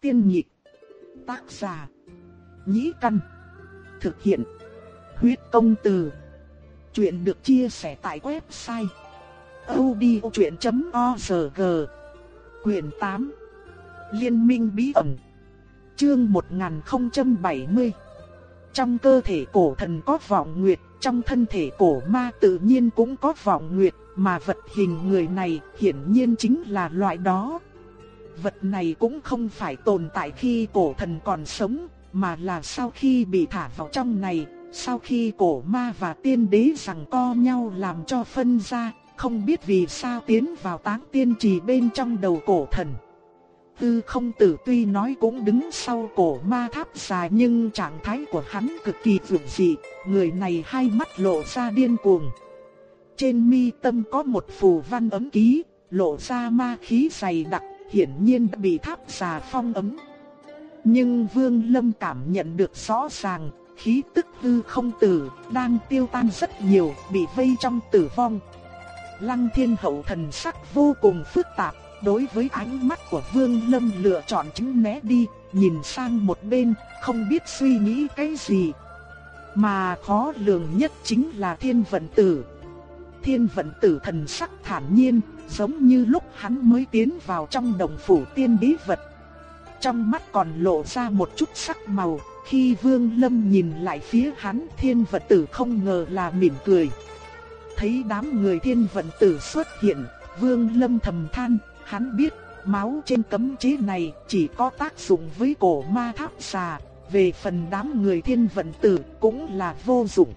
Tiên nhị Tác giả. Nhĩ căn. Thực hiện. Huyết công từ. Chuyện được chia sẻ tại website. odchuyện.org Quyền 8 Liên minh bí ẩn Chương 1070 Trong cơ thể cổ thần có vọng nguyệt, trong thân thể cổ ma tự nhiên cũng có vọng nguyệt, mà vật hình người này hiển nhiên chính là loại đó. Vật này cũng không phải tồn tại khi cổ thần còn sống, mà là sau khi bị thả vào trong này, sau khi cổ ma và tiên đế rằng co nhau làm cho phân ra, không biết vì sao tiến vào táng tiên trì bên trong đầu cổ thần. Tư không tử tuy nói cũng đứng sau cổ ma tháp dài nhưng trạng thái của hắn cực kỳ vượng dị, người này hai mắt lộ ra điên cuồng. Trên mi tâm có một phù văn ấm ký, lộ ra ma khí dày đặc, hiển nhiên đã bị tháp xà phong ấm. Nhưng Vương Lâm cảm nhận được rõ ràng, khí tức hư không tử đang tiêu tan rất nhiều, bị vây trong tử vong. Lăng Thiên Hậu thần sắc vô cùng phức tạp, đối với ánh mắt của Vương Lâm lựa chọn tránh né đi, nhìn sang một bên, không biết suy nghĩ cái gì. Mà khó lường nhất chính là Thiên Vận Tử. Thiên Vận Tử thần sắc thản nhiên, giống như lúc hắn mới tiến vào trong đồng phủ tiên bí vật. Trong mắt còn lộ ra một chút sắc màu, khi Vương Lâm nhìn lại phía hắn thiên vật tử không ngờ là mỉm cười. Thấy đám người thiên vận tử xuất hiện, Vương Lâm thầm than, hắn biết máu trên cấm chế này chỉ có tác dụng với cổ ma tháp xà, về phần đám người thiên vận tử cũng là vô dụng.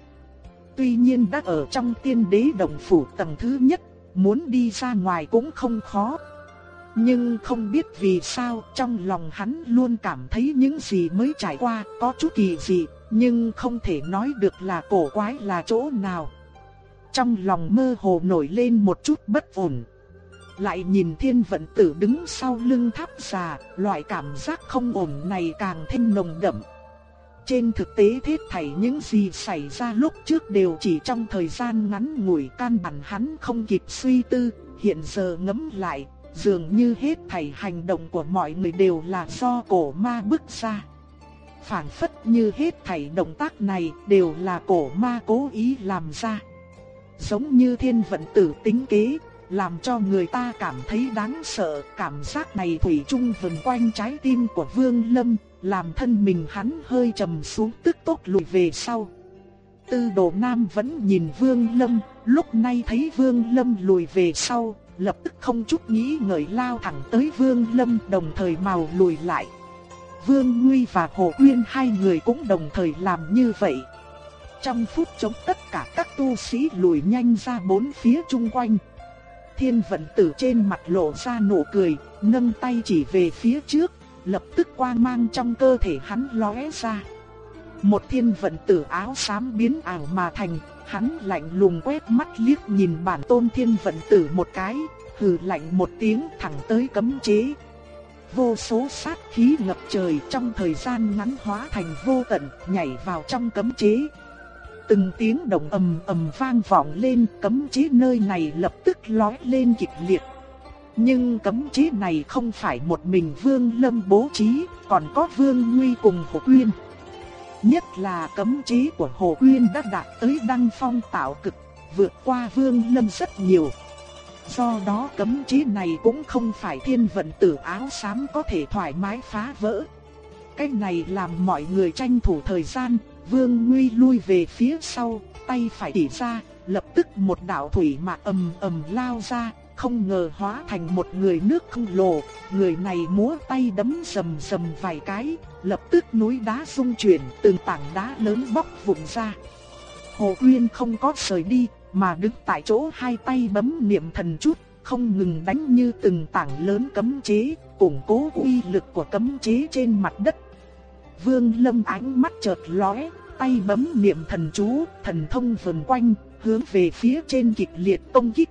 Tuy nhiên đã ở trong tiên đế đồng phủ tầng thứ nhất, muốn đi ra ngoài cũng không khó. Nhưng không biết vì sao trong lòng hắn luôn cảm thấy những gì mới trải qua có chút kỳ dị, nhưng không thể nói được là cổ quái là chỗ nào. Trong lòng mơ hồ nổi lên một chút bất ổn. Lại nhìn thiên vận tử đứng sau lưng tháp già, loại cảm giác không ổn này càng thêm nồng đậm. Trên thực tế hết thảy những gì xảy ra lúc trước đều chỉ trong thời gian ngắn ngủi căn bản hắn không kịp suy tư, hiện giờ ngẫm lại, dường như hết thảy hành động của mọi người đều là do cổ ma bức ra. Phản phất như hết thảy động tác này đều là cổ ma cố ý làm ra. Giống như thiên vận tử tính kế, làm cho người ta cảm thấy đáng sợ, cảm giác này thủy chung vần quanh trái tim của Vương Lâm, làm thân mình hắn hơi trầm xuống tức tốc lùi về sau. Tư đồ nam vẫn nhìn Vương Lâm, lúc này thấy Vương Lâm lùi về sau, lập tức không chút nghĩ ngợi lao thẳng tới Vương Lâm đồng thời màu lùi lại. Vương Nguy và Hồ Uyên hai người cũng đồng thời làm như vậy. Trong phút chốc tất cả các tu sĩ lùi nhanh ra bốn phía chung quanh. Thiên vận tử trên mặt lộ ra nụ cười, nâng tay chỉ về phía trước, lập tức quang mang trong cơ thể hắn lóe ra. Một thiên vận tử áo xám biến ảo mà thành, hắn lạnh lùng quét mắt liếc nhìn bản tôn thiên vận tử một cái, hừ lạnh một tiếng thẳng tới cấm chế. Vô số sát khí ngập trời trong thời gian ngắn hóa thành vô tận, nhảy vào trong cấm chế. Từng tiếng động ầm ầm vang vọng lên, cấm chế nơi này lập tức lói lên kịch liệt. Nhưng cấm chế này không phải một mình Vương Lâm bố trí, còn có Vương Nguy cùng Hồ Quyên. Nhất là cấm chế của Hồ Quyên đã đạt tới đăng phong tạo cực, vượt qua Vương Lâm rất nhiều. Do đó cấm chế này cũng không phải thiên vận tử áo xám có thể thoải mái phá vỡ. Cách này làm mọi người tranh thủ thời gian, Vương Nguy lui về phía sau, tay phải chỉ ra, lập tức một đạo thủy mạc ầm ầm lao ra, không ngờ hóa thành một người nước khổng lồ, người này múa tay đấm sầm sầm vài cái, lập tức núi đá rung chuyển, từng tảng đá lớn bóc vụn ra. Hồ Uyên không có rời đi, mà đứng tại chỗ hai tay bấm niệm thần chút, không ngừng đánh như từng tảng lớn cấm chế, củng cố uy lực của cấm chế trên mặt đất. Vương Lâm ánh mắt chợt lóe, tay bấm niệm thần chú, thần thông vần quanh, hướng về phía trên kịch liệt công kích.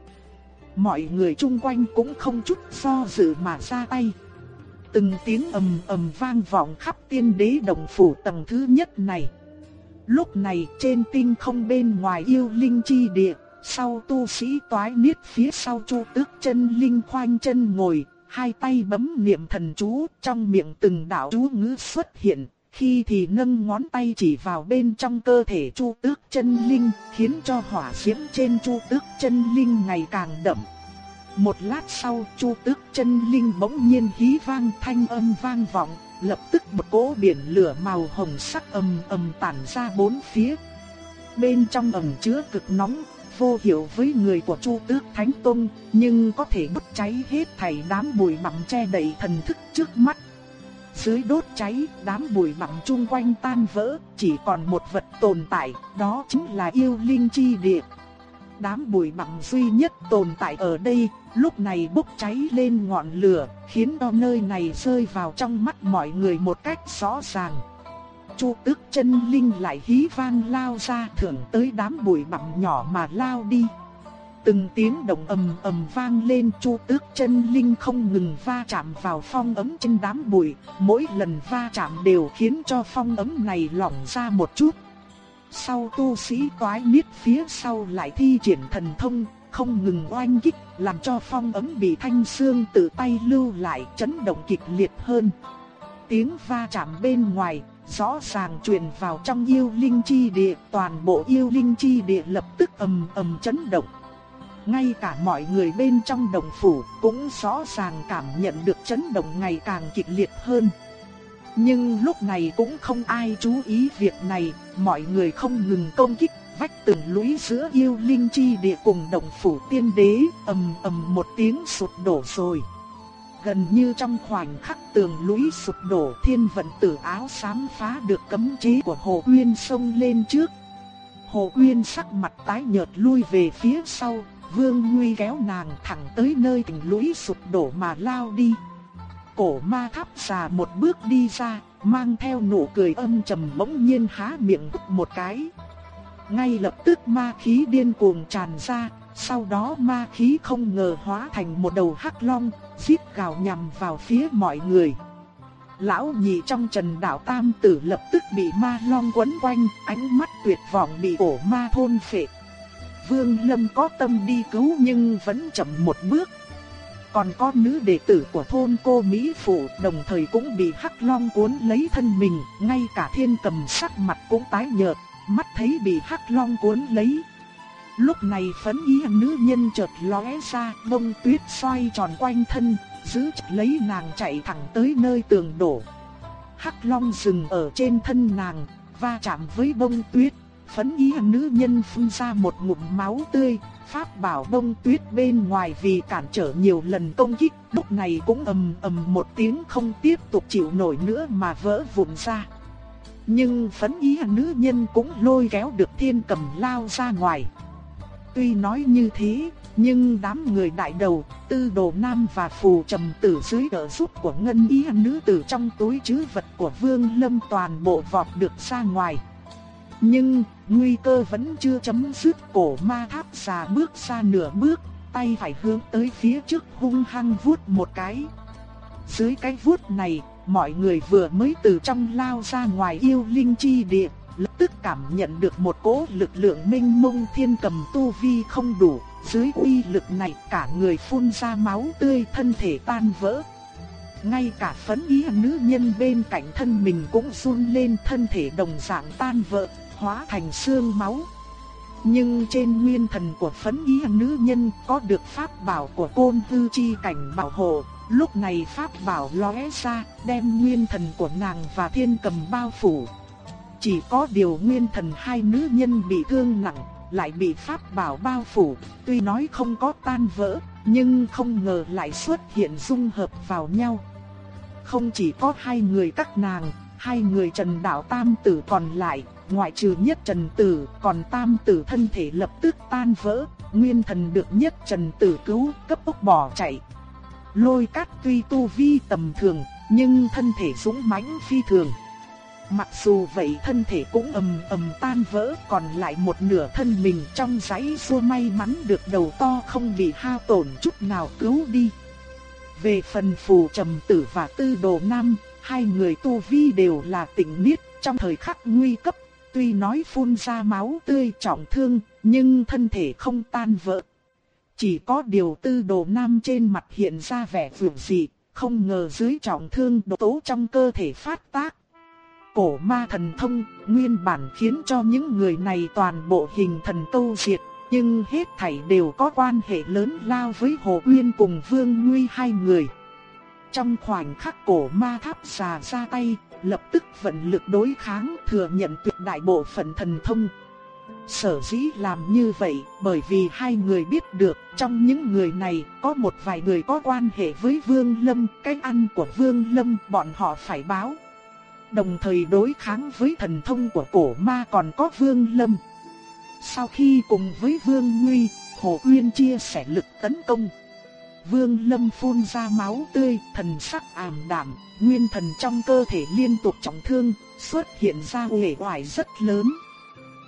Mọi người chung quanh cũng không chút do dự mà ra tay. Từng tiếng ầm ầm vang vọng khắp tiên đế đồng phủ tầng thứ nhất này. Lúc này trên tinh không bên ngoài yêu linh chi địa, sau tu sĩ toái niết phía sau chu tước chân linh khoanh chân ngồi, hai tay bấm niệm thần chú, trong miệng từng đạo chú ngữ xuất hiện, khi thì nâng ngón tay chỉ vào bên trong cơ thể Chu Tước chân linh, khiến cho hỏa diễm trên Chu Tước chân linh ngày càng đậm. Một lát sau, Chu Tước chân linh bỗng nhiên hí vang thanh âm vang vọng, lập tức một cỗ biển lửa màu hồng sắc ầm ầm tản ra bốn phía. Bên trong ẩm chứa cực nóng, vô hiệu với người của Chu Tước Thánh Tông, nhưng có thể bức cháy hết thảy đám bụi bặm che đậy thần thức trước mắt. Dưới đốt cháy, đám bụi bặm chung quanh tan vỡ, chỉ còn một vật tồn tại, đó chính là yêu linh chi địa. Đám bụi bặm duy nhất tồn tại ở đây, lúc này bốc cháy lên ngọn lửa, khiến cho nơi này rơi vào trong mắt mọi người một cách rõ ràng. Chu Tước chân linh lại hí vang lao ra thưởng tới đám bụi bặm nhỏ mà lao đi. Từng tiếng động ầm ầm vang lên chu tước chân linh không ngừng va chạm vào phong ấm trên đám bụi, mỗi lần va chạm đều khiến cho phong ấm này lỏng ra một chút. Sau tu sĩ toái niết phía sau lại thi triển thần thông, không ngừng oanh kích, làm cho phong ấm bị thanh xương tự tay lưu lại chấn động kịch liệt hơn. Tiếng va chạm bên ngoài, rõ ràng truyền vào trong yêu linh chi địa, toàn bộ yêu linh chi địa lập tức ầm ầm chấn động ngay cả mọi người bên trong đồng phủ cũng rõ ràng cảm nhận được chấn động ngày càng kịch liệt hơn. Nhưng lúc này cũng không ai chú ý việc này, mọi người không ngừng công kích vách từng lũy giữa yêu linh chi địa cùng đồng phủ tiên đế, ầm ầm một tiếng sụp đổ rồi. Gần như trong khoảnh khắc tường lũy sụp đổ thiên vận tử áo xám phá được cấm chế của Hồ Uyên sông lên trước. Hồ Uyên sắc mặt tái nhợt lui về phía sau, Vương Nguy kéo nàng thẳng tới nơi tỉnh lũy sụp đổ mà lao đi. Cổ ma tháp xà một bước đi ra, mang theo nụ cười âm trầm bỗng nhiên há miệng hút một cái. Ngay lập tức ma khí điên cuồng tràn ra, sau đó ma khí không ngờ hóa thành một đầu hắc long, giết gào nhằm vào phía mọi người. Lão nhị trong trần đạo tam tử lập tức bị ma long quấn quanh, ánh mắt tuyệt vọng bị cổ ma thôn phệ. Vương Lâm có tâm đi cứu nhưng vẫn chậm một bước. Còn có nữ đệ tử của thôn cô Mỹ Phụ đồng thời cũng bị hắc long cuốn lấy thân mình, ngay cả thiên cầm sắc mặt cũng tái nhợt, mắt thấy bị hắc long cuốn lấy. Lúc này phấn ý nữ nhân chợt lóe ra, bông tuyết xoay tròn quanh thân, giữ lấy nàng chạy thẳng tới nơi tường đổ. Hắc long dừng ở trên thân nàng, va chạm với bông tuyết, phấn ý nữ nhân phun ra một ngụm máu tươi, pháp bảo bông tuyết bên ngoài vì cản trở nhiều lần công kích, lúc này cũng ầm ầm một tiếng không tiếp tục chịu nổi nữa mà vỡ vụn ra. Nhưng phấn ý nữ nhân cũng lôi kéo được thiên cầm lao ra ngoài. Tuy nói như thế, nhưng đám người đại đầu, tư đồ nam và phù trầm tử dưới đỡ giúp của ngân ý nữ tử trong túi chứ vật của vương lâm toàn bộ vọt được ra ngoài. Nhưng, nguy cơ vẫn chưa chấm dứt cổ ma tháp xà bước ra nửa bước, tay phải hướng tới phía trước hung hăng vuốt một cái. Dưới cái vuốt này, mọi người vừa mới từ trong lao ra ngoài yêu linh chi địa, lập tức cảm nhận được một cỗ lực lượng minh mông thiên cầm tu vi không đủ, dưới uy lực này cả người phun ra máu tươi thân thể tan vỡ. Ngay cả phấn ý nữ nhân bên cạnh thân mình cũng run lên thân thể đồng dạng tan vỡ, hóa thành xương máu. Nhưng trên nguyên thần của phấn ý nữ nhân có được pháp bảo của côn tư chi cảnh bảo hộ. Lúc này pháp bảo lóe ra, đem nguyên thần của nàng và thiên cầm bao phủ. Chỉ có điều nguyên thần hai nữ nhân bị thương nặng, lại bị pháp bảo bao phủ, tuy nói không có tan vỡ, nhưng không ngờ lại xuất hiện dung hợp vào nhau. Không chỉ có hai người các nàng, hai người Trần Đạo Tam Tử còn lại, ngoại trừ nhất Trần Tử, còn Tam Tử thân thể lập tức tan vỡ, nguyên thần được nhất Trần Tử cứu, cấp tốc bỏ chạy. Lôi cát tuy tu vi tầm thường, nhưng thân thể dũng mãnh phi thường. Mặc dù vậy thân thể cũng ầm ầm tan vỡ còn lại một nửa thân mình trong giấy xua may mắn được đầu to không bị hao tổn chút nào cứu đi. Về phần phù trầm tử và tư đồ nam, hai người tu vi đều là tỉnh niết trong thời khắc nguy cấp, tuy nói phun ra máu tươi trọng thương, nhưng thân thể không tan vỡ. Chỉ có điều tư đồ nam trên mặt hiện ra vẻ vượng dị, không ngờ dưới trọng thương độc tố trong cơ thể phát tác. Cổ ma thần thông, nguyên bản khiến cho những người này toàn bộ hình thần câu diệt, nhưng hết thảy đều có quan hệ lớn lao với Hồ Uyên cùng Vương Nguy hai người. Trong khoảnh khắc cổ ma tháp xà ra tay, lập tức vận lực đối kháng thừa nhận tuyệt đại bộ phận thần thông. Sở dĩ làm như vậy bởi vì hai người biết được trong những người này có một vài người có quan hệ với Vương Lâm, cái ăn của Vương Lâm bọn họ phải báo. Đồng thời đối kháng với thần thông của cổ ma còn có Vương Lâm. Sau khi cùng với Vương Nguy, Hồ Uyên chia sẻ lực tấn công. Vương Lâm phun ra máu tươi, thần sắc ảm đạm, nguyên thần trong cơ thể liên tục trọng thương, xuất hiện ra uể oải rất lớn.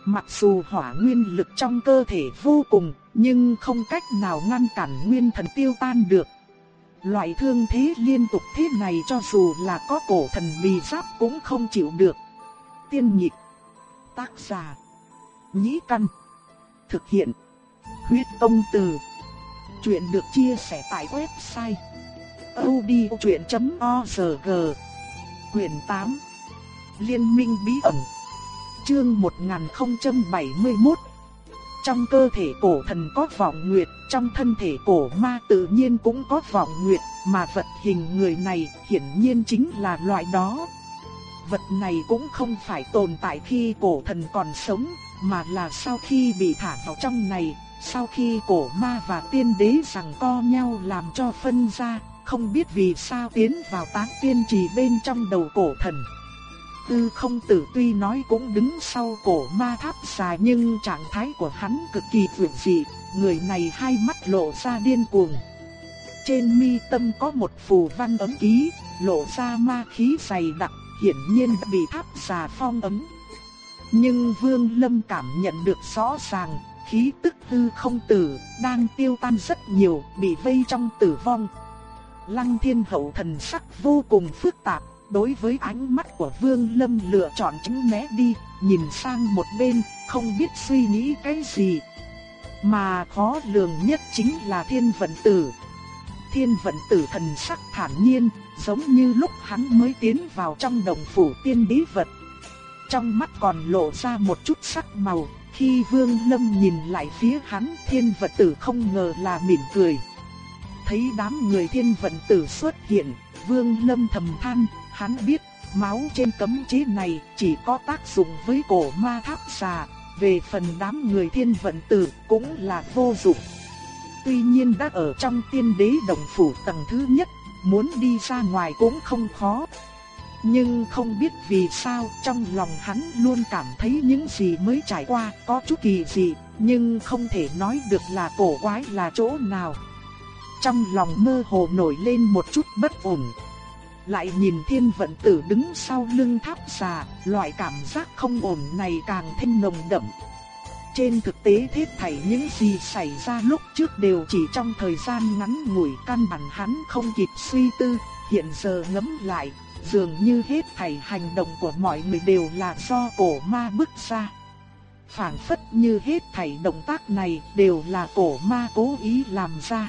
Mặc dù hỏa nguyên lực trong cơ thể vô cùng, nhưng không cách nào ngăn cản nguyên thần tiêu tan được. Loại thương thế liên tục thế này cho dù là có cổ thần bì giáp cũng không chịu được. Tiên nhịp, tác giả, nhĩ căn, thực hiện, huyết công từ. Chuyện được chia sẻ tại website odchuyện.org Quyền 8 Liên minh bí ẩn Chương 1071 Trong cơ thể cổ thần có vọng nguyệt, trong thân thể cổ ma tự nhiên cũng có vọng nguyệt, mà vật hình người này hiển nhiên chính là loại đó. Vật này cũng không phải tồn tại khi cổ thần còn sống, mà là sau khi bị thả vào trong này, sau khi cổ ma và tiên đế rằng co nhau làm cho phân ra, không biết vì sao tiến vào táng tiên trì bên trong đầu cổ thần. Tư không tử tuy nói cũng đứng sau cổ ma tháp dài nhưng trạng thái của hắn cực kỳ vượt dị, người này hai mắt lộ ra điên cuồng. Trên mi tâm có một phù văn ấm ký, lộ ra ma khí dày đặc, hiển nhiên đã bị tháp xà phong ấm. Nhưng Vương Lâm cảm nhận được rõ ràng, khí tức hư không tử đang tiêu tan rất nhiều, bị vây trong tử vong. Lăng Thiên Hậu thần sắc vô cùng phức tạp, đối với ánh mắt của Vương Lâm lựa chọn tránh né đi, nhìn sang một bên, không biết suy nghĩ cái gì. Mà khó lường nhất chính là Thiên Vận Tử. Thiên Vận Tử thần sắc thản nhiên, giống như lúc hắn mới tiến vào trong đồng phủ tiên đế vật. Trong mắt còn lộ ra một chút sắc màu, khi Vương Lâm nhìn lại phía hắn, Thiên Vận Tử không ngờ là mỉm cười. Thấy đám người Thiên Vận Tử xuất hiện, Vương Lâm thầm than, hắn biết máu trên cấm chế này chỉ có tác dụng với cổ ma tháp xà, về phần đám người thiên vận tử cũng là vô dụng. Tuy nhiên đã ở trong tiên đế đồng phủ tầng thứ nhất, muốn đi ra ngoài cũng không khó. Nhưng không biết vì sao trong lòng hắn luôn cảm thấy những gì mới trải qua có chút kỳ dị, nhưng không thể nói được là cổ quái là chỗ nào. Trong lòng mơ hồ nổi lên một chút bất ổn, lại nhìn thiên vận tử đứng sau lưng tháp xà, loại cảm giác không ổn này càng thêm nồng đậm. Trên thực tế hết thảy những gì xảy ra lúc trước đều chỉ trong thời gian ngắn ngủi căn bản hắn không kịp suy tư, hiện giờ ngẫm lại, dường như hết thảy hành động của mọi người đều là do cổ ma bức ra. Phản phất như hết thảy động tác này đều là cổ ma cố ý làm ra.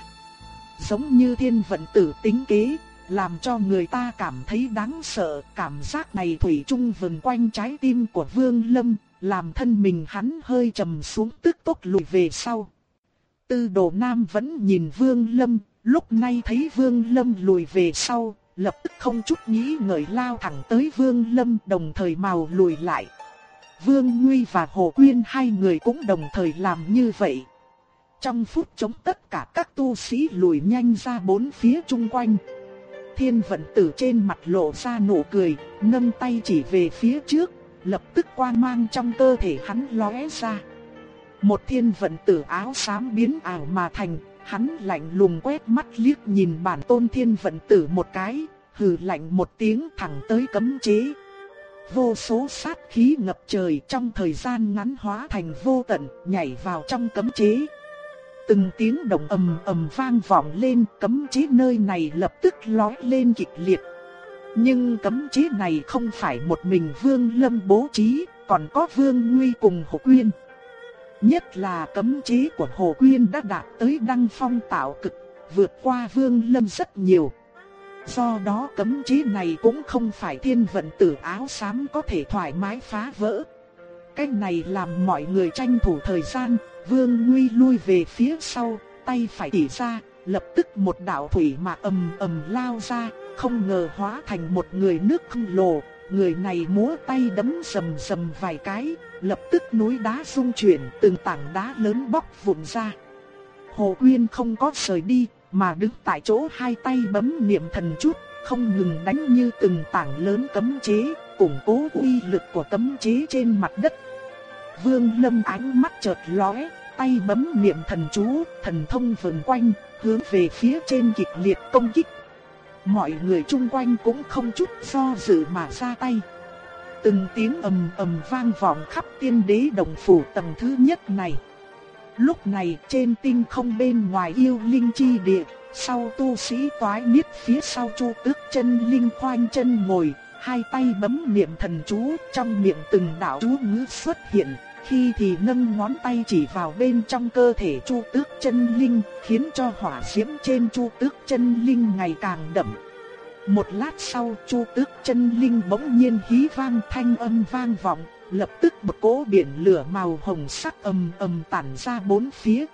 Giống như thiên vận tử tính kế, làm cho người ta cảm thấy đáng sợ, cảm giác này thủy chung vần quanh trái tim của Vương Lâm, làm thân mình hắn hơi trầm xuống tức tốc lùi về sau. Tư đồ nam vẫn nhìn Vương Lâm, lúc này thấy Vương Lâm lùi về sau, lập tức không chút nghĩ ngợi lao thẳng tới Vương Lâm đồng thời màu lùi lại. Vương Nguy và Hồ Quyên hai người cũng đồng thời làm như vậy. Trong phút chống tất cả các tu sĩ lùi nhanh ra bốn phía chung quanh. Thiên vận tử trên mặt lộ ra nụ cười, nâng tay chỉ về phía trước, lập tức quang mang trong cơ thể hắn lóe ra. Một thiên vận tử áo xám biến ảo mà thành, hắn lạnh lùng quét mắt liếc nhìn bản tôn thiên vận tử một cái, hừ lạnh một tiếng thẳng tới cấm chế. Vô số sát khí ngập trời trong thời gian ngắn hóa thành vô tận, nhảy vào trong cấm chế. Từng tiếng động ầm ầm vang vọng lên, cấm chế nơi này lập tức lói lên kịch liệt. Nhưng cấm chế này không phải một mình Vương Lâm bố trí, còn có Vương Nguy cùng Hồ Quyên. Nhất là cấm chế của Hồ Quyên đã đạt tới đăng phong tạo cực, vượt qua Vương Lâm rất nhiều. Do đó cấm chế này cũng không phải thiên vận tử áo xám có thể thoải mái phá vỡ. Cách này làm mọi người tranh thủ thời gian, Vương Nguy lui về phía sau, tay phải tỉ ra, lập tức một đạo thủy mà ầm ầm lao ra, không ngờ hóa thành một người nước khổng lồ, người này múa tay đấm sầm sầm vài cái, lập tức núi đá rung chuyển, từng tảng đá lớn bóc vụn ra. Hồ Uyên không có rời đi, mà đứng tại chỗ hai tay bấm niệm thần chút, không ngừng đánh như từng tảng lớn cấm chế, củng cố uy lực của cấm chế trên mặt đất. Vương Lâm ánh mắt chợt lóe, tay bấm niệm thần chú, thần thông vần quanh, hướng về phía trên kịch liệt công kích. Mọi người chung quanh cũng không chút do dự mà ra tay. Từng tiếng ầm ầm vang vọng khắp tiên đế đồng phủ tầng thứ nhất này. Lúc này trên tinh không bên ngoài yêu linh chi địa, sau tu sĩ toái niết phía sau chu tước chân linh khoanh chân ngồi, hai tay bấm niệm thần chú, trong miệng từng đạo chú ngữ xuất hiện, khi thì nâng ngón tay chỉ vào bên trong cơ thể Chu Tước chân linh, khiến cho hỏa diễm trên Chu Tước chân linh ngày càng đậm. Một lát sau, Chu Tước chân linh bỗng nhiên hí vang thanh âm vang vọng, lập tức một cỗ biển lửa màu hồng sắc ầm ầm tản ra bốn phía.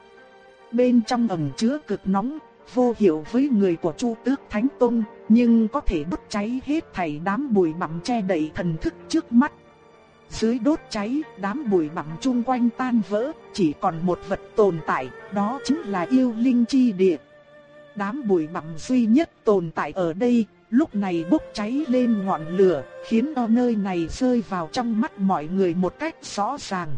Bên trong ẩn chứa cực nóng, vô hiệu với người của Chu Tước Thánh Tông, nhưng có thể đốt cháy hết thảy đám bụi bặm che đậy thần thức trước mắt. Dưới đốt cháy, đám bụi bặm chung quanh tan vỡ, chỉ còn một vật tồn tại, đó chính là yêu linh chi địa. Đám bụi bặm duy nhất tồn tại ở đây, lúc này bốc cháy lên ngọn lửa, khiến cho nơi này rơi vào trong mắt mọi người một cách rõ ràng.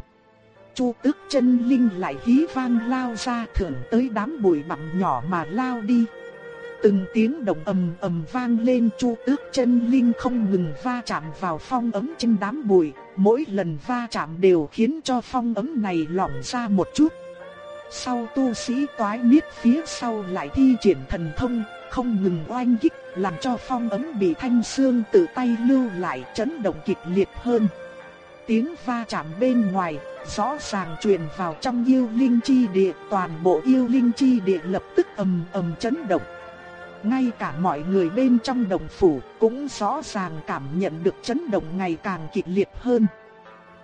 Chu Tước chân linh lại hí vang lao ra thưởng tới đám bụi bặm nhỏ mà lao đi. Từng tiếng động ầm ầm vang lên chu tước chân linh không ngừng va chạm vào phong ấm trên đám bụi, mỗi lần va chạm đều khiến cho phong ấm này lỏng ra một chút. Sau tu sĩ toái niết phía sau lại thi triển thần thông, không ngừng oanh kích, làm cho phong ấm bị thanh xương tự tay lưu lại chấn động kịch liệt hơn. Tiếng va chạm bên ngoài, rõ ràng truyền vào trong yêu linh chi địa, toàn bộ yêu linh chi địa lập tức ầm ầm chấn động ngay cả mọi người bên trong đồng phủ cũng rõ ràng cảm nhận được chấn động ngày càng kịch liệt hơn.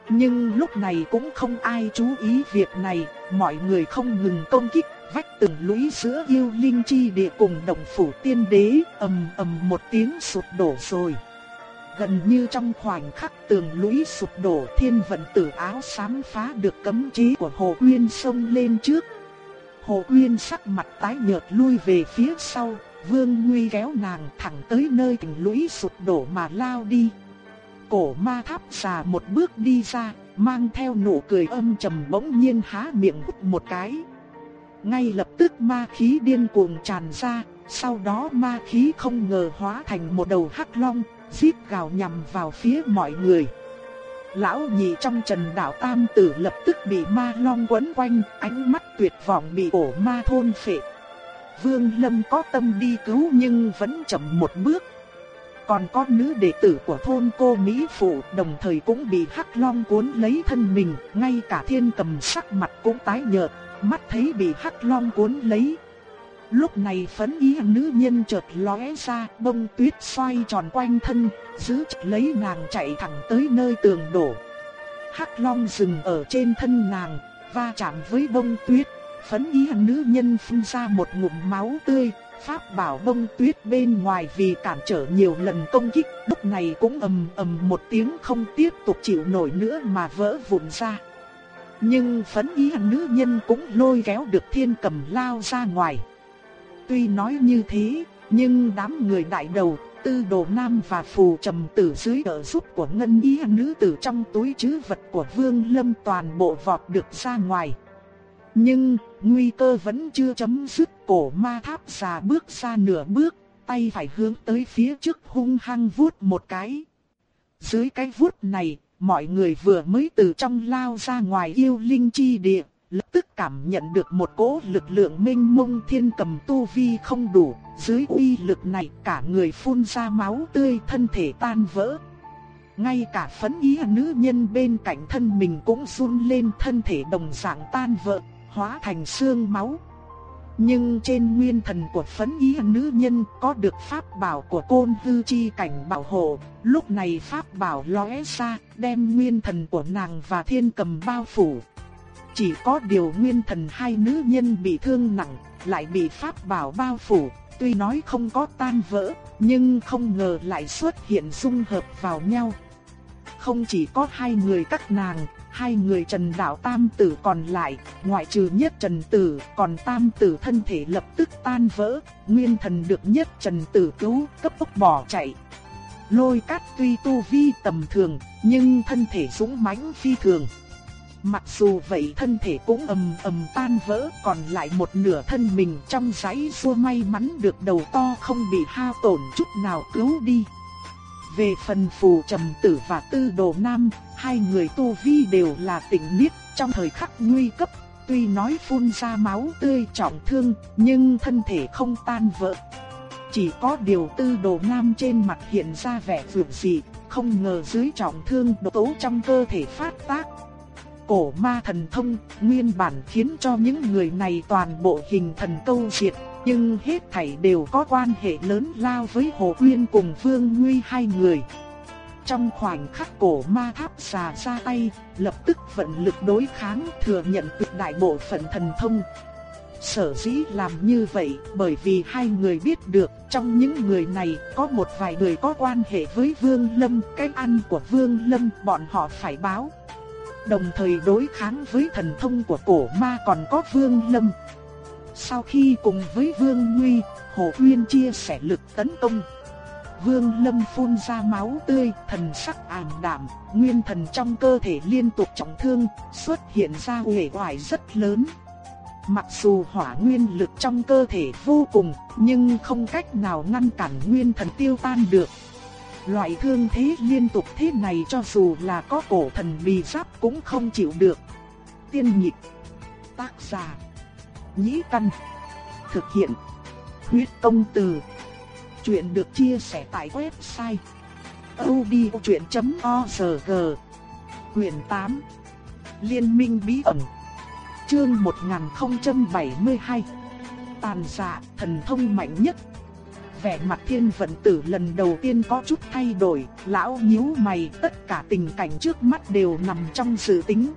Nhưng lúc này cũng không ai chú ý việc này, mọi người không ngừng công kích, vách từng lũy giữa yêu linh chi địa cùng đồng phủ tiên đế, ầm ầm một tiếng sụt đổ rồi. Gần như trong khoảnh khắc tường lũy sụp đổ thiên vận tử áo xám phá được cấm chế của Hồ Quyên xông lên trước. Hồ Quyên sắc mặt tái nhợt lui về phía sau, Vương Nguy kéo nàng thẳng tới nơi tường lũy sụp đổ mà lao đi. Cổ ma tháp xà một bước đi ra, mang theo nụ cười âm trầm bỗng nhiên há miệng hút một cái. Ngay lập tức ma khí điên cuồng tràn ra, sau đó ma khí không ngờ hóa thành một đầu hắc long, giết gào nhằm vào phía mọi người. Lão nhị trong trần đạo tam tử lập tức bị ma long quấn quanh, ánh mắt tuyệt vọng bị cổ ma thôn phệ. Vương Lâm có tâm đi cứu nhưng vẫn chậm một bước. Còn có nữ đệ tử của thôn cô Mỹ Phụ đồng thời cũng bị Hắc Long cuốn lấy thân mình, ngay cả thiên cầm sắc mặt cũng tái nhợt, mắt thấy bị Hắc Long cuốn lấy. Lúc này phấn ý nữ nhân chợt lóe ra, bông tuyết xoay tròn quanh thân, giữ chặt lấy nàng chạy thẳng tới nơi tường đổ. Hắc Long dừng ở trên thân nàng, va chạm với bông tuyết, phấn ý nữ nhân phun ra một ngụm máu tươi, pháp bảo bông tuyết bên ngoài vì cản trở nhiều lần công kích, lúc này cũng ầm ầm một tiếng không tiếp tục chịu nổi nữa mà vỡ vụn ra. Nhưng phấn ý nữ nhân cũng lôi kéo được thiên cầm lao ra ngoài. Tuy nói như thế, nhưng đám người đại đầu, tư đồ nam và phù trầm tử dưới trợ giúp của ngân ý nữ tử trong túi chứ vật của vương lâm toàn bộ vọt được ra ngoài. Nhưng, nguy cơ vẫn chưa chấm dứt cổ ma tháp xà bước ra nửa bước, tay phải hướng tới phía trước hung hăng vuốt một cái. Dưới cái vuốt này, mọi người vừa mới từ trong lao ra ngoài yêu linh chi địa, lập tức cảm nhận được một cỗ lực lượng minh mông thiên cầm tu vi không đủ, dưới uy lực này cả người phun ra máu tươi thân thể tan vỡ. ngay cả phấn ý nữ nhân bên cạnh thân mình cũng run lên thân thể đồng dạng tan vỡ, hóa thành xương máu. Nhưng trên nguyên thần của phấn ý nữ nhân có được pháp bảo của côn hư chi cảnh bảo hộ, lúc này pháp bảo lóe ra, đem nguyên thần của nàng và thiên cầm bao phủ. Chỉ có điều nguyên thần hai nữ nhân bị thương nặng, lại bị pháp bảo bao phủ, tuy nói không có tan vỡ, nhưng không ngờ lại xuất hiện dung hợp vào nhau. Không chỉ có hai người các nàng, hai người Trần Đạo Tam Tử còn lại, ngoại trừ nhất Trần Tử, còn Tam Tử thân thể lập tức tan vỡ, nguyên thần được nhất Trần Tử cứu, cấp tốc bỏ chạy. Lôi cát tuy tu vi tầm thường, nhưng thân thể dũng mãnh phi thường. Mặc dù vậy thân thể cũng ầm ầm tan vỡ, còn lại một nửa thân mình trong giấy xua may mắn được đầu to không bị hao tổn chút nào cứu đi. Về phần phù trầm tử và tư đồ nam, hai người tu vi đều là tỉnh niết trong thời khắc nguy cấp. Tuy nói phun ra máu tươi trọng thương, nhưng thân thể không tan vỡ. Chỉ có điều tư đồ nam trên mặt hiện ra vẻ vượt dị, không ngờ dưới trọng thương độc tố trong cơ thể phát tác. Cổ ma thần thông, nguyên bản khiến cho những người này toàn bộ hình thần câu diệt, nhưng hết thảy đều có quan hệ lớn lao với Hồ Uyên cùng Phương Nguy hai người. Trong khoảnh khắc cổ ma tháp xà ra tay, lập tức vận lực đối kháng thừa nhận tuyệt đại bộ phận thần thông. Sở dĩ làm như vậy bởi vì hai người biết được trong những người này có một vài người có quan hệ với Vương Lâm, cái ăn của Vương Lâm bọn họ phải báo. Đồng thời đối kháng với thần thông của cổ ma còn có Vương Lâm. Sau khi cùng với Vương Nguy, Hồ Uyên chia sẻ lực tấn công. Vương Lâm phun ra máu tươi, thần sắc ảm đạm, nguyên thần trong cơ thể liên tục trọng thương, xuất hiện ra uể oải rất lớn. Mặc dù hỏa nguyên lực trong cơ thể vô cùng, nhưng không cách nào ngăn cản nguyên thần tiêu tan được. Loại thương thế liên tục thế này cho dù là có cổ thần bì giáp cũng không chịu được. Tiên nhịp, tác giả nhĩ căn. Thực hiện. Huyết công từ. Chuyện được chia sẻ tại website. odchuyện.org Quyền 8 Liên minh bí ẩn Chương 1072 Tàn dạ, thần thông mạnh nhất Vẻ mặt thiên vận tử lần đầu tiên có chút thay đổi, lão nhíu mày, tất cả tình cảnh trước mắt đều nằm trong dự tính,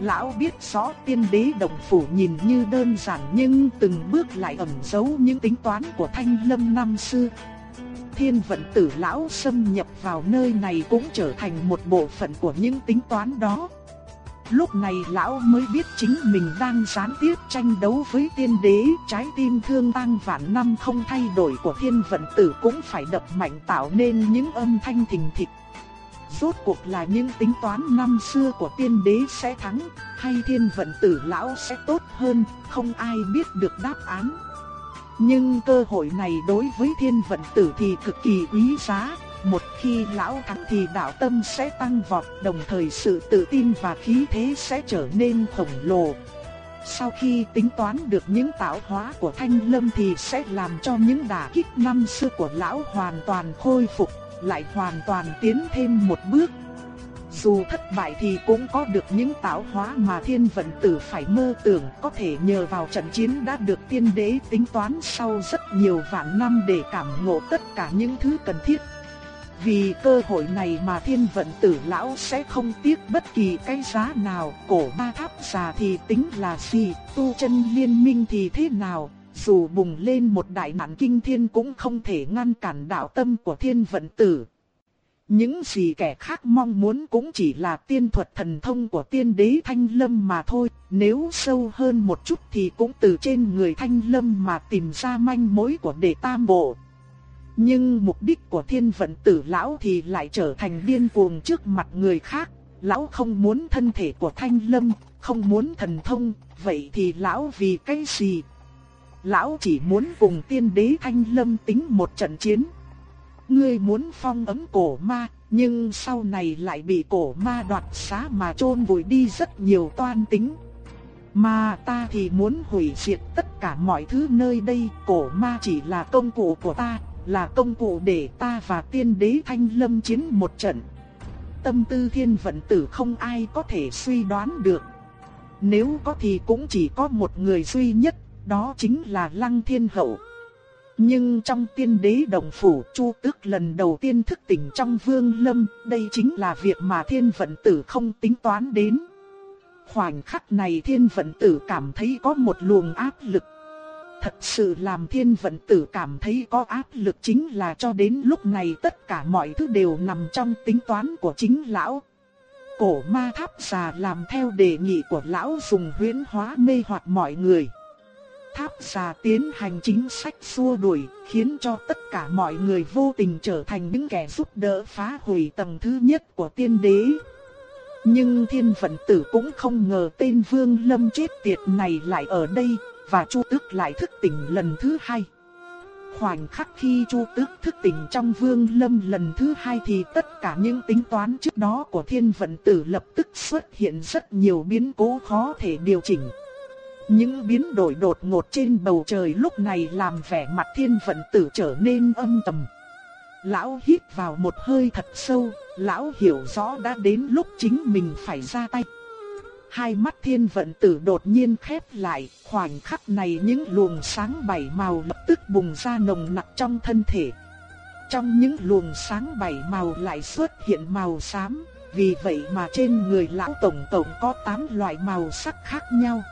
lão biết rõ tiên đế đồng phủ nhìn như đơn giản nhưng từng bước lại ẩn giấu những tính toán của thanh lâm năm xưa. Thiên vận tử lão xâm nhập vào nơi này cũng trở thành một bộ phận của những tính toán đó. Lúc này lão mới biết chính mình đang gián tiếp tranh đấu với tiên đế, trái tim thương tăng vạn năm không thay đổi của thiên vận tử cũng phải đập mạnh tạo nên những âm thanh thình thịch. Rốt cuộc là những tính toán năm xưa của tiên đế sẽ thắng, hay thiên vận tử lão sẽ tốt hơn, không ai biết được đáp án. Nhưng cơ hội này đối với thiên vận tử thì cực kỳ quý giá, một khi lão thắng thì đạo tâm sẽ tăng vọt, đồng thời sự tự tin và khí thế sẽ trở nên khổng lồ. Sau khi tính toán được những tạo hóa của Thanh Lâm thì sẽ làm cho những đả kích năm xưa của lão hoàn toàn khôi phục lại hoàn toàn tiến thêm một bước. Dù thất bại thì cũng có được những tạo hóa mà thiên vận tử phải mơ tưởng có thể nhờ vào trận chiến đã được tiên đế tính toán sau rất nhiều vạn năm để cảm ngộ tất cả những thứ cần thiết. Vì cơ hội này mà thiên vận tử lão sẽ không tiếc bất kỳ cái giá nào, cổ ma tháp già thì tính là gì, tu chân liên minh thì thế nào, dù bùng lên một đại nạn kinh thiên cũng không thể ngăn cản đạo tâm của thiên vận tử. Những gì kẻ khác mong muốn cũng chỉ là tiên thuật thần thông của tiên đế Thanh Lâm mà thôi, nếu sâu hơn một chút thì cũng từ trên người Thanh Lâm mà tìm ra manh mối của đệ tam bộ. Nhưng mục đích của thiên vận tử lão thì lại trở thành điên cuồng trước mặt người khác, lão không muốn thân thể của Thanh Lâm, không muốn thần thông, vậy thì lão vì cái gì lão chỉ muốn cùng tiên đế Thanh Lâm tính một trận chiến. Ngươi muốn phong ấm cổ ma, nhưng sau này lại bị cổ ma đoạt xá mà chôn vùi đi rất nhiều toan tính. Mà ta thì muốn hủy diệt tất cả mọi thứ nơi đây, cổ ma chỉ là công cụ của ta, là công cụ để ta và tiên đế Thanh Lâm chiến một trận. tâm tư thiên vận tử không ai có thể suy đoán được. Nếu có thì cũng chỉ có một người duy nhất, đó chính là Lăng Thiên Hậu. Nhưng trong tiên đế đồng phủ Chu Tước lần đầu tiên thức tỉnh trong vương lâm, đây chính là việc mà thiên vận tử không tính toán đến. Khoảnh khắc này thiên vận tử cảm thấy có một luồng áp lực. Thật sự làm thiên vận tử cảm thấy có áp lực chính là cho đến lúc này tất cả mọi thứ đều nằm trong tính toán của chính lão. Cổ ma tháp già làm theo đề nghị của lão dùng huyễn hóa mê hoặc mọi người. Tháp già tiến hành chính sách xua đuổi, khiến cho tất cả mọi người vô tình trở thành những kẻ giúp đỡ phá hủy tầng thứ nhất của tiên đế. Nhưng thiên vận tử cũng không ngờ tên vương lâm chết tiệt này lại ở đây, và Chu Tước lại thức tỉnh lần thứ hai. Khoảnh khắc khi Chu Tước thức tỉnh trong vương lâm lần thứ hai thì tất cả những tính toán trước đó của thiên vận tử lập tức xuất hiện rất nhiều biến cố khó thể điều chỉnh. Những biến đổi đột ngột trên bầu trời lúc này làm vẻ mặt thiên vận tử trở nên âm trầm. Lão hít vào một hơi thật sâu, lão hiểu rõ đã đến lúc chính mình phải ra tay. Hai mắt thiên vận tử đột nhiên khép lại, khoảnh khắc này những luồng sáng bảy màu lập tức bùng ra nồng nặc trong thân thể. Trong những luồng sáng bảy màu lại xuất hiện màu xám, vì vậy mà trên người lão tổng tổng có 8 loại màu sắc khác nhau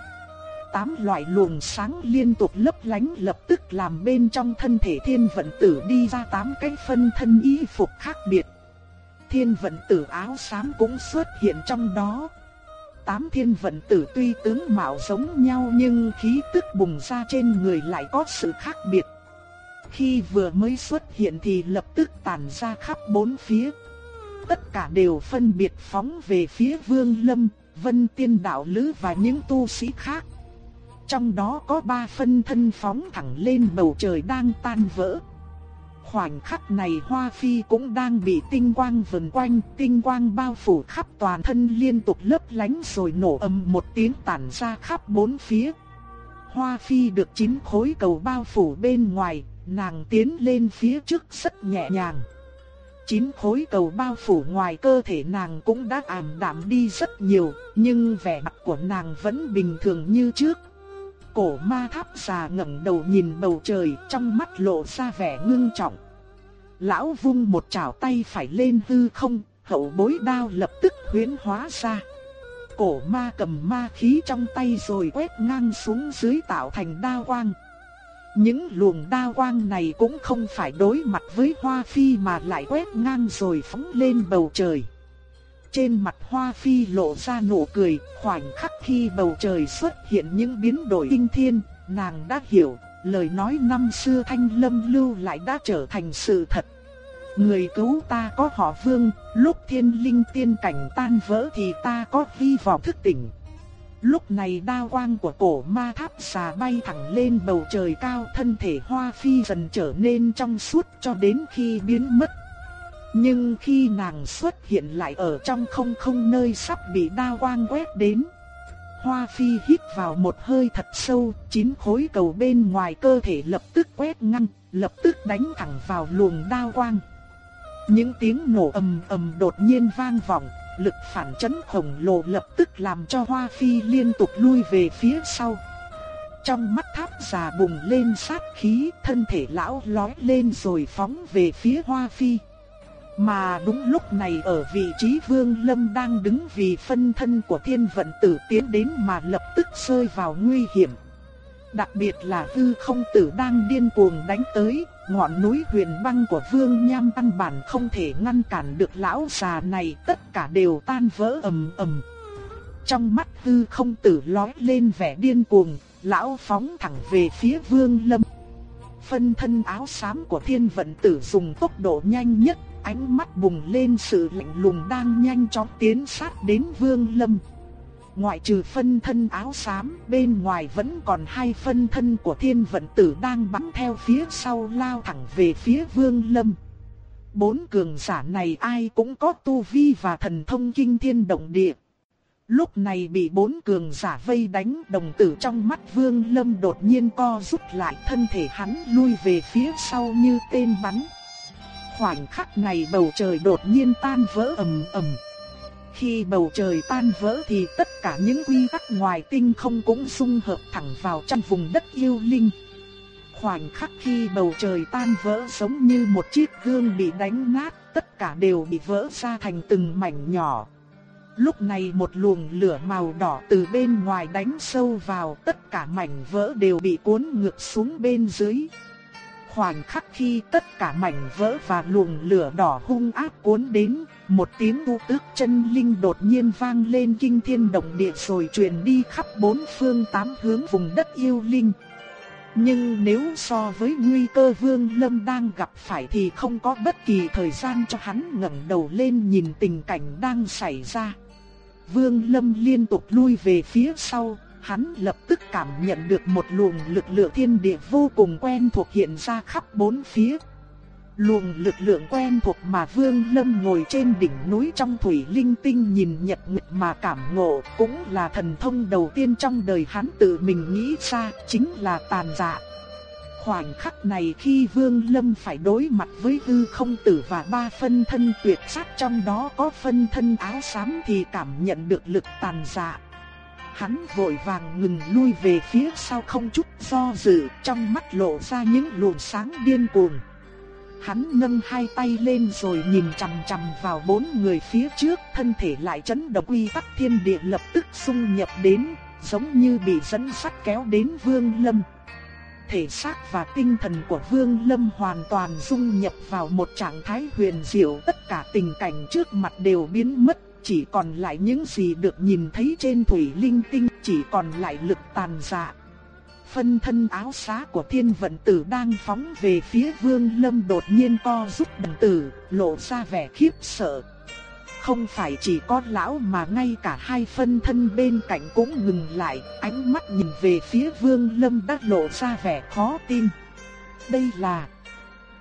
tám loại luồng sáng liên tục lấp lánh lập tức làm bên trong thân thể thiên vận tử đi ra tám cái phân thân y phục khác biệt. Thiên vận tử áo xám cũng xuất hiện trong đó. Tám thiên vận tử tuy tướng mạo giống nhau nhưng khí tức bùng ra trên người lại có sự khác biệt. Khi vừa mới xuất hiện thì lập tức tản ra khắp bốn phía. Tất cả đều phân biệt phóng về phía Vương Lâm, Vân Tiên Đạo Lữ và những tu sĩ khác. Trong đó có ba phân thân phóng thẳng lên bầu trời đang tan vỡ. Khoảnh khắc này Hoa Phi cũng đang bị tinh quang vần quanh, tinh quang bao phủ khắp toàn thân liên tục lấp lánh rồi nổ ầm một tiếng tản ra khắp bốn phía. Hoa Phi được chín khối cầu bao phủ bên ngoài, nàng tiến lên phía trước rất nhẹ nhàng. Chín khối cầu bao phủ ngoài cơ thể nàng cũng đã ảm đạm đi rất nhiều, nhưng vẻ mặt của nàng vẫn bình thường như trước, Cổ ma tháp già ngẩng đầu nhìn bầu trời trong mắt lộ ra vẻ ngưng trọng. Lão vung một chảo tay phải lên hư không, hậu bối đao lập tức huyễn hóa ra. Cổ ma cầm ma khí trong tay rồi quét ngang xuống dưới tạo thành đao quang. Những luồng đao quang này cũng không phải đối mặt với hoa phi mà lại quét ngang rồi phóng lên bầu trời. Trên mặt Hoa Phi lộ ra nụ cười, khoảnh khắc khi bầu trời xuất hiện những biến đổi kinh thiên, nàng đã hiểu, lời nói năm xưa Thanh Lâm lưu lại đã trở thành sự thật. Người cứu ta có họ Vương, lúc thiên linh tiên cảnh tan vỡ thì ta có hy vọng thức tỉnh. Lúc này đao quang của cổ ma tháp xà bay thẳng lên bầu trời cao thân thể hoa phi dần trở nên trong suốt cho đến khi biến mất nhưng khi nàng xuất hiện lại ở trong không không nơi sắp bị đao quang quét đến. Hoa Phi hít vào một hơi thật sâu, chín khối cầu bên ngoài cơ thể lập tức quét ngăn, lập tức đánh thẳng vào luồng đao quang. Những tiếng nổ ầm ầm đột nhiên vang vọng, lực phản chấn khổng lồ lập tức làm cho Hoa Phi liên tục lui về phía sau. Trong mắt tháp già bùng lên sát khí, thân thể lão lói lên rồi phóng về phía Hoa Phi. Mà đúng lúc này ở vị trí Vương Lâm đang đứng vì phân thân của thiên vận tử tiến đến mà lập tức rơi vào nguy hiểm. Đặc biệt là hư không tử đang điên cuồng đánh tới, ngọn núi huyền băng của Vương Nham căn bản không thể ngăn cản được lão già này, tất cả đều tan vỡ ầm ầm. Trong mắt hư không tử lói lên vẻ điên cuồng, lão phóng thẳng về phía Vương Lâm. Phân thân áo xám của thiên vận tử dùng tốc độ nhanh nhất ánh mắt bùng lên sự lạnh lùng đang nhanh chóng tiến sát đến Vương Lâm. Ngoại trừ phân thân áo xám, bên ngoài vẫn còn hai phân thân của thiên vận tử đang bắn theo phía sau lao thẳng về phía Vương Lâm. Bốn cường giả này ai cũng có tu vi và thần thông kinh thiên động địa. Lúc này bị bốn cường giả vây đánh đồng tử trong mắt Vương Lâm đột nhiên co rút lại thân thể hắn lui về phía sau như tên bắn Khoảnh khắc này bầu trời đột nhiên tan vỡ ầm ầm. Khi bầu trời tan vỡ thì tất cả những quy tắc ngoài tinh không cũng xung hợp thẳng vào trong vùng đất yêu linh. Khoảnh khắc khi bầu trời tan vỡ giống như một chiếc gương bị đánh nát, tất cả đều bị vỡ ra thành từng mảnh nhỏ. Lúc này một luồng lửa màu đỏ từ bên ngoài đánh sâu vào, tất cả mảnh vỡ đều bị cuốn ngược xuống bên dưới. Khoảnh khắc khi tất cả mảnh vỡ và luồng lửa đỏ hung ác cuốn đến, một tiếng u tước chân linh đột nhiên vang lên kinh thiên động địa rồi truyền đi khắp bốn phương tám hướng vùng đất yêu linh. Nhưng nếu so với nguy cơ Vương Lâm đang gặp phải thì không có bất kỳ thời gian cho hắn ngẩng đầu lên nhìn tình cảnh đang xảy ra. Vương Lâm liên tục lui về phía sau, hắn lập tức cảm nhận được một luồng lực lượng thiên địa vô cùng quen thuộc hiện ra khắp bốn phía. Luồng lực lượng quen thuộc mà Vương Lâm ngồi trên đỉnh núi trong thủy linh tinh nhìn nhật nguyệt mà cảm ngộ cũng là thần thông đầu tiên trong đời hắn tự mình nghĩ ra, chính là tàn dạ. Khoảnh khắc này khi Vương Lâm phải đối mặt với hư không tử và ba phân thân tuyệt sắc trong đó có phân thân áo xám thì cảm nhận được lực tàn dạ. Hắn vội vàng ngừng lui về phía sau không chút do dự, trong mắt lộ ra những luồng sáng điên cuồng. Hắn nâng hai tay lên rồi nhìn chằm chằm vào bốn người phía trước, thân thể lại chấn động uy tắc thiên địa lập tức xung nhập đến, giống như bị dẫn sắt kéo đến Vương Lâm. Thể xác và tinh thần của Vương Lâm hoàn toàn dung nhập vào một trạng thái huyền diệu, tất cả tình cảnh trước mặt đều biến mất, chỉ còn lại những gì được nhìn thấy trên thủy linh tinh, chỉ còn lại lực tàn dạ. Phân thân áo xá của thiên vận tử đang phóng về phía vương lâm đột nhiên co rút đồng tử, lộ ra vẻ khiếp sợ. Không phải chỉ có lão mà ngay cả hai phân thân bên cạnh cũng ngừng lại, ánh mắt nhìn về phía vương lâm đã lộ ra vẻ khó tin. Đây là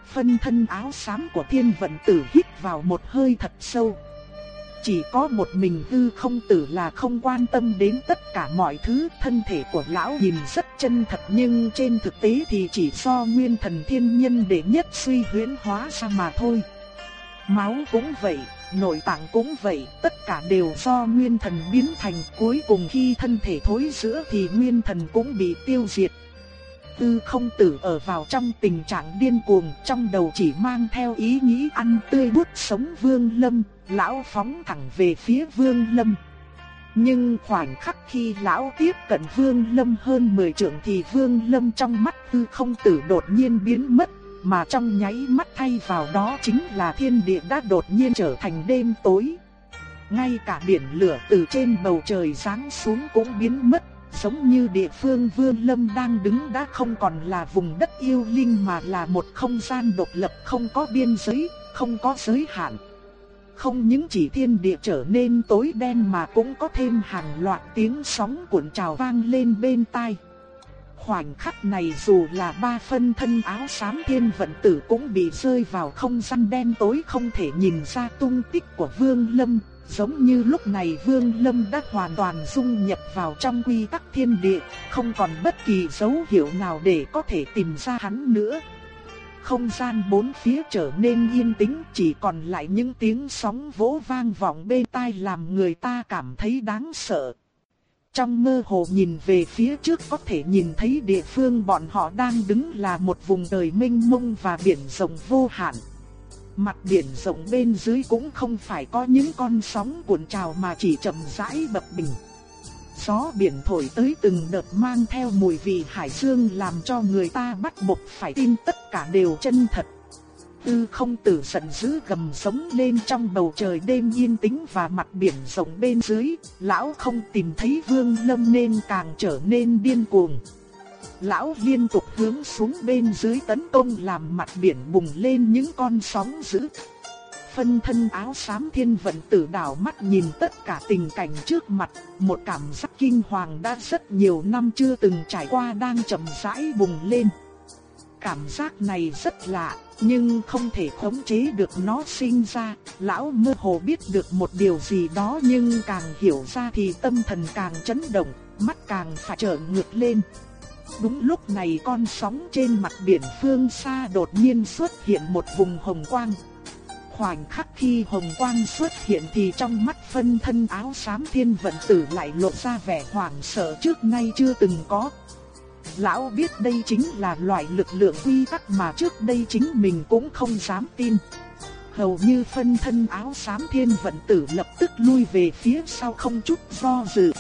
phân thân áo xám của thiên vận tử hít vào một hơi thật sâu. Chỉ có một mình hư không tử là không quan tâm đến tất cả mọi thứ, thân thể của lão nhìn rất chân thật nhưng trên thực tế thì chỉ do nguyên thần thiên nhân để nhất suy huyễn hóa ra mà thôi. Máu cũng vậy, nội tạng cũng vậy, tất cả đều do nguyên thần biến thành cuối cùng khi thân thể thối giữa thì nguyên thần cũng bị tiêu diệt. Tư không tử ở vào trong tình trạng điên cuồng, trong đầu chỉ mang theo ý nghĩ ăn tươi bút sống vương lâm, lão phóng thẳng về phía Vương Lâm. Nhưng khoảnh khắc khi lão tiếp cận Vương Lâm hơn 10 trượng thì Vương Lâm trong mắt hư không tử đột nhiên biến mất, mà trong nháy mắt thay vào đó chính là thiên địa đã đột nhiên trở thành đêm tối. Ngay cả biển lửa từ trên bầu trời giáng xuống cũng biến mất, giống như địa phương Vương Lâm đang đứng đã không còn là vùng đất yêu linh mà là một không gian độc lập không có biên giới, không có giới hạn. Không những chỉ thiên địa trở nên tối đen mà cũng có thêm hàng loạt tiếng sóng cuộn trào vang lên bên tai. Khoảnh khắc này dù là ba phân thân áo xám thiên vận tử cũng bị rơi vào không gian đen tối không thể nhìn ra tung tích của Vương Lâm. Giống như lúc này Vương Lâm đã hoàn toàn dung nhập vào trong quy tắc thiên địa, không còn bất kỳ dấu hiệu nào để có thể tìm ra hắn nữa không gian bốn phía trở nên yên tĩnh, chỉ còn lại những tiếng sóng vỗ vang vọng bên tai làm người ta cảm thấy đáng sợ. Trong mơ hồ nhìn về phía trước có thể nhìn thấy địa phương bọn họ đang đứng là một vùng đời mênh mông và biển rộng vô hạn. Mặt biển rộng bên dưới cũng không phải có những con sóng cuộn trào mà chỉ chậm rãi bập bình. Gió biển thổi tới từng đợt mang theo mùi vị hải dương làm cho người ta bắt buộc phải tin tất cả đều chân thật. Tư không tử giận dữ gầm sống lên trong bầu trời đêm yên tĩnh và mặt biển rộng bên dưới, lão không tìm thấy vương lâm nên càng trở nên điên cuồng. Lão liên tục hướng xuống bên dưới tấn công làm mặt biển bùng lên những con sóng dữ phân thân áo xám thiên vận tử đảo mắt nhìn tất cả tình cảnh trước mặt, một cảm giác kinh hoàng đã rất nhiều năm chưa từng trải qua đang chậm rãi bùng lên. Cảm giác này rất lạ, nhưng không thể khống chế được nó sinh ra, lão mơ hồ biết được một điều gì đó nhưng càng hiểu ra thì tâm thần càng chấn động, mắt càng phải trợn ngược lên. Đúng lúc này con sóng trên mặt biển phương xa đột nhiên xuất hiện một vùng hồng quang. Khoảnh khắc khi hồng quang xuất hiện thì trong mắt phân thân áo xám thiên vận tử lại lộ ra vẻ hoảng sợ trước nay chưa từng có. Lão biết đây chính là loại lực lượng quy tắc mà trước đây chính mình cũng không dám tin. Hầu như phân thân áo xám thiên vận tử lập tức lui về phía sau không chút do dự.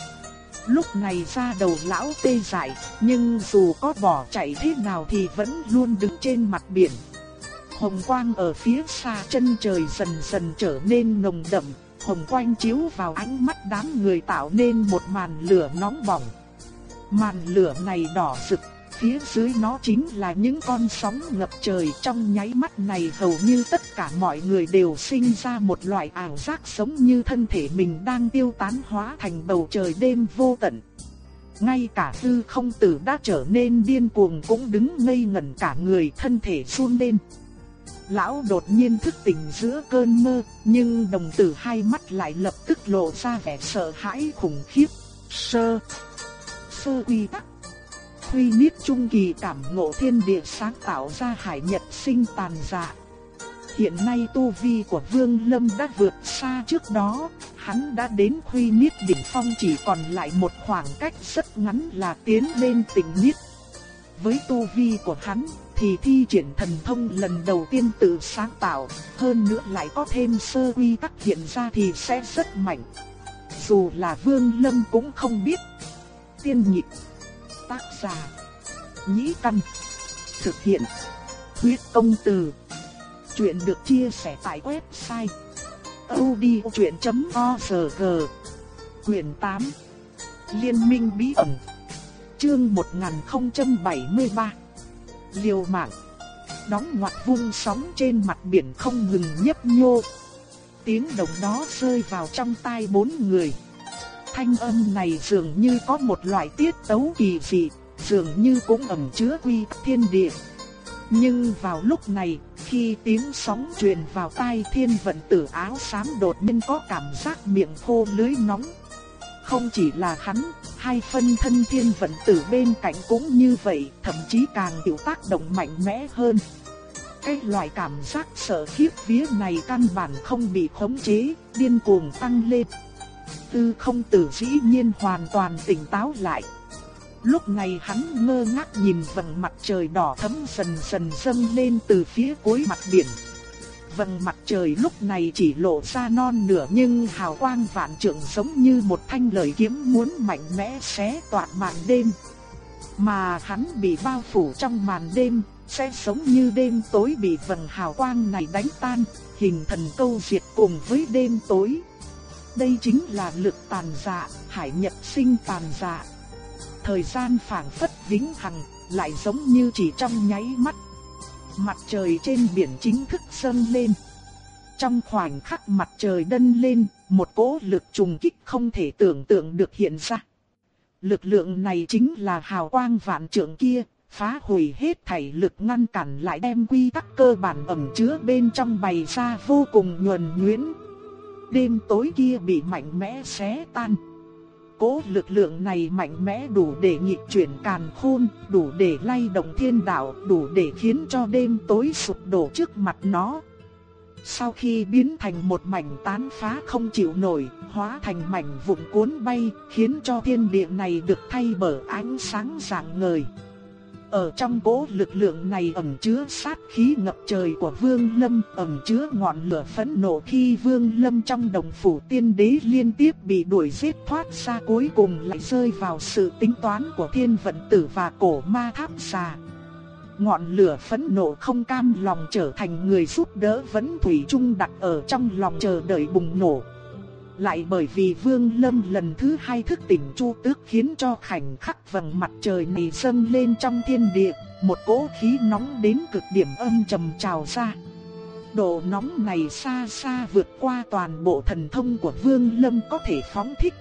Lúc này ra đầu lão tê dại, nhưng dù có bỏ chạy thế nào thì vẫn luôn đứng trên mặt biển. Hồng quang ở phía xa chân trời dần dần trở nên nồng đậm, hồng quang chiếu vào ánh mắt đám người tạo nên một màn lửa nóng bỏng. Màn lửa này đỏ rực, phía dưới nó chính là những con sóng ngập trời trong nháy mắt này hầu như tất cả mọi người đều sinh ra một loại ảo giác sống như thân thể mình đang tiêu tán hóa thành bầu trời đêm vô tận. Ngay cả tư không tử đã trở nên điên cuồng cũng đứng ngây ngẩn cả người thân thể run lên. Lão đột nhiên thức tỉnh giữa cơn mơ, nhưng đồng tử hai mắt lại lập tức lộ ra vẻ sợ hãi khủng khiếp. Sơ, sơ quy tắc. quy niết trung kỳ cảm ngộ thiên địa sáng tạo ra hải nhật sinh tàn dạ. Hiện nay tu vi của Vương Lâm đã vượt xa trước đó, hắn đã đến quy niết đỉnh phong chỉ còn lại một khoảng cách rất ngắn là tiến lên tỉnh niết. Với tu vi của hắn, thì thi triển thần thông lần đầu tiên tự sáng tạo, hơn nữa lại có thêm sơ quy tắc hiện ra thì sẽ rất mạnh. Dù là Vương Lâm cũng không biết. Tiên nhịp, tác giả, nhĩ căn, thực hiện, huyết công từ. Chuyện được chia sẻ tại website odchuyện.org Quyền 8 Liên minh bí ẩn Chương 1073 Liều mạng. Đóng ngoặt vung sóng trên mặt biển không ngừng nhấp nhô. Tiếng động đó rơi vào trong tai bốn người. Thanh âm này dường như có một loại tiết tấu kỳ dị Dường như cũng ẩn chứa quy thiên địa. Nhưng vào lúc này khi tiếng sóng truyền vào tai thiên vận tử áo xám đột nhiên có cảm giác miệng khô lưới nóng. Không chỉ là hắn, hai phân thân thiên vận tử bên cạnh cũng như vậy, thậm chí càng chịu tác động mạnh mẽ hơn. Cái loại cảm giác sợ khiếp vía này căn bản không bị khống chế, điên cuồng tăng lên. Tư không tử dĩ nhiên hoàn toàn tỉnh táo lại. Lúc này hắn ngơ ngác nhìn vầng mặt trời đỏ thấm dần dần dâng lên từ phía cuối mặt biển vầng mặt trời lúc này chỉ lộ ra non nửa nhưng hào quang vạn trượng giống như một thanh lợi kiếm muốn mạnh mẽ xé toạc màn đêm. Mà hắn bị bao phủ trong màn đêm, sẽ sống như đêm tối bị vầng hào quang này đánh tan, hình thần câu diệt cùng với đêm tối. Đây chính là lực tàn dạ, hải nhật sinh tàn dạ. Thời gian phảng phất vĩnh hằng, lại giống như chỉ trong nháy mắt mặt trời trên biển chính thức dâng lên. Trong khoảnh khắc mặt trời đân lên, một cỗ lực trùng kích không thể tưởng tượng được hiện ra. Lực lượng này chính là hào quang vạn trượng kia, phá hủy hết thảy lực ngăn cản lại đem quy tắc cơ bản ẩn chứa bên trong bày ra vô cùng nhuần nhuyễn. Đêm tối kia bị mạnh mẽ xé tan cố lực lượng này mạnh mẽ đủ để nhịp chuyển càn khôn, đủ để lay động thiên đạo, đủ để khiến cho đêm tối sụp đổ trước mặt nó. Sau khi biến thành một mảnh tán phá không chịu nổi, hóa thành mảnh vụn cuốn bay, khiến cho thiên địa này được thay bởi ánh sáng rạng ngời. Ở trong cố lực lượng này ẩn chứa sát khí ngập trời của Vương Lâm, ẩn chứa ngọn lửa phẫn nộ khi Vương Lâm trong đồng phủ tiên đế liên tiếp bị đuổi giết thoát ra cuối cùng lại rơi vào sự tính toán của thiên vận tử và cổ ma tháp xà. Ngọn lửa phẫn nộ không cam lòng trở thành người giúp đỡ vẫn thủy chung đặt ở trong lòng chờ đợi bùng nổ. Lại bởi vì Vương Lâm lần thứ hai thức tỉnh Chu Tước khiến cho khoảnh khắc vầng mặt trời này dâng lên trong thiên địa, một cỗ khí nóng đến cực điểm âm trầm trào ra. Độ nóng này xa xa vượt qua toàn bộ thần thông của Vương Lâm có thể phóng thích.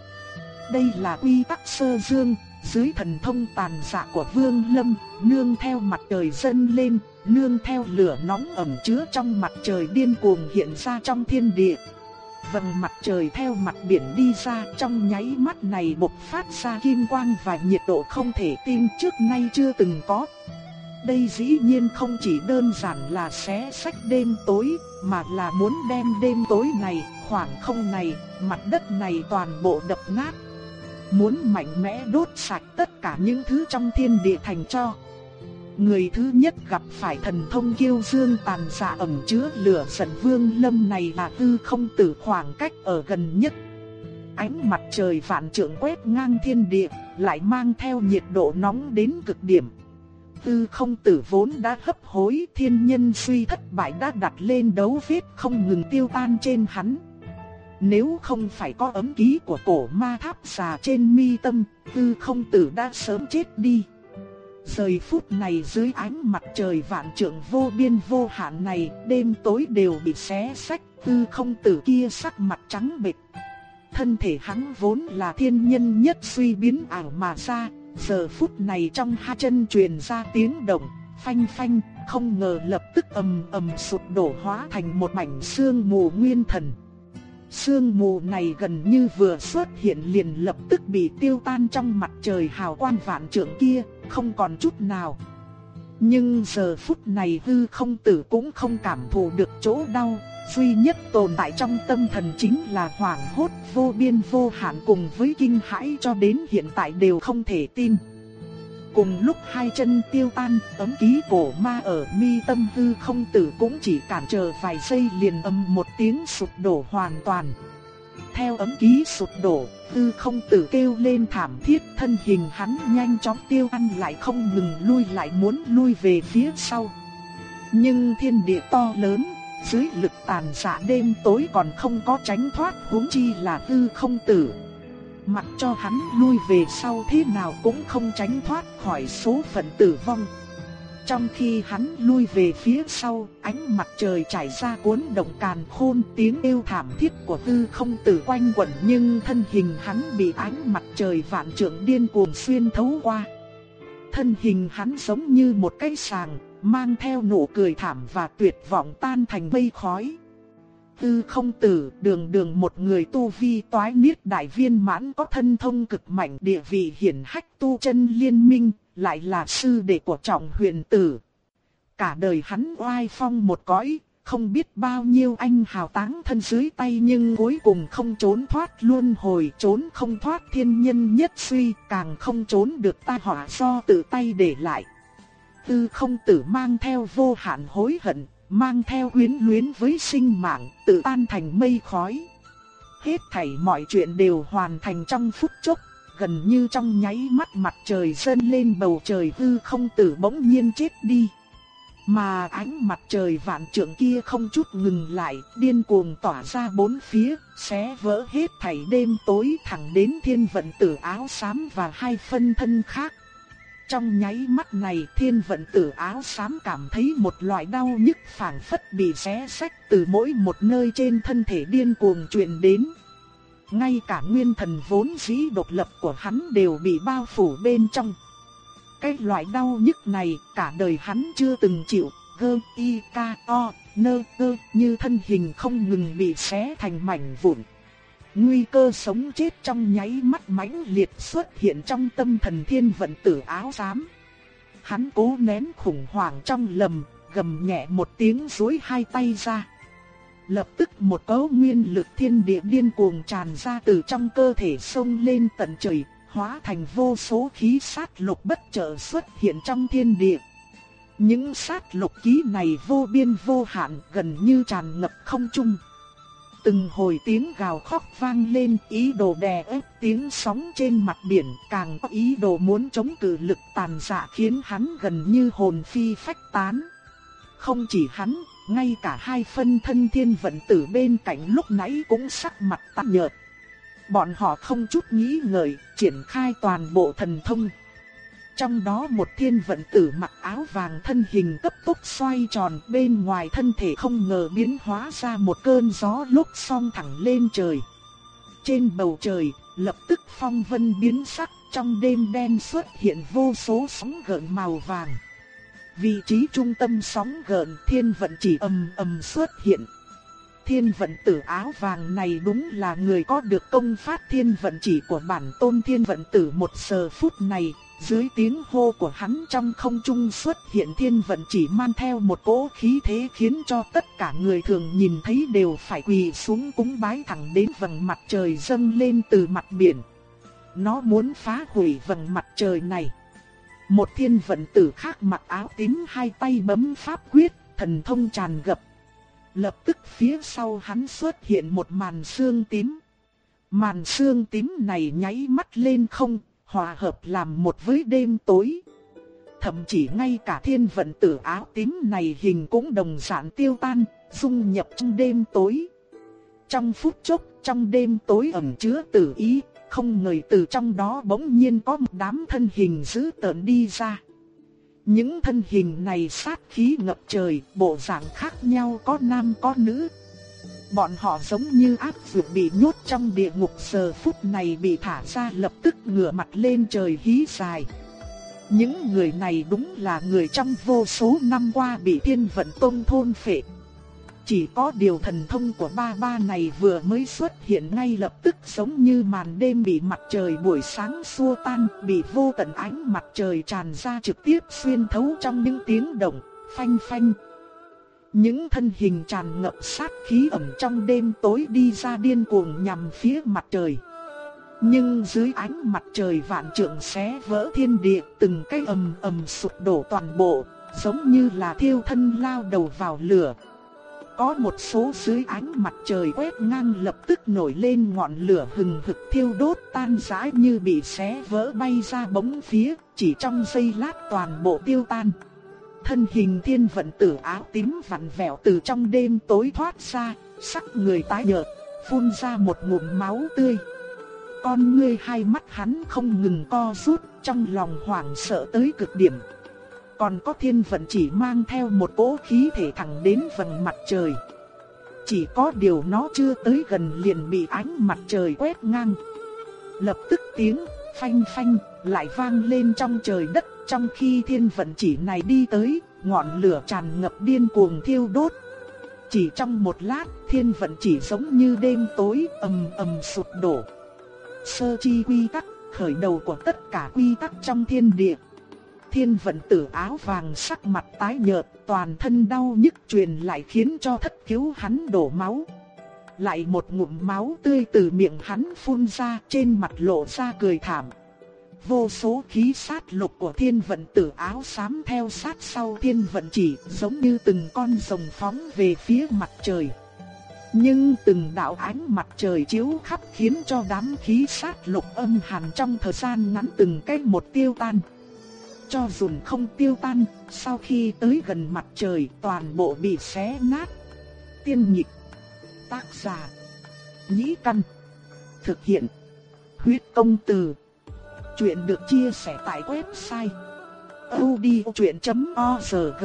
Đây là quy tắc sơ dương, dưới thần thông tàn dạ của Vương Lâm, nương theo mặt trời dâng lên, nương theo lửa nóng ẩm chứa trong mặt trời điên cuồng hiện ra trong thiên địa. Vầng mặt trời theo mặt biển đi ra trong nháy mắt này bộc phát ra kim quang và nhiệt độ không thể tin trước nay chưa từng có. Đây dĩ nhiên không chỉ đơn giản là xé sách đêm tối, mà là muốn đem đêm tối này, khoảng không này, mặt đất này toàn bộ đập nát. Muốn mạnh mẽ đốt sạch tất cả những thứ trong thiên địa thành cho. Người thứ nhất gặp phải thần thông kiêu dương tàn dạ ẩm chứa lửa giận vương lâm này là tư không tử khoảng cách ở gần nhất. Ánh mặt trời vạn trượng quét ngang thiên địa, lại mang theo nhiệt độ nóng đến cực điểm. Tư không tử vốn đã hấp hối thiên nhân suy thất bại đã đặt lên đấu vết không ngừng tiêu tan trên hắn. Nếu không phải có ấm ký của cổ ma tháp xà trên mi tâm, tư không tử đã sớm chết đi. Giờ phút này dưới ánh mặt trời vạn trượng vô biên vô hạn này, đêm tối đều bị xé sách, tư không tử kia sắc mặt trắng bệch. Thân thể hắn vốn là thiên nhân nhất suy biến ảo mà ra, giờ phút này trong hai chân truyền ra tiếng động, phanh phanh, không ngờ lập tức ầm ầm sụp đổ hóa thành một mảnh xương mù nguyên thần. Sương mù này gần như vừa xuất hiện liền lập tức bị tiêu tan trong mặt trời hào quang vạn trượng kia, không còn chút nào. Nhưng giờ phút này hư không tử cũng không cảm thụ được chỗ đau, duy nhất tồn tại trong tâm thần chính là hoảng hốt vô biên vô hạn cùng với kinh hãi cho đến hiện tại đều không thể tin. Cùng lúc hai chân tiêu tan, ấm ký cổ ma ở mi tâm hư không tử cũng chỉ cản trở vài giây liền âm một tiếng sụp đổ hoàn toàn. Theo ấm ký sụp đổ, hư không tử kêu lên thảm thiết thân hình hắn nhanh chóng tiêu ăn lại không ngừng lui lại muốn lui về phía sau. Nhưng thiên địa to lớn, dưới lực tàn xạ đêm tối còn không có tránh thoát huống chi là hư không tử. Mặc cho hắn lui về sau thế nào cũng không tránh thoát khỏi số phận tử vong. Trong khi hắn lui về phía sau, ánh mặt trời trải ra cuốn động càn khôn tiếng yêu thảm thiết của tư không tử quanh quẩn nhưng thân hình hắn bị ánh mặt trời vạn trượng điên cuồng xuyên thấu qua. Thân hình hắn giống như một cái sàng, mang theo nụ cười thảm và tuyệt vọng tan thành mây khói. Tư không tử đường đường một người tu vi toái niết đại viên mãn có thân thông cực mạnh địa vị hiển hách tu chân liên minh, lại là sư đệ của trọng huyền tử. Cả đời hắn oai phong một cõi, không biết bao nhiêu anh hào táng thân dưới tay nhưng cuối cùng không trốn thoát luôn hồi trốn không thoát thiên nhân nhất suy càng không trốn được tai họa do tự tay để lại. Tư không tử mang theo vô hạn hối hận mang theo huyến luyến với sinh mạng, tự tan thành mây khói. Hết thảy mọi chuyện đều hoàn thành trong phút chốc, gần như trong nháy mắt mặt trời sơn lên bầu trời hư không tử bỗng nhiên chết đi. Mà ánh mặt trời vạn trượng kia không chút ngừng lại, điên cuồng tỏa ra bốn phía, xé vỡ hết thảy đêm tối thẳng đến thiên vận tử áo xám và hai phân thân khác. Trong nháy mắt này thiên vận tử áo xám cảm thấy một loại đau nhức phảng phất bị xé sách từ mỗi một nơi trên thân thể điên cuồng truyền đến. Ngay cả nguyên thần vốn dĩ độc lập của hắn đều bị bao phủ bên trong. Cái loại đau nhức này cả đời hắn chưa từng chịu, gơ y ca o, nơ gơ như thân hình không ngừng bị xé thành mảnh vụn. Nguy cơ sống chết trong nháy mắt mãnh liệt xuất hiện trong tâm thần thiên vận tử áo xám. Hắn cố nén khủng hoảng trong lầm, gầm nhẹ một tiếng duỗi hai tay ra. Lập tức một cấu nguyên lực thiên địa điên cuồng tràn ra từ trong cơ thể sông lên tận trời, hóa thành vô số khí sát lục bất chợ xuất hiện trong thiên địa. Những sát lục khí này vô biên vô hạn gần như tràn ngập không trung. Từng hồi tiếng gào khóc vang lên ý đồ đè ép tiếng sóng trên mặt biển càng có ý đồ muốn chống cự lực tàn dạ khiến hắn gần như hồn phi phách tán. Không chỉ hắn, ngay cả hai phân thân thiên vận tử bên cạnh lúc nãy cũng sắc mặt tạm nhợt. Bọn họ không chút nghĩ ngợi, triển khai toàn bộ thần thông. Trong đó một thiên vận tử mặc áo vàng thân hình cấp tốc xoay tròn bên ngoài thân thể không ngờ biến hóa ra một cơn gió lúc song thẳng lên trời. Trên bầu trời, lập tức phong vân biến sắc, trong đêm đen xuất hiện vô số sóng gợn màu vàng. Vị trí trung tâm sóng gợn thiên vận chỉ ầm ầm xuất hiện. thiên vận tử áo vàng này đúng là người có được công phát thiên vận chỉ của bản tôn thiên vận tử một giờ phút này. Dưới tiếng hô của hắn trong không trung xuất hiện thiên vận chỉ mang theo một cỗ khí thế khiến cho tất cả người thường nhìn thấy đều phải quỳ xuống cúng bái thẳng đến vầng mặt trời dâng lên từ mặt biển. Nó muốn phá hủy vầng mặt trời này. Một thiên vận tử khác mặc áo tím hai tay bấm pháp quyết, thần thông tràn ngập. Lập tức phía sau hắn xuất hiện một màn xương tím. Màn xương tím này nháy mắt lên không, hòa hợp làm một với đêm tối. Thậm chí ngay cả thiên vận tử áo tím này hình cũng đồng dạng tiêu tan, dung nhập trong đêm tối. Trong phút chốc, trong đêm tối ẩn chứa tử ý, không ngờ từ trong đó bỗng nhiên có một đám thân hình dữ tợn đi ra. Những thân hình này sát khí ngập trời, bộ dạng khác nhau có nam có nữ. Bọn họ giống như ác dược bị nhốt trong địa ngục giờ phút này bị thả ra lập tức ngửa mặt lên trời hí dài. Những người này đúng là người trong vô số năm qua bị thiên vận tông thôn phệ. Chỉ có điều thần thông của ba ba này vừa mới xuất hiện ngay lập tức giống như màn đêm bị mặt trời buổi sáng xua tan, bị vô tận ánh mặt trời tràn ra trực tiếp xuyên thấu trong những tiếng động, phanh phanh. Những thân hình tràn ngập sát khí ẩm trong đêm tối đi ra điên cuồng nhằm phía mặt trời. Nhưng dưới ánh mặt trời vạn trượng xé vỡ thiên địa, từng cái ầm ầm sụp đổ toàn bộ, giống như là thiêu thân lao đầu vào lửa, có một số dưới ánh mặt trời quét ngang lập tức nổi lên ngọn lửa hừng hực thiêu đốt tan rã như bị xé vỡ bay ra bóng phía, chỉ trong giây lát toàn bộ tiêu tan. Thân hình thiên vận tử áo tím vặn vẹo từ trong đêm tối thoát ra, sắc người tái nhợt, phun ra một ngụm máu tươi. Con ngươi hai mắt hắn không ngừng co rút, trong lòng hoảng sợ tới cực điểm. Còn có thiên vận chỉ mang theo một cỗ khí thể thẳng đến vầng mặt trời. Chỉ có điều nó chưa tới gần liền bị ánh mặt trời quét ngang. Lập tức tiếng phanh phanh lại vang lên trong trời đất trong khi thiên vận chỉ này đi tới, ngọn lửa tràn ngập điên cuồng thiêu đốt. Chỉ trong một lát, thiên vận chỉ giống như đêm tối ầm ầm sụp đổ. Sơ chi quy tắc, khởi đầu của tất cả quy tắc trong thiên địa thiên vận tử áo vàng sắc mặt tái nhợt, toàn thân đau nhức truyền lại khiến cho thất cứu hắn đổ máu. Lại một ngụm máu tươi từ miệng hắn phun ra trên mặt lộ ra cười thảm. Vô số khí sát lục của thiên vận tử áo xám theo sát sau thiên vận chỉ giống như từng con rồng phóng về phía mặt trời. Nhưng từng đạo ánh mặt trời chiếu khắp khiến cho đám khí sát lục âm hàn trong thời gian ngắn từng cách một tiêu tan cho dù không tiêu tan, sau khi tới gần mặt trời toàn bộ bị xé nát. Tiên nhịp, tác giả, nhĩ căn, thực hiện, huyết công từ. Chuyện được chia sẻ tại website odchuyện.org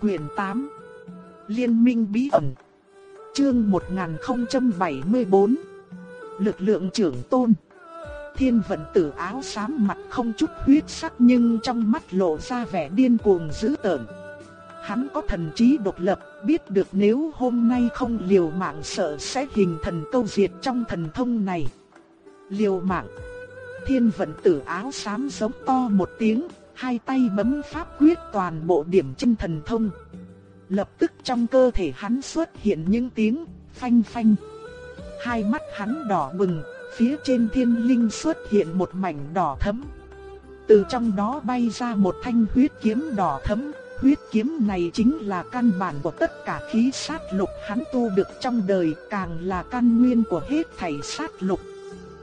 Quyền 8 Liên minh bí ẩn Chương 1074 Lực lượng trưởng tôn Thiên vận tử áo xám mặt không chút huyết sắc nhưng trong mắt lộ ra vẻ điên cuồng dữ tợn. Hắn có thần trí độc lập, biết được nếu hôm nay không liều mạng sợ sẽ hình thần câu diệt trong thần thông này. Liều mạng. Thiên vận tử áo xám giống to một tiếng, hai tay bấm pháp quyết toàn bộ điểm chân thần thông. Lập tức trong cơ thể hắn xuất hiện những tiếng phanh phanh. Hai mắt hắn đỏ bừng, phía trên thiên linh xuất hiện một mảnh đỏ thẫm. Từ trong đó bay ra một thanh huyết kiếm đỏ thẫm, huyết kiếm này chính là căn bản của tất cả khí sát lục hắn tu được trong đời, càng là căn nguyên của hết thảy sát lục.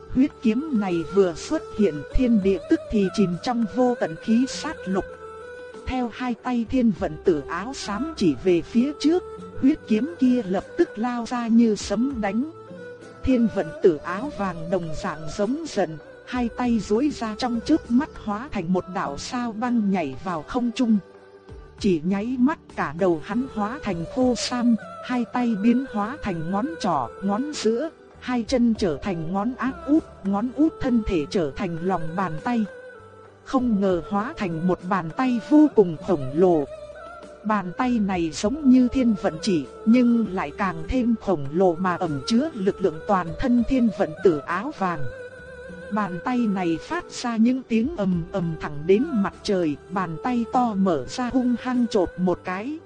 Huyết kiếm này vừa xuất hiện thiên địa tức thì chìm trong vô tận khí sát lục. Theo hai tay thiên vận tử áo xám chỉ về phía trước, huyết kiếm kia lập tức lao ra như sấm đánh thiên vận tử áo vàng đồng dạng giống dần, hai tay duỗi ra trong trước mắt hóa thành một đạo sao băng nhảy vào không trung. Chỉ nháy mắt cả đầu hắn hóa thành khô sam, hai tay biến hóa thành ngón trỏ, ngón giữa, hai chân trở thành ngón áp út, ngón út thân thể trở thành lòng bàn tay. Không ngờ hóa thành một bàn tay vô cùng khổng lồ. Bàn tay này giống như thiên vận chỉ, nhưng lại càng thêm khổng lồ mà ẩn chứa lực lượng toàn thân thiên vận tử áo vàng. Bàn tay này phát ra những tiếng ầm ầm thẳng đến mặt trời, bàn tay to mở ra hung hăng chộp một cái.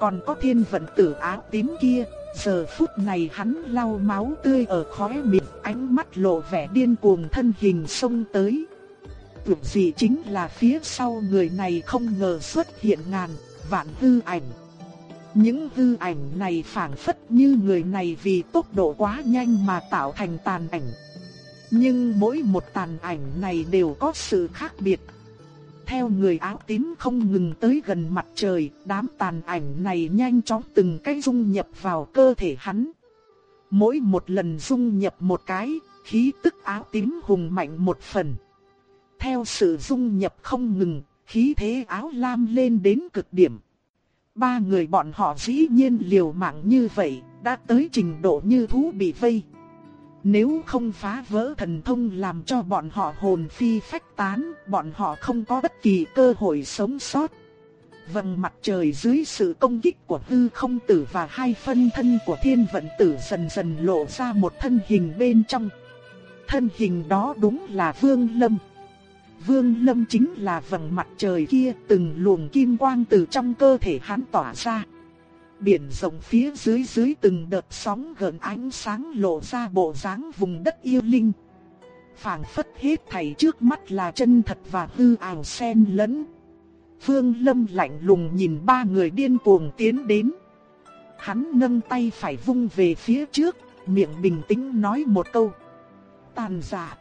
Còn có thiên vận tử áo tím kia, giờ phút này hắn lau máu tươi ở khóe miệng, ánh mắt lộ vẻ điên cuồng thân hình xông tới. Tưởng gì chính là phía sau người này không ngờ xuất hiện ngàn, vạn hư ảnh. Những hư ảnh này phảng phất như người này vì tốc độ quá nhanh mà tạo thành tàn ảnh. Nhưng mỗi một tàn ảnh này đều có sự khác biệt. Theo người áo tím không ngừng tới gần mặt trời, đám tàn ảnh này nhanh chóng từng cái dung nhập vào cơ thể hắn. Mỗi một lần dung nhập một cái, khí tức áo tím hùng mạnh một phần. Theo sự dung nhập không ngừng, khí thế áo lam lên đến cực điểm. Ba người bọn họ dĩ nhiên liều mạng như vậy, đã tới trình độ như thú bị vây. Nếu không phá vỡ thần thông làm cho bọn họ hồn phi phách tán, bọn họ không có bất kỳ cơ hội sống sót. Vầng mặt trời dưới sự công kích của hư không tử và hai phân thân của thiên vận tử dần dần lộ ra một thân hình bên trong. Thân hình đó đúng là Vương Lâm. Vương Lâm chính là vầng mặt trời kia từng luồng kim quang từ trong cơ thể hắn tỏa ra. Biển rộng phía dưới dưới từng đợt sóng gợn ánh sáng lộ ra bộ dáng vùng đất yêu linh. phảng phất hết thảy trước mắt là chân thật và hư ảo xen lẫn. Vương Lâm lạnh lùng nhìn ba người điên cuồng tiến đến. Hắn nâng tay phải vung về phía trước, miệng bình tĩnh nói một câu. Tàn giả.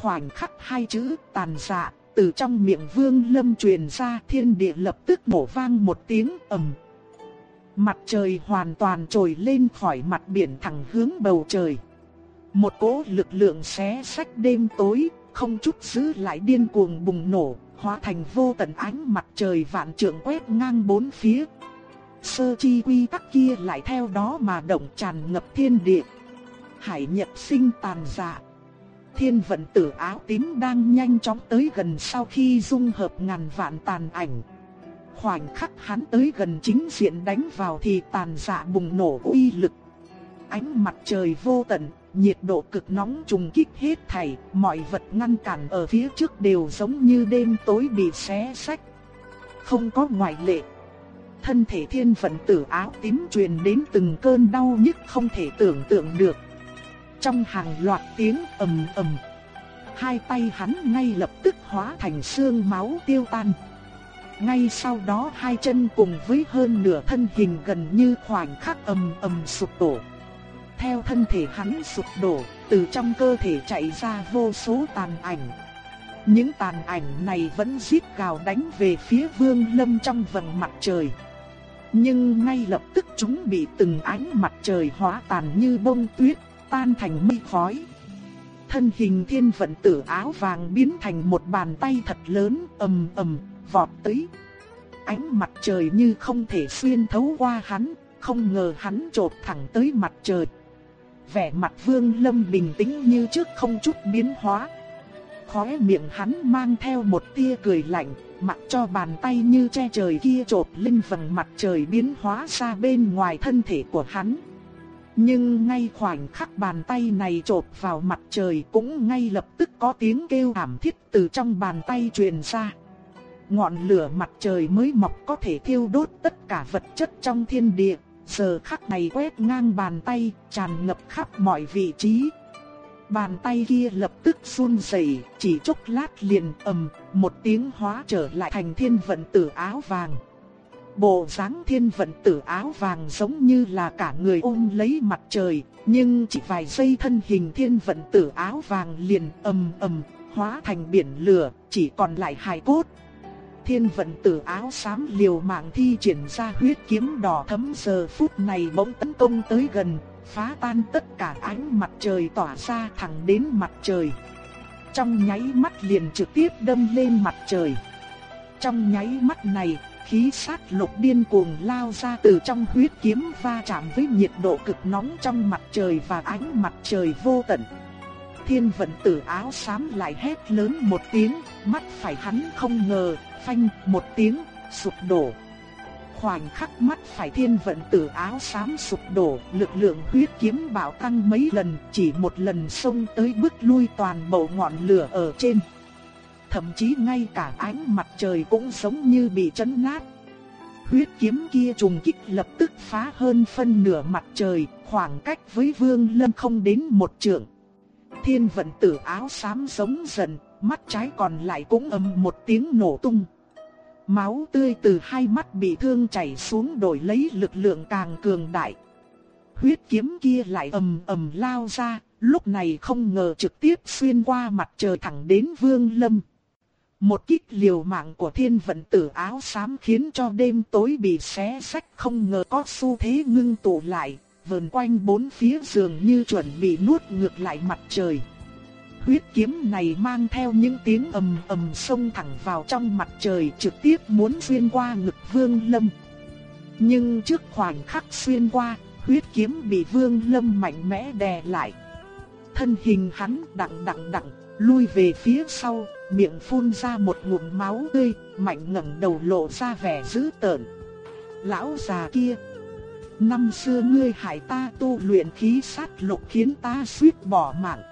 Khoảnh khắc hai chữ tàn dạ, từ trong miệng Vương Lâm truyền ra thiên địa lập tức nổ vang một tiếng ầm. Mặt trời hoàn toàn trồi lên khỏi mặt biển thẳng hướng bầu trời. Một cỗ lực lượng xé sách đêm tối, không chút giữ lại điên cuồng bùng nổ, hóa thành vô tận ánh mặt trời vạn trượng quét ngang bốn phía. Sơ chi quy tắc kia lại theo đó mà động tràn ngập thiên địa. Hải nhật sinh tàn dạ. Thiên vận tử áo tím đang nhanh chóng tới gần sau khi dung hợp ngàn vạn tàn ảnh. Khoảnh khắc hắn tới gần chính diện đánh vào thì tàn dạ bùng nổ uy lực. Ánh mặt trời vô tận, nhiệt độ cực nóng trùng kích hết thảy, mọi vật ngăn cản ở phía trước đều giống như đêm tối bị xé sách. Không có ngoại lệ. Thân thể thiên vận tử áo tím truyền đến từng cơn đau nhức không thể tưởng tượng được. Trong hàng loạt tiếng ầm ầm, hai tay hắn ngay lập tức hóa thành xương máu tiêu tan. Ngay sau đó hai chân cùng với hơn nửa thân hình gần như khoảnh khắc ầm ầm sụp đổ. Theo thân thể hắn sụp đổ, từ trong cơ thể chạy ra vô số tàn ảnh. Những tàn ảnh này vẫn giết gào đánh về phía Vương Lâm trong vầng mặt trời. Nhưng ngay lập tức chúng bị từng ánh mặt trời hóa tàn như bông tuyết, tan thành mây khói. Thân hình thiên vận tử áo vàng biến thành một bàn tay thật lớn ầm ầm vọt tới. Ánh mặt trời như không thể xuyên thấu qua hắn, không ngờ hắn chộp thẳng tới mặt trời. Vẻ mặt Vương Lâm bình tĩnh như trước không chút biến hóa. Khóe miệng hắn mang theo một tia cười lạnh, mặc cho bàn tay như che trời kia chộp lên vầng mặt trời biến hóa ra bên ngoài thân thể của hắn. Nhưng ngay khoảnh khắc bàn tay này chộp vào mặt trời cũng ngay lập tức có tiếng kêu thảm thiết từ trong bàn tay truyền ra ngọn lửa mặt trời mới mọc có thể thiêu đốt tất cả vật chất trong thiên địa, giờ khắc này quét ngang bàn tay, tràn ngập khắp mọi vị trí. Bàn tay kia lập tức run rẩy, chỉ chốc lát liền ầm, một tiếng hóa trở lại thành thiên vận tử áo vàng. Bộ dáng thiên vận tử áo vàng giống như là cả người ôm lấy mặt trời, nhưng chỉ vài giây thân hình thiên vận tử áo vàng liền ầm ầm hóa thành biển lửa, chỉ còn lại hài cốt thiên vận tử áo xám liều mạng thi triển ra huyết kiếm đỏ thấm giờ phút này bỗng tấn công tới gần, phá tan tất cả ánh mặt trời tỏa ra thẳng đến mặt trời. Trong nháy mắt liền trực tiếp đâm lên mặt trời. Trong nháy mắt này, khí sát lục điên cuồng lao ra từ trong huyết kiếm va chạm với nhiệt độ cực nóng trong mặt trời và ánh mặt trời vô tận. Thiên vận tử áo xám lại hét lớn một tiếng, mắt phải hắn không ngờ, phanh một tiếng, sụp đổ. khoảnh khắc mắt phải thiên vận tử áo xám sụp đổ, lực lượng huyết kiếm bạo tăng mấy lần, chỉ một lần xông tới bước lui toàn bộ ngọn lửa ở trên. Thậm chí ngay cả ánh mặt trời cũng giống như bị chấn nát. Huyết kiếm kia trùng kích lập tức phá hơn phân nửa mặt trời, khoảng cách với vương lâm không đến một trượng. Thiên vận tử áo xám giống dần, mắt trái còn lại cũng ầm một tiếng nổ tung. Máu tươi từ hai mắt bị thương chảy xuống đổi lấy lực lượng càng cường đại. Huyết kiếm kia lại ầm ầm lao ra, lúc này không ngờ trực tiếp xuyên qua mặt trời thẳng đến Vương Lâm. Một kích liều mạng của thiên vận tử áo xám khiến cho đêm tối bị xé sách không ngờ có xu thế ngưng tụ lại, vờn quanh bốn phía giường như chuẩn bị nuốt ngược lại mặt trời. Huyết kiếm này mang theo những tiếng ầm ầm xông thẳng vào trong mặt trời trực tiếp muốn xuyên qua ngực Vương Lâm. Nhưng trước khoảnh khắc xuyên qua, huyết kiếm bị Vương Lâm mạnh mẽ đè lại. Thân hình hắn đặng đặng đặng, lui về phía sau, miệng phun ra một ngụm máu tươi, mạnh ngẩng đầu lộ ra vẻ dữ tợn. Lão già kia, năm xưa ngươi hại ta tu luyện khí sát lục khiến ta suýt bỏ mạng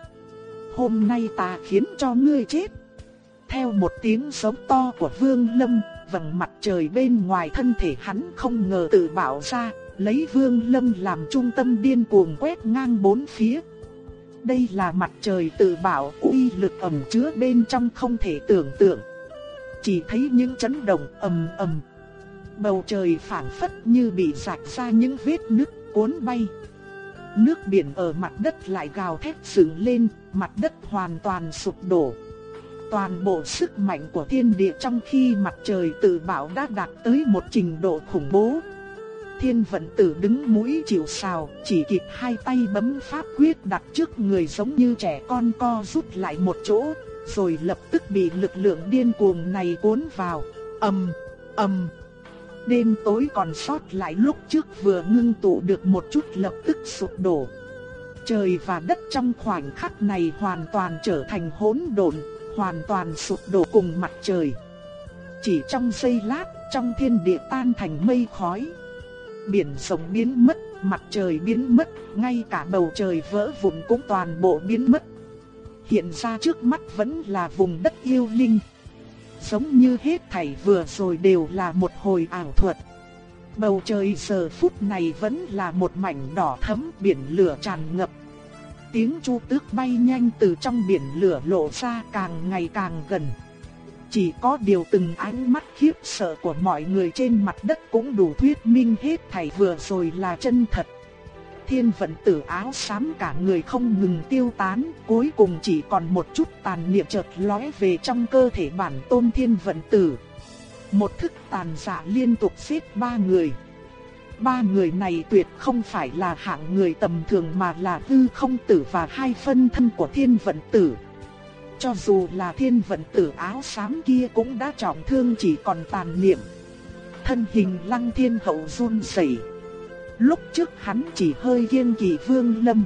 hôm nay ta khiến cho ngươi chết. Theo một tiếng sống to của Vương Lâm, vầng mặt trời bên ngoài thân thể hắn không ngờ tự bảo ra, lấy Vương Lâm làm trung tâm điên cuồng quét ngang bốn phía. Đây là mặt trời tự bảo uy lực ẩm chứa bên trong không thể tưởng tượng. Chỉ thấy những chấn động ầm ầm. Bầu trời phảng phất như bị rạch ra những vết nứt cuốn bay. Nước biển ở mặt đất lại gào thét sừng lên, mặt đất hoàn toàn sụp đổ. Toàn bộ sức mạnh của thiên địa trong khi mặt trời tự bảo đã đạt tới một trình độ khủng bố. Thiên vận tử đứng mũi chịu sào, chỉ kịp hai tay bấm pháp quyết đặt trước người giống như trẻ con co rút lại một chỗ, rồi lập tức bị lực lượng điên cuồng này cuốn vào. ầm ầm Đêm tối còn sót lại lúc trước vừa ngưng tụ được một chút lập tức sụp đổ. Trời và đất trong khoảnh khắc này hoàn toàn trở thành hỗn độn, hoàn toàn sụp đổ cùng mặt trời. Chỉ trong giây lát, trong thiên địa tan thành mây khói. Biển rộng biến mất, mặt trời biến mất, ngay cả bầu trời vỡ vụn cũng toàn bộ biến mất. Hiện ra trước mắt vẫn là vùng đất yêu linh giống như hết thảy vừa rồi đều là một hồi ảo thuật. Bầu trời giờ phút này vẫn là một mảnh đỏ thẫm biển lửa tràn ngập. Tiếng chu tước bay nhanh từ trong biển lửa lộ ra càng ngày càng gần. Chỉ có điều từng ánh mắt khiếp sợ của mọi người trên mặt đất cũng đủ thuyết minh hết thảy vừa rồi là chân thật thiên vận tử áo xám cả người không ngừng tiêu tán, cuối cùng chỉ còn một chút tàn niệm chợt lóe về trong cơ thể bản tôn thiên vận tử. Một thức tàn dạ liên tục giết ba người. Ba người này tuyệt không phải là hạng người tầm thường mà là hư không tử và hai phân thân của thiên vận tử. Cho dù là thiên vận tử áo xám kia cũng đã trọng thương chỉ còn tàn niệm. Thân hình lăng thiên hậu run rẩy. Lúc trước hắn chỉ hơi kiêng kỳ Vương Lâm.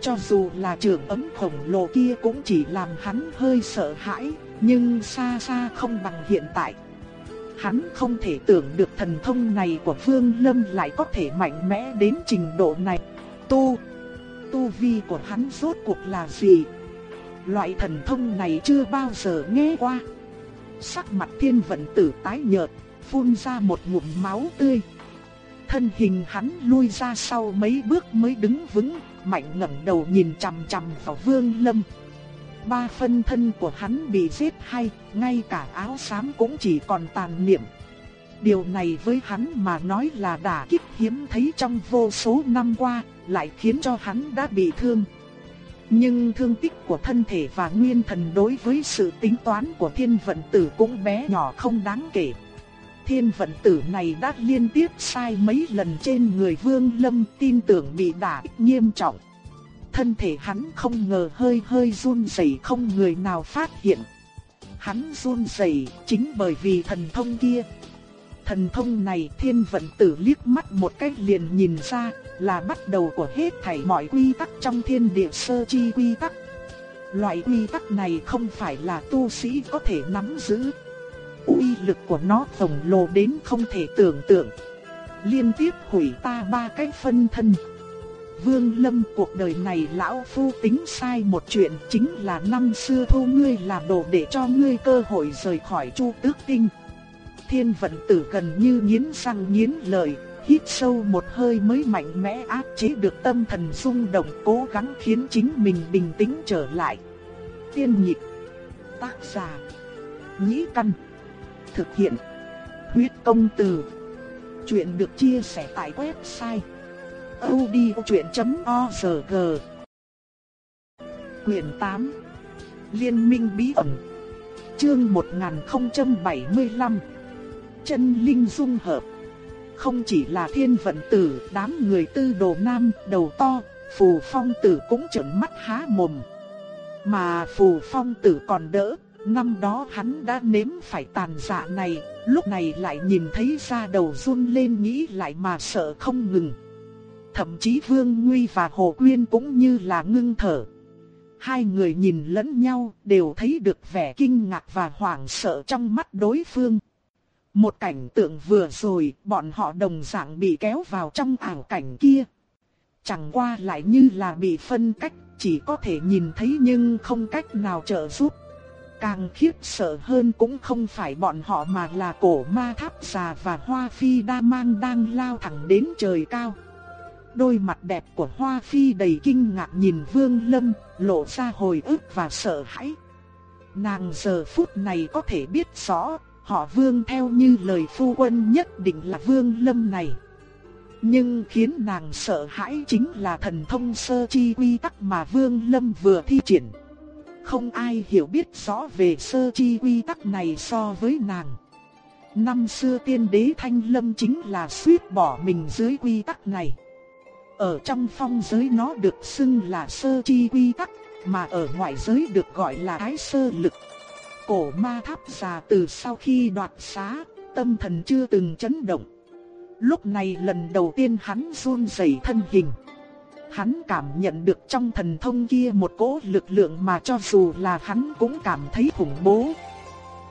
Cho dù là trưởng ấm khổng lồ kia cũng chỉ làm hắn hơi sợ hãi, nhưng xa xa không bằng hiện tại. Hắn không thể tưởng được thần thông này của Vương Lâm lại có thể mạnh mẽ đến trình độ này. Tu, tu vi của hắn rốt cuộc là gì? Loại thần thông này chưa bao giờ nghe qua. Sắc mặt thiên vận tử tái nhợt, phun ra một ngụm máu tươi thân hình hắn lui ra sau mấy bước mới đứng vững, mạnh ngẩng đầu nhìn chằm chằm vào Vương Lâm. Ba phân thân của hắn bị giết hay, ngay cả áo xám cũng chỉ còn tàn niệm. Điều này với hắn mà nói là đả kích hiếm thấy trong vô số năm qua, lại khiến cho hắn đã bị thương. Nhưng thương tích của thân thể và nguyên thần đối với sự tính toán của thiên vận tử cũng bé nhỏ không đáng kể thiên vận tử này đã liên tiếp sai mấy lần trên người Vương Lâm, tin tưởng bị đả nghiêm trọng. Thân thể hắn không ngờ hơi hơi run rẩy không người nào phát hiện. Hắn run rẩy chính bởi vì thần thông kia. Thần thông này, thiên vận tử liếc mắt một cách liền nhìn ra là bắt đầu của hết thảy mọi quy tắc trong thiên địa sơ chi quy tắc. Loại quy tắc này không phải là tu sĩ có thể nắm giữ uy lực của nó khổng lồ đến không thể tưởng tượng. Liên tiếp hủy ta ba cái phân thân. Vương Lâm, cuộc đời này lão phu tính sai một chuyện chính là năm xưa thu ngươi làm đồ để cho ngươi cơ hội rời khỏi chu tước tinh. Thiên vận tử gần như nghiến răng nghiến lợi, hít sâu một hơi mới mạnh mẽ áp chế được tâm thần rung động cố gắng khiến chính mình bình tĩnh trở lại. Tiên nhịp, tác giả, nhĩ căn, thực hiện, huyết công từ. Chuyện được chia sẻ tại website odchuyện.org Quyền 8 Liên minh bí ẩn Chương 1075 Chân linh dung hợp Không chỉ là thiên vận tử, đám người tư đồ nam, đầu to, phù phong tử cũng trợn mắt há mồm. Mà phù phong tử còn đỡ, năm đó hắn đã nếm phải tàn dạ này, lúc này lại nhìn thấy da đầu run lên nghĩ lại mà sợ không ngừng. Thậm chí Vương Nguy và Hồ Quyên cũng như là ngưng thở. Hai người nhìn lẫn nhau đều thấy được vẻ kinh ngạc và hoảng sợ trong mắt đối phương. Một cảnh tượng vừa rồi, bọn họ đồng dạng bị kéo vào trong ảo cảnh kia. Chẳng qua lại như là bị phân cách, chỉ có thể nhìn thấy nhưng không cách nào trợ giúp. Càng khiếp sợ hơn cũng không phải bọn họ mà là cổ ma tháp già và hoa phi đa mang đang lao thẳng đến trời cao. Đôi mặt đẹp của Hoa Phi đầy kinh ngạc nhìn Vương Lâm, lộ ra hồi ức và sợ hãi. Nàng giờ phút này có thể biết rõ, họ Vương theo như lời phu quân nhất định là Vương Lâm này. Nhưng khiến nàng sợ hãi chính là thần thông sơ chi quy tắc mà Vương Lâm vừa thi triển. Không ai hiểu biết rõ về sơ chi quy tắc này so với nàng. Năm xưa tiên đế Thanh Lâm chính là suýt bỏ mình dưới quy tắc này. Ở trong phong giới nó được xưng là sơ chi quy tắc, mà ở ngoại giới được gọi là thái sơ lực. Cổ ma tháp già từ sau khi đoạt xá, tâm thần chưa từng chấn động. Lúc này lần đầu tiên hắn run rẩy thân hình. Hắn cảm nhận được trong thần thông kia một cỗ lực lượng mà cho dù là hắn cũng cảm thấy khủng bố.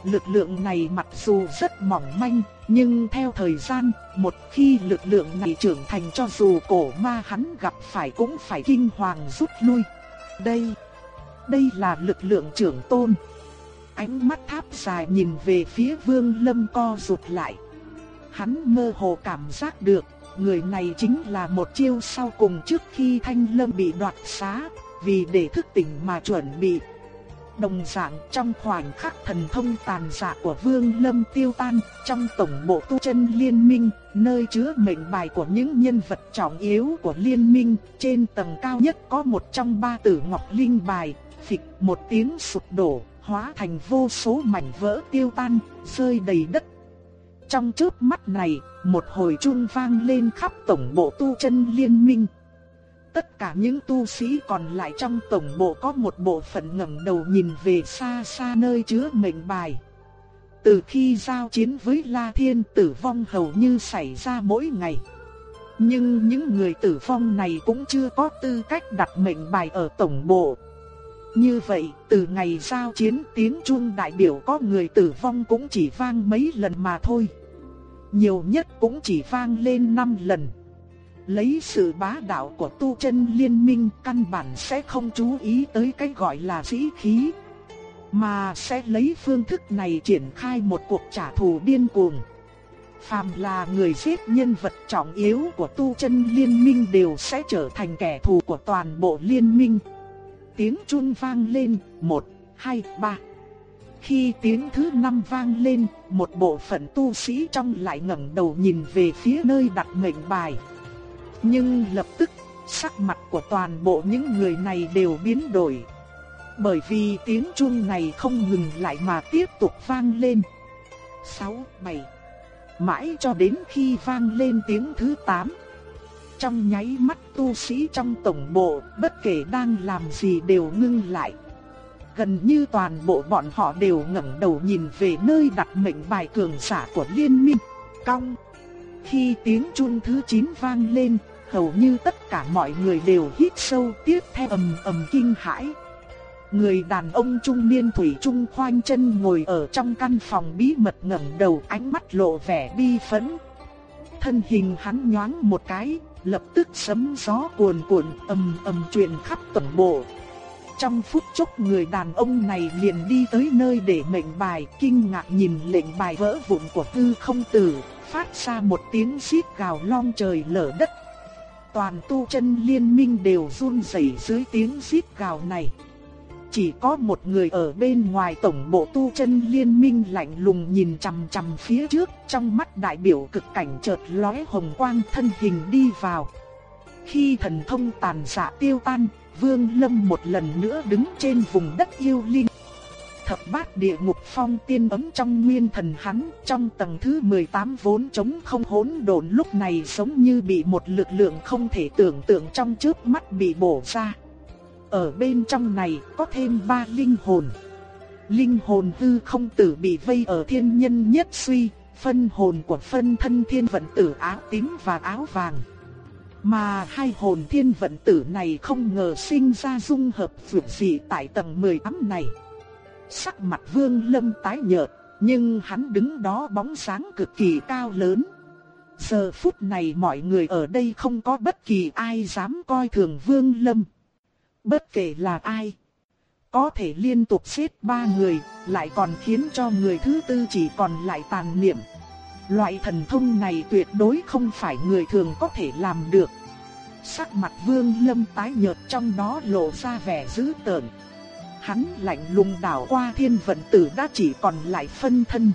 Lực lượng này mặc dù rất mỏng manh, nhưng theo thời gian, một khi lực lượng này trưởng thành cho dù cổ ma hắn gặp phải cũng phải kinh hoàng rút lui. Đây, đây là lực lượng trưởng tôn. Ánh mắt tháp dài nhìn về phía vương lâm co rụt lại. Hắn mơ hồ cảm giác được, người này chính là một chiêu sau cùng trước khi thanh lâm bị đoạt xá, vì để thức tỉnh mà chuẩn bị. Đồng dạng trong khoảnh khắc thần thông tàn giả của Vương Lâm tiêu tan, trong tổng bộ tu chân liên minh, nơi chứa mệnh bài của những nhân vật trọng yếu của liên minh, trên tầng cao nhất có một trong ba tử ngọc linh bài, phịch một tiếng sụp đổ, hóa thành vô số mảnh vỡ tiêu tan, rơi đầy đất. Trong chớp mắt này, một hồi chuông vang lên khắp tổng bộ tu chân liên minh. Tất cả những tu sĩ còn lại trong tổng bộ có một bộ phận ngẩng đầu nhìn về xa xa nơi chứa mệnh bài. Từ khi giao chiến với La Thiên tử vong hầu như xảy ra mỗi ngày. Nhưng những người tử vong này cũng chưa có tư cách đặt mệnh bài ở tổng bộ. Như vậy, từ ngày giao chiến tiếng chuông đại biểu có người tử vong cũng chỉ vang mấy lần mà thôi. Nhiều nhất cũng chỉ vang lên 5 lần lấy sự bá đạo của tu chân liên minh căn bản sẽ không chú ý tới cái gọi là sĩ khí, mà sẽ lấy phương thức này triển khai một cuộc trả thù điên cuồng. Phàm là người giết nhân vật trọng yếu của tu chân liên minh đều sẽ trở thành kẻ thù của toàn bộ liên minh. Tiếng chuông vang lên, một, hai, ba. Khi tiếng thứ năm vang lên, một bộ phận tu sĩ trong lại ngẩng đầu nhìn về phía nơi đặt mệnh bài. Nhưng lập tức, sắc mặt của toàn bộ những người này đều biến đổi. Bởi vì tiếng chuông này không ngừng lại mà tiếp tục vang lên. 6, 7 Mãi cho đến khi vang lên tiếng thứ 8 trong nháy mắt tu sĩ trong tổng bộ bất kể đang làm gì đều ngưng lại Gần như toàn bộ bọn họ đều ngẩng đầu nhìn về nơi đặt mệnh bài cường giả của liên minh Cong Khi tiếng chun thứ 9 vang lên hầu như tất cả mọi người đều hít sâu tiếp theo ầm ầm kinh hãi. Người đàn ông trung niên thủy trung khoanh chân ngồi ở trong căn phòng bí mật ngẩng đầu ánh mắt lộ vẻ bi phẫn. Thân hình hắn nhoáng một cái, lập tức sấm gió cuồn cuộn ầm ầm truyền khắp tổng bộ. Trong phút chốc người đàn ông này liền đi tới nơi để mệnh bài, kinh ngạc nhìn lệnh bài vỡ vụn của tư không tử, phát ra một tiếng xít gào long trời lở đất. Toàn tu chân liên minh đều run rẩy dưới tiếng xít gào này. Chỉ có một người ở bên ngoài tổng bộ tu chân liên minh lạnh lùng nhìn chằm chằm phía trước, trong mắt đại biểu cực cảnh chợt lóe hồng quang thân hình đi vào. Khi thần thông tàn xạ tiêu tan, Vương Lâm một lần nữa đứng trên vùng đất yêu linh. Thập bát địa ngục phong tiên ấm trong nguyên thần hắn, trong tầng thứ 18 vốn trống không hỗn độn lúc này giống như bị một lực lượng không thể tưởng tượng trong chớp mắt bị bổ ra. Ở bên trong này có thêm ba linh hồn. Linh hồn hư không tử bị vây ở thiên nhân nhất suy, phân hồn của phân thân thiên vận tử áo tím và áo vàng. Mà hai hồn thiên vận tử này không ngờ sinh ra dung hợp vượt dị tại tầng 18 này. Sắc mặt vương lâm tái nhợt, nhưng hắn đứng đó bóng sáng cực kỳ cao lớn. Giờ phút này mọi người ở đây không có bất kỳ ai dám coi thường vương lâm. Bất kể là ai. Có thể liên tục xếp ba người, lại còn khiến cho người thứ tư chỉ còn lại tàn niệm. Loại thần thông này tuyệt đối không phải người thường có thể làm được. Sắc mặt vương lâm tái nhợt trong đó lộ ra vẻ dữ tợn. Hắn lạnh lùng đảo qua thiên vận tử đã chỉ còn lại phân thân.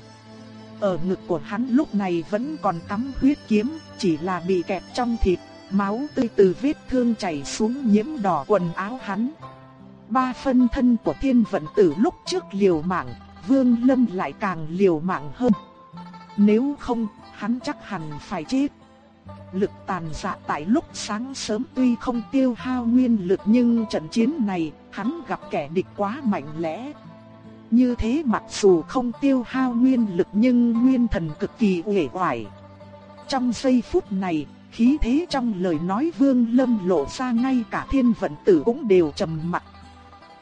Ở ngực của hắn lúc này vẫn còn cắm huyết kiếm, chỉ là bị kẹt trong thịt, máu tươi từ vết thương chảy xuống nhiễm đỏ quần áo hắn. Ba phân thân của thiên vận tử lúc trước liều mạng, vương lâm lại càng liều mạng hơn. Nếu không, hắn chắc hẳn phải chết. Lực tàn dạ tại lúc sáng sớm tuy không tiêu hao nguyên lực nhưng trận chiến này hắn gặp kẻ địch quá mạnh lẽ. Như thế mặc dù không tiêu hao nguyên lực nhưng nguyên thần cực kỳ uể oải. Trong giây phút này, khí thế trong lời nói Vương Lâm lộ ra ngay cả thiên vận tử cũng đều trầm mặc.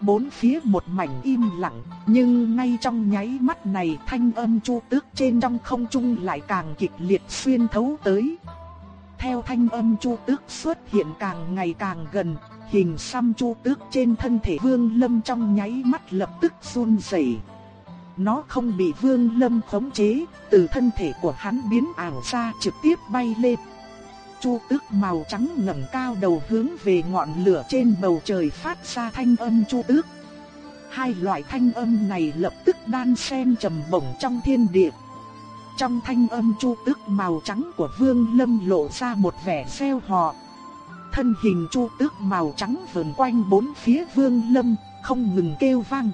Bốn phía một mảnh im lặng, nhưng ngay trong nháy mắt này thanh âm chu tước trên trong không trung lại càng kịch liệt xuyên thấu tới. Theo thanh âm chu tước xuất hiện càng ngày càng gần, hình xăm chu tước trên thân thể Vương Lâm trong nháy mắt lập tức run rẩy. Nó không bị Vương Lâm khống chế, từ thân thể của hắn biến ảo ra trực tiếp bay lên. Chu tước màu trắng ngẩng cao đầu hướng về ngọn lửa trên bầu trời phát ra thanh âm chu tước. Hai loại thanh âm này lập tức đan xen trầm bổng trong thiên địa. Trong thanh âm chu tước màu trắng của Vương Lâm lộ ra một vẻ xeo hò Thân hình chu tước màu trắng vờn quanh bốn phía Vương Lâm, không ngừng kêu vang.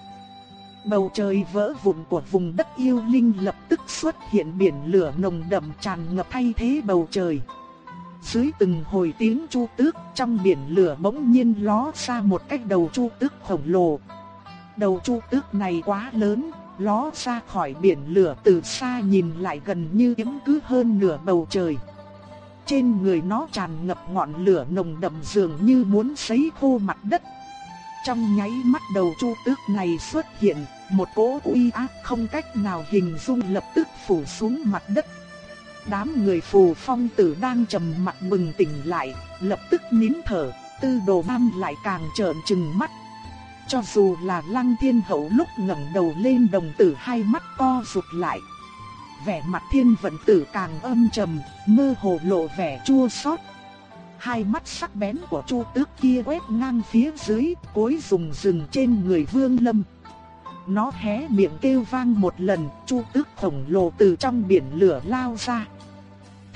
Bầu trời vỡ vụn của vùng đất yêu linh lập tức xuất hiện biển lửa nồng đậm tràn ngập thay thế bầu trời. Dưới từng hồi tiếng chu tước trong biển lửa bỗng nhiên ló ra một cái đầu chu tước khổng lồ. Đầu chu tước này quá lớn, ló ra khỏi biển lửa từ xa nhìn lại gần như chiếm cứ hơn nửa bầu trời. Trên người nó tràn ngập ngọn lửa nồng đậm dường như muốn sấy khô mặt đất. Trong nháy mắt đầu chu tước này xuất hiện, một cỗ uy áp không cách nào hình dung lập tức phủ xuống mặt đất. Đám người phù phong tử đang trầm mặt bừng tỉnh lại, lập tức nín thở, tư đồ nam lại càng trợn trừng mắt. Cho dù là lăng thiên hậu lúc ngẩng đầu lên đồng tử hai mắt co rụt lại. Vẻ mặt thiên vận tử càng âm trầm, mơ hồ lộ vẻ chua xót. Hai mắt sắc bén của chu tước kia quét ngang phía dưới, cối dùng rừng trên người vương lâm. Nó hé miệng kêu vang một lần, chu tước khổng lồ từ trong biển lửa lao ra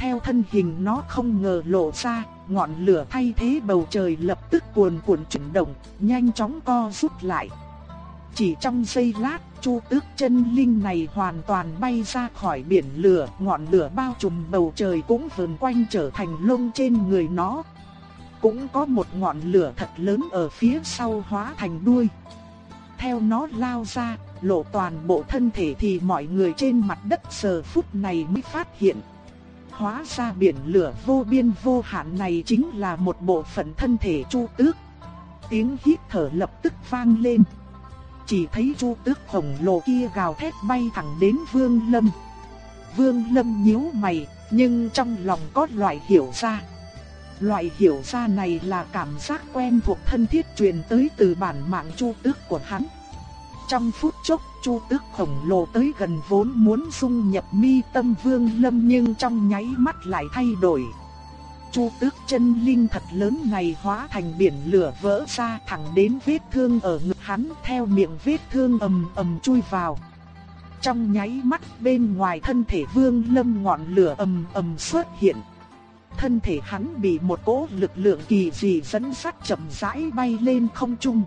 theo thân hình nó không ngờ lộ ra, ngọn lửa thay thế bầu trời lập tức cuồn cuộn chuyển động, nhanh chóng co rút lại. Chỉ trong giây lát, chu tước chân linh này hoàn toàn bay ra khỏi biển lửa, ngọn lửa bao trùm bầu trời cũng vờn quanh trở thành lông trên người nó. Cũng có một ngọn lửa thật lớn ở phía sau hóa thành đuôi. Theo nó lao ra, lộ toàn bộ thân thể thì mọi người trên mặt đất giờ phút này mới phát hiện Hóa ra biển lửa vô biên vô hạn này chính là một bộ phận thân thể chu tước. Tiếng hít thở lập tức vang lên. chỉ thấy chu tước khổng lồ kia gào thét bay thẳng đến Vương Lâm. Vương Lâm nhíu mày, nhưng trong lòng có loại hiểu ra. Loại hiểu ra này là cảm giác quen thuộc thân thiết truyền tới từ bản mạng chu tước của hắn. Trong phút chốc, chu tước khổng lồ tới gần vốn muốn dung nhập mi tâm Vương Lâm nhưng trong nháy mắt lại thay đổi. Chu tước chân linh thật lớn này hóa thành biển lửa vỡ ra thẳng đến vết thương ở ngực hắn theo miệng vết thương ầm ầm chui vào. Trong nháy mắt bên ngoài thân thể vương lâm ngọn lửa ầm ầm xuất hiện. Thân thể hắn bị một cỗ lực lượng kỳ dị dẫn sắt chậm rãi bay lên không trung.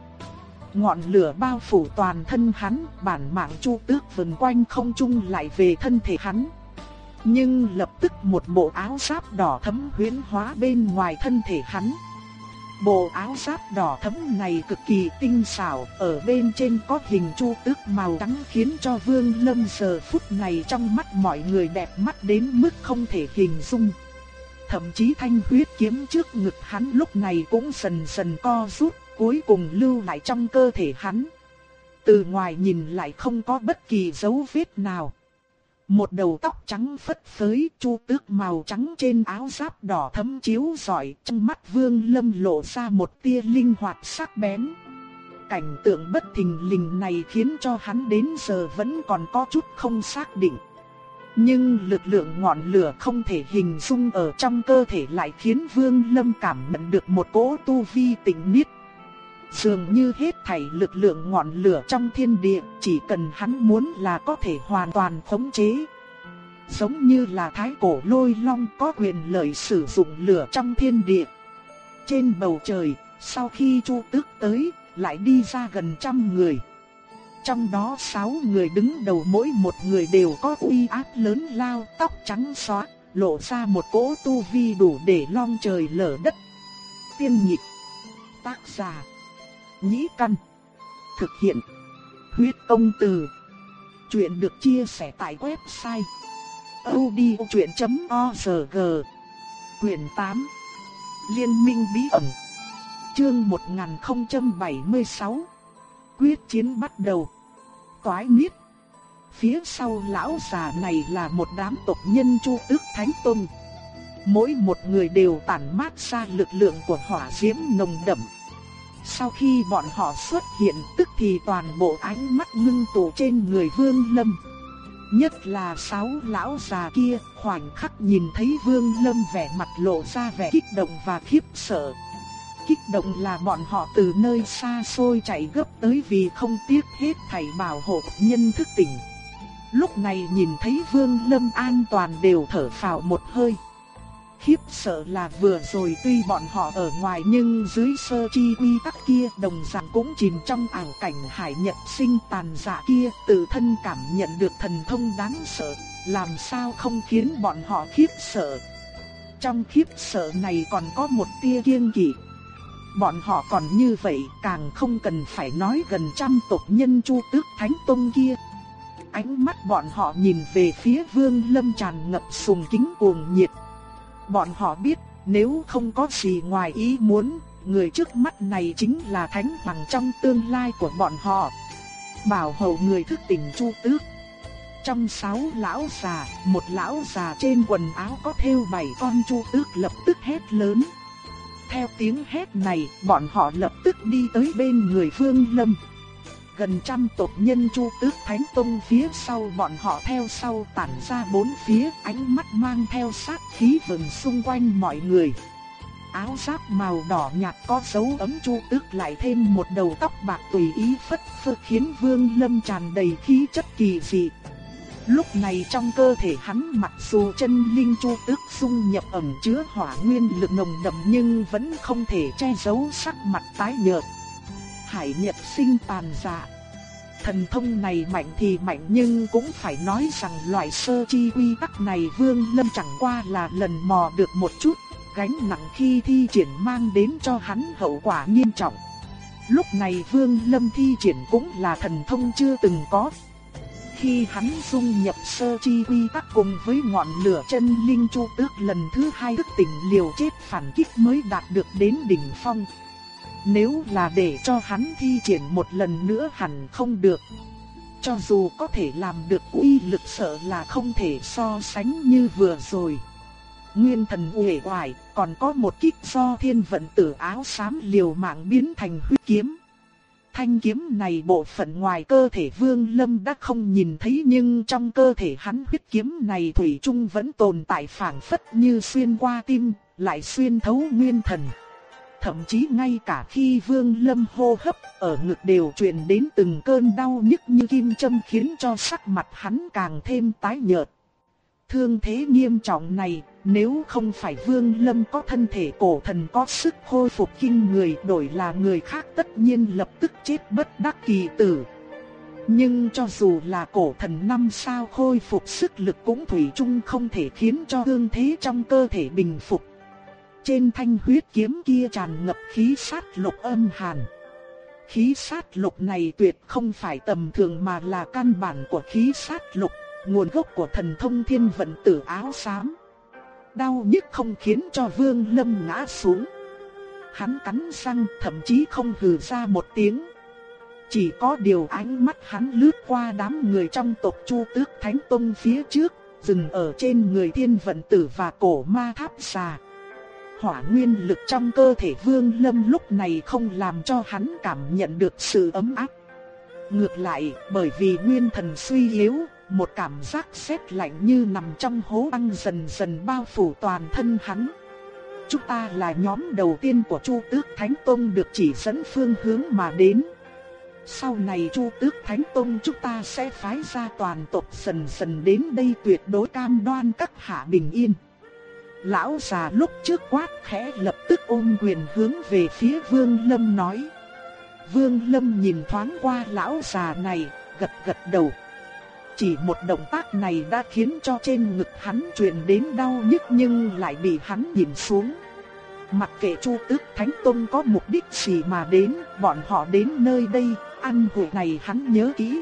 Ngọn lửa bao phủ toàn thân hắn, bản mạng chu tước vần quanh không trung lại về thân thể hắn. Nhưng lập tức một bộ áo giáp đỏ thấm huyễn hóa bên ngoài thân thể hắn. Bộ áo giáp đỏ thấm này cực kỳ tinh xảo, ở bên trên có hình chu tước màu trắng khiến cho Vương Lâm giờ phút này trong mắt mọi người đẹp mắt đến mức không thể hình dung. Thậm chí thanh huyết kiếm trước ngực hắn lúc này cũng dần dần co rút, cuối cùng lưu lại trong cơ thể hắn. Từ ngoài nhìn lại không có bất kỳ dấu vết nào. Một đầu tóc trắng phất phới, chu tước màu trắng trên áo giáp đỏ thấm chiếu rọi, trong mắt vương lâm lộ ra một tia linh hoạt sắc bén. Cảnh tượng bất thình lình này khiến cho hắn đến giờ vẫn còn có chút không xác định. Nhưng lực lượng ngọn lửa không thể hình dung ở trong cơ thể lại khiến Vương Lâm cảm nhận được một cỗ tu vi tịnh niết. Dường như hết thảy lực lượng ngọn lửa trong thiên địa, chỉ cần hắn muốn là có thể hoàn toàn khống chế. Giống như là thái cổ lôi long có quyền lợi sử dụng lửa trong thiên địa. Trên bầu trời, sau khi Chu Tước tới, lại đi ra gần trăm người. Trong đó sáu người đứng đầu mỗi một người đều có uy áp lớn lao, tóc trắng xóa, lộ ra một cỗ tu vi đủ để long trời lở đất. Tiên nhịp, tác giả nhĩ căn. Thực hiện. Huyết công từ. Chuyện được chia sẻ tại website. odchuyện.org Quyền 8 Liên minh bí ẩn Chương 1076 Quyết chiến bắt đầu Toái miết Phía sau lão già này là một đám tộc nhân chu tước thánh tôn Mỗi một người đều tản mát ra lực lượng của hỏa diễm nồng đậm sau khi bọn họ xuất hiện, tức thì toàn bộ ánh mắt ngưng tụ trên người Vương Lâm. Nhất là sáu lão già kia, khoảnh khắc nhìn thấy Vương Lâm vẻ mặt lộ ra vẻ kích động và khiếp sợ. Kích động là bọn họ từ nơi xa xôi chạy gấp tới vì không tiếc hết thảy bảo hộ nhân thức tỉnh. Lúc này nhìn thấy Vương Lâm an toàn đều thở phào một hơi. Khiếp sợ là vừa rồi tuy bọn họ ở ngoài nhưng dưới sơ chi quy tắc kia đồng dạng cũng chìm trong ảo cảnh hải nhật sinh tàn dạ kia tự thân cảm nhận được thần thông đáng sợ, làm sao không khiến bọn họ khiếp sợ. Trong khiếp sợ này còn có một tia kiêng kỵ. Bọn họ còn như vậy càng không cần phải nói gần trăm tộc nhân chu tước thánh tông kia. Ánh mắt bọn họ nhìn về phía vương lâm tràn ngập sùng kính cuồng nhiệt. Bọn họ biết, nếu không có gì ngoài ý muốn, người trước mắt này chính là thánh hoàng trong tương lai của bọn họ. Bảo hầu người thức tỉnh chu tước. Trong sáu lão già, một lão già trên quần áo có thêu bảy con chu tước lập tức hét lớn. Theo tiếng hét này, bọn họ lập tức đi tới bên người Phương Lâm gần trăm tộc nhân Chu Tước Thánh Tông phía sau bọn họ theo sau tản ra bốn phía, ánh mắt mang theo sát khí vần xung quanh mọi người. Áo giáp màu đỏ nhạt có dấu ấm Chu Tước lại thêm một đầu tóc bạc tùy ý phất phơ khiến Vương Lâm tràn đầy khí chất kỳ dị. Lúc này trong cơ thể hắn mặc dù chân linh chu tước xung nhập ẩn chứa hỏa nguyên lực nồng đậm nhưng vẫn không thể che giấu sắc mặt tái nhợt hải nhật sinh tàn dạ. Thần thông này mạnh thì mạnh nhưng cũng phải nói rằng loại sơ chi quy tắc này Vương Lâm chẳng qua là lần mò được một chút, gánh nặng khi thi triển mang đến cho hắn hậu quả nghiêm trọng. Lúc này Vương Lâm thi triển cũng là thần thông chưa từng có. Khi hắn dung nhập sơ chi quy tắc cùng với ngọn lửa chân linh chu tước lần thứ hai thức tỉnh liều chết phản kích mới đạt được đến đỉnh phong nếu là để cho hắn thi triển một lần nữa hẳn không được. Cho dù có thể làm được uy lực sợ là không thể so sánh như vừa rồi. Nguyên thần uể oải, còn có một kích do thiên vận tử áo xám liều mạng biến thành huyết kiếm. Thanh kiếm này bộ phận ngoài cơ thể Vương Lâm đã không nhìn thấy nhưng trong cơ thể hắn huyết kiếm này thủy chung vẫn tồn tại phảng phất như xuyên qua tim, lại xuyên thấu nguyên thần. Thậm chí ngay cả khi Vương Lâm hô hấp ở ngực đều truyền đến từng cơn đau nhức như kim châm khiến cho sắc mặt hắn càng thêm tái nhợt. Thương thế nghiêm trọng này, nếu không phải Vương Lâm có thân thể cổ thần có sức khôi phục kinh người đổi là người khác tất nhiên lập tức chết bất đắc kỳ tử. Nhưng cho dù là cổ thần năm sao khôi phục sức lực cũng thủy chung không thể khiến cho thương thế trong cơ thể bình phục. Trên thanh huyết kiếm kia tràn ngập khí sát lục âm hàn. Khí sát lục này tuyệt không phải tầm thường mà là căn bản của khí sát lục, nguồn gốc của thần thông thiên vận tử áo xám. Đau nhức không khiến cho Vương Lâm ngã xuống. Hắn cắn răng thậm chí không hừ ra một tiếng. Chỉ có điều ánh mắt hắn lướt qua đám người trong tộc Chu Tước Thánh Tông phía trước, dừng ở trên người thiên vận tử và cổ ma tháp xà hỏa nguyên lực trong cơ thể Vương Lâm lúc này không làm cho hắn cảm nhận được sự ấm áp. Ngược lại, bởi vì nguyên thần suy yếu, một cảm giác rét lạnh như nằm trong hố băng dần dần bao phủ toàn thân hắn. Chúng ta là nhóm đầu tiên của Chu Tước Thánh Tông được chỉ dẫn phương hướng mà đến. Sau này Chu Tước Thánh Tông chúng ta sẽ phái ra toàn tộc dần dần đến đây tuyệt đối cam đoan các hạ bình yên. Lão già lúc trước quát khẽ lập tức ôm quyền hướng về phía Vương Lâm nói. Vương Lâm nhìn thoáng qua lão già này, gật gật đầu. Chỉ một động tác này đã khiến cho trên ngực hắn truyền đến đau nhức nhưng lại bị hắn nhìn xuống. Mặc kệ Chu Tước Thánh tôn có mục đích gì mà đến, bọn họ đến nơi đây, ăn hội này hắn nhớ kỹ,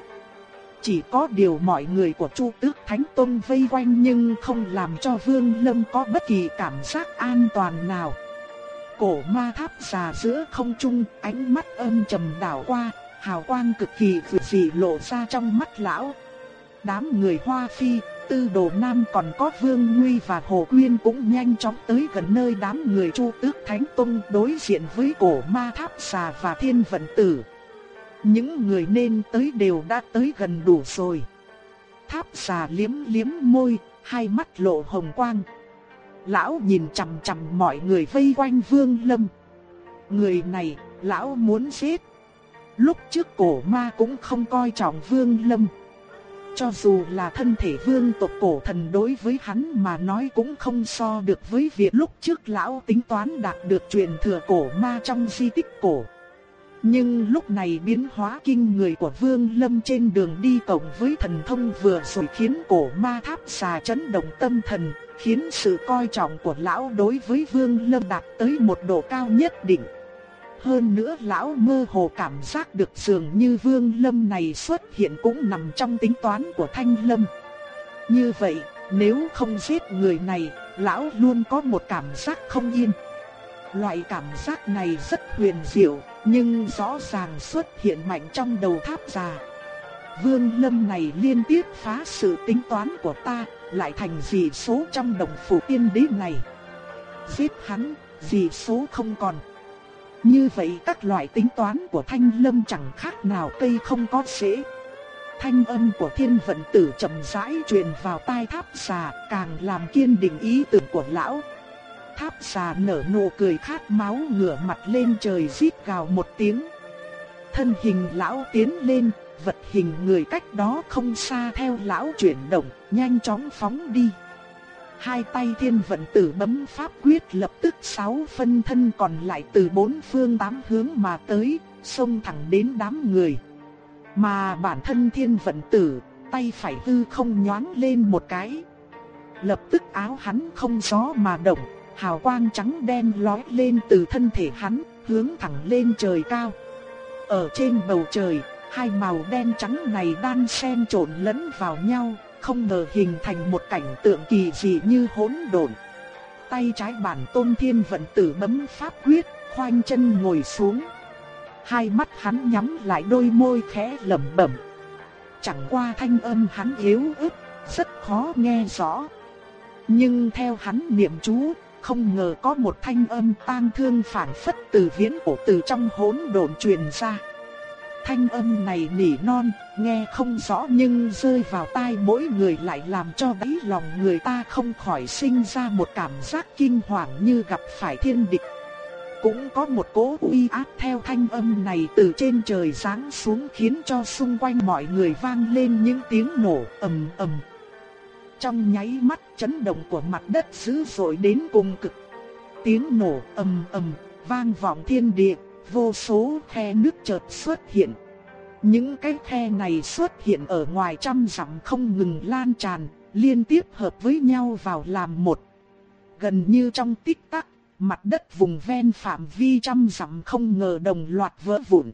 chỉ có điều mọi người của Chu Tước Thánh tôn vây quanh nhưng không làm cho Vương Lâm có bất kỳ cảm giác an toàn nào. Cổ ma tháp già giữa không trung, ánh mắt âm trầm đảo qua, hào quang cực kỳ vượt dị lộ ra trong mắt lão. Đám người Hoa Phi, Tư Đồ Nam còn có Vương Nguy và Hồ Quyên cũng nhanh chóng tới gần nơi đám người Chu Tước Thánh Tông đối diện với cổ ma tháp xà và thiên vận tử. Những người nên tới đều đã tới gần đủ rồi. Tháp xà liếm liếm môi, hai mắt lộ hồng quang. Lão nhìn chằm chằm mọi người vây quanh Vương Lâm. Người này, lão muốn giết. Lúc trước cổ ma cũng không coi trọng Vương Lâm. Cho dù là thân thể vương tộc cổ thần đối với hắn mà nói cũng không so được với việc lúc trước lão tính toán đạt được truyền thừa cổ ma trong di tích cổ. Nhưng lúc này biến hóa kinh người của Vương Lâm trên đường đi cộng với thần thông vừa rồi khiến cổ ma tháp xà chấn động tâm thần, khiến sự coi trọng của lão đối với Vương Lâm đạt tới một độ cao nhất định. Hơn nữa lão mơ hồ cảm giác được dường như Vương Lâm này xuất hiện cũng nằm trong tính toán của Thanh Lâm. Như vậy, nếu không giết người này, lão luôn có một cảm giác không yên. Loại cảm giác này rất huyền diệu, nhưng rõ ràng xuất hiện mạnh trong đầu tháp già. Vương Lâm này liên tiếp phá sự tính toán của ta, lại thành dị số trong đồng phủ tiên đế này. Giết hắn, dị số không còn. Như vậy các loại tính toán của Thanh Lâm chẳng khác nào cây không có rễ. Thanh âm của thiên vận tử chậm rãi truyền vào tai tháp già, càng làm kiên định ý tưởng của lão. Tháp xà nở nụ cười khát máu ngửa mặt lên trời rít gào một tiếng. Thân hình lão tiến lên, vật hình người cách đó không xa theo lão chuyển động, nhanh chóng phóng đi. Hai tay thiên vận tử bấm pháp quyết lập tức sáu phân thân còn lại từ bốn phương tám hướng mà tới, xông thẳng đến đám người. Mà bản thân thiên vận tử, tay phải hư không nhoáng lên một cái. Lập tức áo hắn không gió mà động, hào quang trắng đen lóe lên từ thân thể hắn, hướng thẳng lên trời cao. Ở trên bầu trời, hai màu đen trắng này đan xen trộn lẫn vào nhau, không ngờ hình thành một cảnh tượng kỳ dị như hỗn độn. Tay trái bản tôn thiên vận tử bấm pháp quyết, khoanh chân ngồi xuống. Hai mắt hắn nhắm lại đôi môi khẽ lẩm bẩm. Chẳng qua thanh âm hắn yếu ớt, rất khó nghe rõ. Nhưng theo hắn niệm chú, không ngờ có một thanh âm tang thương phản phất từ viễn cổ từ trong hỗn độn truyền ra. Thanh âm này nỉ non, nghe không rõ nhưng rơi vào tai mỗi người lại làm cho đáy lòng người ta không khỏi sinh ra một cảm giác kinh hoàng như gặp phải thiên địch. Cũng có một cỗ uy áp theo thanh âm này từ trên trời giáng xuống khiến cho xung quanh mọi người vang lên những tiếng nổ ầm ầm. Trong nháy mắt chấn động của mặt đất dữ dội đến cùng cực. Tiếng nổ ầm ầm vang vọng thiên địa, vô số khe nước chợt xuất hiện. Những cái khe này xuất hiện ở ngoài trăm dặm không ngừng lan tràn, liên tiếp hợp với nhau vào làm một. Gần như trong tích tắc, mặt đất vùng ven phạm vi trăm dặm không ngờ đồng loạt vỡ vụn.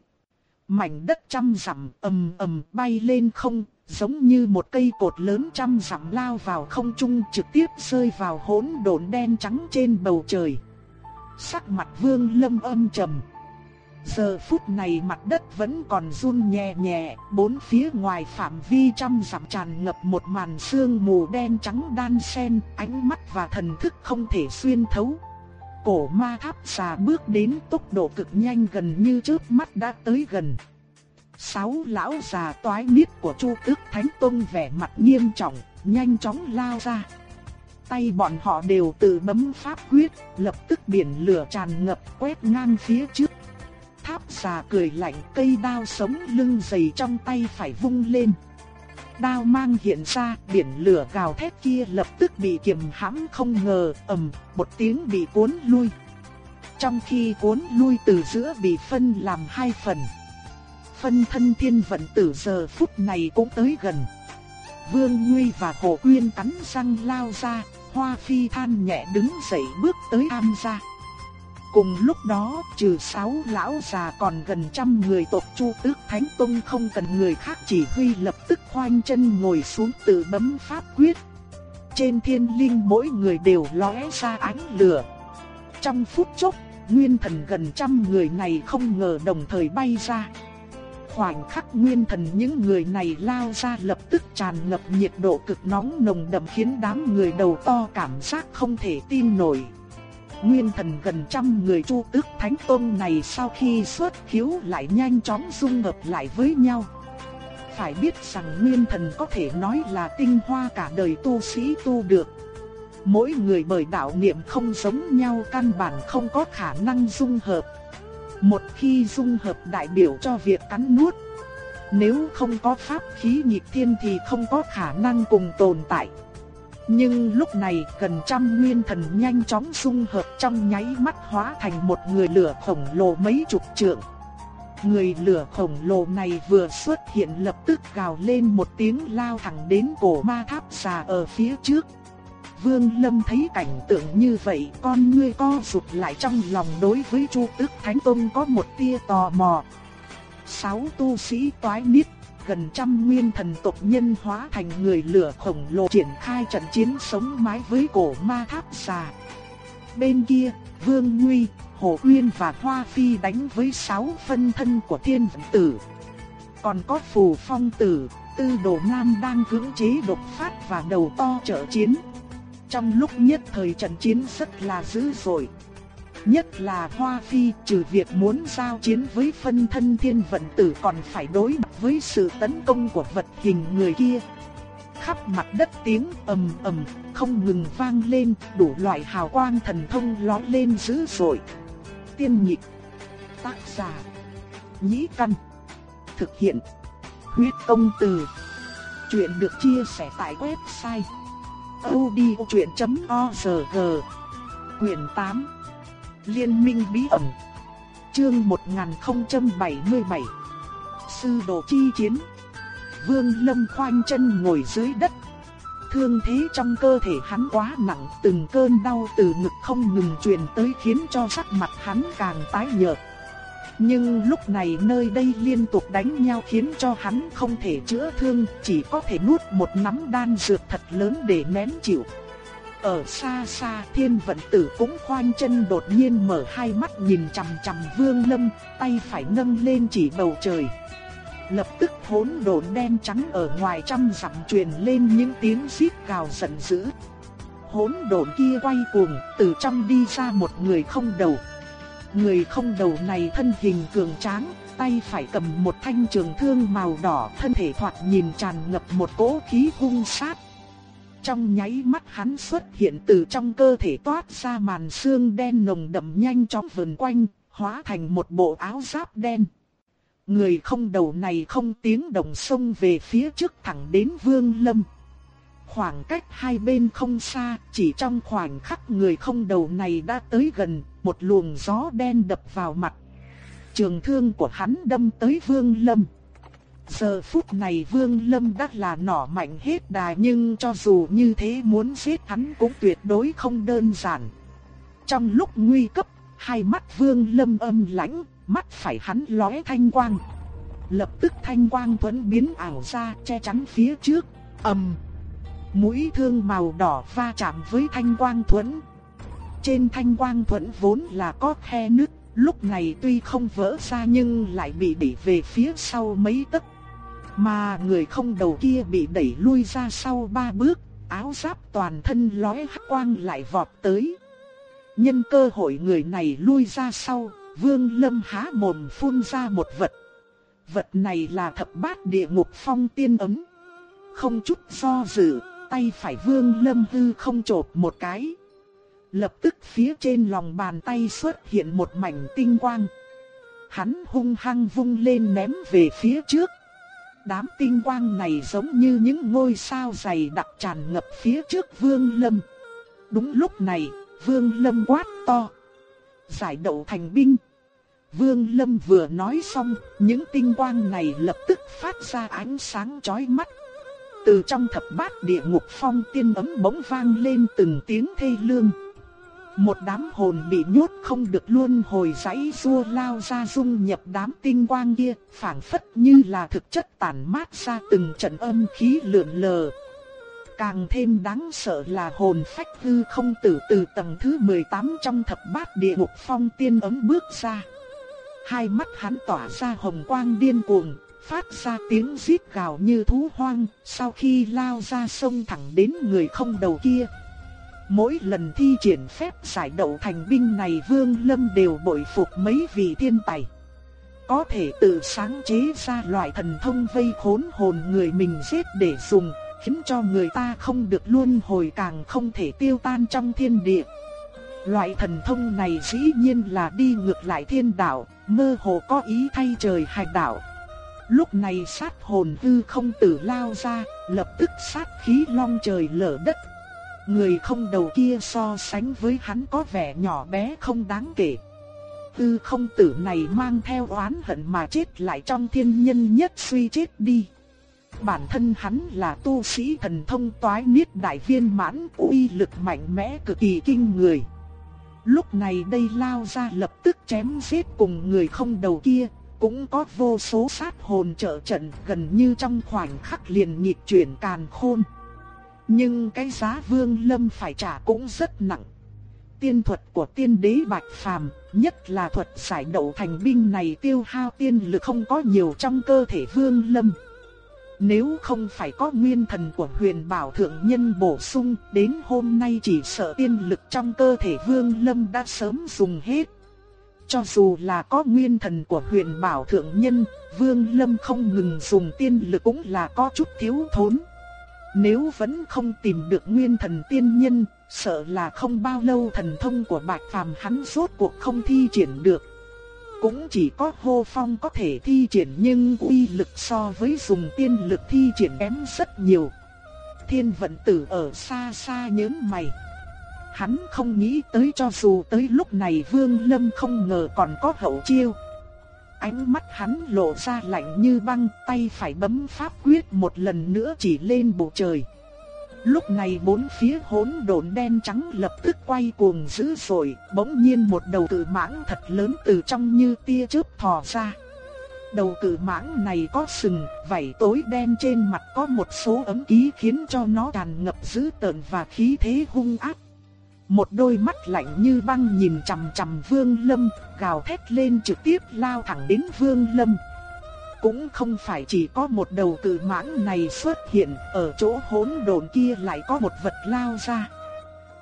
Mảnh đất trăm dặm ầm ầm bay lên không, giống như một cây cột lớn trăm dặm lao vào không trung trực tiếp rơi vào hỗn độn đen trắng trên bầu trời. Sắc mặt Vương Lâm âm trầm. Giờ phút này mặt đất vẫn còn run nhẹ nhẹ, bốn phía ngoài phạm vi trăm dặm tràn ngập một màn sương mù đen trắng đan xen, ánh mắt và thần thức không thể xuyên thấu. Cổ ma tháp xà bước đến tốc độ cực nhanh gần như trước mắt đã tới gần. Sáu lão già toái miết của Chu Tước Thánh Tông vẻ mặt nghiêm trọng, nhanh chóng lao ra. Tay bọn họ đều tự bấm pháp quyết, lập tức biển lửa tràn ngập quét ngang phía trước. Tháp xà cười lạnh cây đao sống lưng dày trong tay phải vung lên. Đao mang hiện ra, biển lửa gào thét kia lập tức bị kiềm hãm không ngờ, ầm, một tiếng bị cuốn lui. Trong khi cuốn lui từ giữa bị phân làm hai phần. Phân thân thiên vận tử giờ phút này cũng tới gần. Vương Nguy và Hồ Quyên cắn răng lao ra, Hoa Phi than nhẹ đứng dậy bước tới am gia. Cùng lúc đó, trừ sáu lão già còn gần trăm người tộc Chu Tước Thánh Tông không cần người khác chỉ huy lập tức khoanh chân ngồi xuống tự bấm pháp quyết. Trên thiên linh mỗi người đều lóe ra ánh lửa. Trong phút chốc, nguyên thần gần trăm người này không ngờ đồng thời bay ra. Khoảnh khắc nguyên thần những người này lao ra lập tức tràn ngập nhiệt độ cực nóng nồng đậm khiến đám người đầu to cảm giác không thể tin nổi. Nguyên thần gần trăm người chu tước thánh tôn này sau khi xuất khiếu lại nhanh chóng dung hợp lại với nhau. Phải biết rằng nguyên thần có thể nói là tinh hoa cả đời tu sĩ tu được. Mỗi người bởi đạo niệm không giống nhau căn bản không có khả năng dung hợp. Một khi dung hợp đại biểu cho việc cắn nuốt. Nếu không có pháp khí nhịp thiên thì không có khả năng cùng tồn tại. Nhưng lúc này gần trăm nguyên thần nhanh chóng dung hợp trong nháy mắt hóa thành một người lửa khổng lồ mấy chục trượng. Người lửa khổng lồ này vừa xuất hiện lập tức gào lên một tiếng lao thẳng đến cổ ma tháp xà ở phía trước. Vương Lâm thấy cảnh tượng như vậy, con ngươi co rụt lại trong lòng đối với Chu Tức Thánh Tông có một tia tò mò. Sáu tu sĩ toái niết gần trăm nguyên thần tộc nhân hóa thành người lửa khổng lồ triển khai trận chiến sống mái với cổ ma tháp xà. Bên kia, Vương Nguy, Hồ Uyên và Hoa Phi đánh với sáu phân thân của thiên vận tử. Còn có phù phong tử, tư đồ nam đang cưỡng chế đột phát và đầu to trợ chiến. Trong lúc nhất thời trận chiến rất là dữ dội. Nhất là Hoa Phi trừ việc muốn giao chiến với phân thân thiên vận tử còn phải đối mặt với sự tấn công của vật hình người kia. Khắp mặt đất tiếng ầm ầm không ngừng vang lên, đủ loại hào quang thần thông lóe lên dữ dội. Tiên nhịp, tác giả, nhĩ căn, thực hiện, huyết công từ. Chuyện được chia sẻ tại website odchuyện.org, quyển 8 Liên minh bí ẩn. Chương 1077. Sư đồ chi chiến. Vương Lâm khoanh chân ngồi dưới đất. Thương thế trong cơ thể hắn quá nặng, từng cơn đau từ ngực không ngừng truyền tới khiến cho sắc mặt hắn càng tái nhợt. Nhưng lúc này nơi đây liên tục đánh nhau khiến cho hắn không thể chữa thương, chỉ có thể nuốt một nắm đan dược thật lớn để nén chịu. Ở xa xa thiên vận tử cũng khoanh chân đột nhiên mở hai mắt nhìn chằm chằm vương lâm, tay phải nâng lên chỉ bầu trời. Lập tức hỗn độn đen trắng ở ngoài trăm dặm truyền lên những tiếng xít gào giận dữ. Hỗn độn kia quay cuồng, từ trong đi ra một người không đầu. Người không đầu này thân hình cường tráng, tay phải cầm một thanh trường thương màu đỏ, thân thể thoạt nhìn tràn ngập một cỗ khí hung sát. Trong nháy mắt hắn xuất hiện từ trong cơ thể toát ra màn xương đen nồng đậm nhanh chóng vần quanh, hóa thành một bộ áo giáp đen. Người không đầu này không tiếng động xông về phía trước thẳng đến Vương Lâm. Khoảng cách hai bên không xa, chỉ trong khoảnh khắc người không đầu này đã tới gần, một luồng gió đen đập vào mặt. Trường thương của hắn đâm tới Vương Lâm. Giờ phút này Vương Lâm đã là nỏ mạnh hết đài nhưng cho dù như thế muốn giết hắn cũng tuyệt đối không đơn giản. Trong lúc nguy cấp, hai mắt Vương Lâm âm lãnh, mắt phải hắn lóe thanh quang. Lập tức thanh quang thuẫn biến ảo ra che chắn phía trước, ầm. Mũi thương màu đỏ va chạm với thanh quang thuẫn. Trên thanh quang thuẫn vốn là có khe nứt, lúc này tuy không vỡ ra nhưng lại bị đẩy về phía sau mấy tấc. Mà người không đầu kia bị đẩy lui ra sau ba bước, áo giáp toàn thân lóe hắc quang lại vọt tới. Nhân cơ hội người này lui ra sau, Vương Lâm há mồm phun ra một vật. Vật này là thập bát địa ngục phong tiên ấm. Không chút do dự, tay phải Vương Lâm hư không chộp một cái. Lập tức phía trên lòng bàn tay xuất hiện một mảnh tinh quang. Hắn hung hăng vung lên ném về phía trước. Đám tinh quang này giống như những ngôi sao dày đặc tràn ngập phía trước Vương Lâm. Đúng lúc này, Vương Lâm quát to. Giải đậu thành binh. Vương Lâm vừa nói xong, những tinh quang này lập tức phát ra ánh sáng chói mắt. Từ trong thập bát địa ngục phong tiên ấm bỗng vang lên từng tiếng thê lương. Một đám hồn bị nhốt không được luôn hồi giấy xua lao ra dung nhập đám tinh quang kia, phảng phất như là thực chất tản mát ra từng trận âm khí lượn lờ. Càng thêm đáng sợ là hồn phách hư không tử từ tầng thứ 18 trong thập bát địa ngục phong tiên ấm bước ra. Hai mắt hắn tỏa ra hồng quang điên cuồng, phát ra tiếng rít gào như thú hoang, sau khi lao ra sông thẳng đến người không đầu kia. Mỗi lần thi triển phép giải đậu thành binh này Vương Lâm đều bội phục mấy vị thiên tài. Có thể tự sáng chế ra loại thần thông vây khốn hồn người mình giết để dùng, khiến cho người ta không được luôn hồi càng không thể tiêu tan trong thiên địa. Loại thần thông này dĩ nhiên là đi ngược lại thiên đạo, mơ hồ có ý thay trời hành đạo. Lúc này sát hồn hư không tử lao ra, lập tức sát khí long trời lở đất. Người không đầu kia so sánh với hắn có vẻ nhỏ bé không đáng kể. Tư không tử này mang theo oán hận mà chết lại trong thiên nhân nhất suy chết đi. Bản thân hắn là tu sĩ thần thông toái niết đại viên mãn uy lực mạnh mẽ cực kỳ kinh người. Lúc này đây lao ra lập tức chém giết cùng người không đầu kia, cũng có vô số sát hồn trợ trận gần như trong khoảnh khắc liền nhịp chuyển càn khôn. Nhưng cái giá vương lâm phải trả cũng rất nặng. Tiên thuật của tiên đế Bạch Phàm, nhất là thuật giải đậu thành binh này tiêu hao tiên lực không có nhiều trong cơ thể vương lâm. Nếu không phải có nguyên thần của huyền bảo thượng nhân bổ sung, đến hôm nay chỉ sợ tiên lực trong cơ thể vương lâm đã sớm dùng hết. Cho dù là có nguyên thần của huyền bảo thượng nhân, vương lâm không ngừng dùng tiên lực cũng là có chút thiếu thốn. Nếu vẫn không tìm được nguyên thần tiên nhân, sợ là không bao lâu thần thông của bạch phàm hắn rốt cuộc không thi triển được. Cũng chỉ có hô phong có thể thi triển nhưng uy lực so với dùng tiên lực thi triển kém rất nhiều. Thiên vận tử ở xa xa nhớn mày. Hắn không nghĩ tới cho dù tới lúc này Vương Lâm không ngờ còn có hậu chiêu. Ánh mắt hắn lộ ra lạnh như băng, tay phải bấm pháp quyết một lần nữa chỉ lên bầu trời. Lúc này bốn phía hỗn độn đen trắng lập tức quay cuồng dữ dội, bỗng nhiên một đầu cự mãng thật lớn từ trong như tia chớp thò ra. Đầu cử mãng này có sừng, vảy tối đen trên mặt có một số ấm ký khiến cho nó tràn ngập dữ tợn và khí thế hung ác. Một đôi mắt lạnh như băng nhìn chằm chằm Vương Lâm, gào thét lên trực tiếp lao thẳng đến Vương Lâm. Cũng không phải chỉ có một đầu cự mãng này xuất hiện, ở chỗ hỗn độn kia lại có một vật lao ra.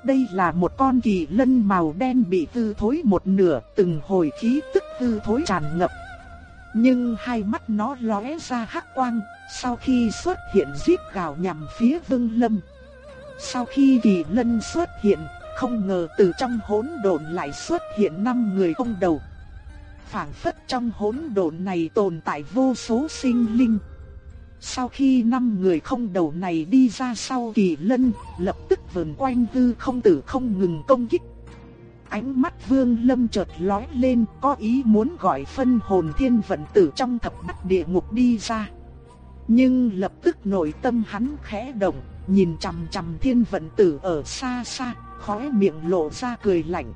Đây là một con kỳ lân màu đen bị hư thối một nửa, từng hồi khí tức hư thối tràn ngập. Nhưng hai mắt nó lóe ra hắc quang, sau khi xuất hiện giết gào nhằm phía Vương Lâm. Sau khi kỳ lân xuất hiện, không ngờ từ trong hỗn độn lại xuất hiện năm người không đầu. Phảng phất trong hỗn độn này tồn tại vô số sinh linh. Sau khi năm người không đầu này đi ra sau kỳ lân, lập tức vờn quanh hư không tử không ngừng công kích. Ánh mắt vương lâm chợt lóe lên có ý muốn gọi phân hồn thiên vận tử trong thập bát địa ngục đi ra. Nhưng lập tức nội tâm hắn khẽ động, nhìn chằm chằm thiên vận tử ở xa xa, khóe miệng lộ ra cười lạnh.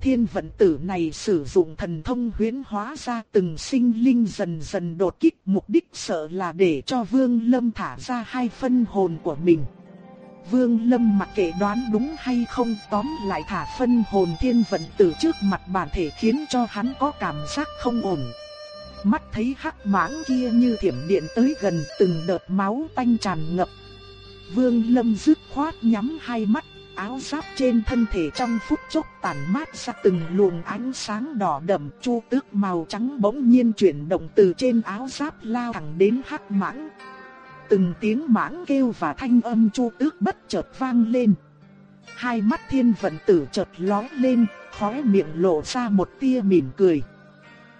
Thiên vận tử này sử dụng thần thông huyễn hóa ra từng sinh linh dần dần đột kích, mục đích sợ là để cho Vương Lâm thả ra hai phân hồn của mình. Vương Lâm mặc kệ đoán đúng hay không, tóm lại thả phân hồn thiên vận tử trước mặt bản thể khiến cho hắn có cảm giác không ổn. Mắt thấy hắc mãng kia như thiểm điện tới gần từng đợt máu tanh tràn ngập. Vương Lâm dứt khoát nhắm hai mắt áo giáp trên thân thể trong phút chốc tản mát ra từng luồng ánh sáng đỏ đậm, chu tước màu trắng bỗng nhiên chuyển động từ trên áo giáp lao thẳng đến hắc mãng. Từng tiếng mãng kêu và thanh âm chu tước bất chợt vang lên. Hai mắt thiên vận tử chợt lóe lên, khóe miệng lộ ra một tia mỉm cười.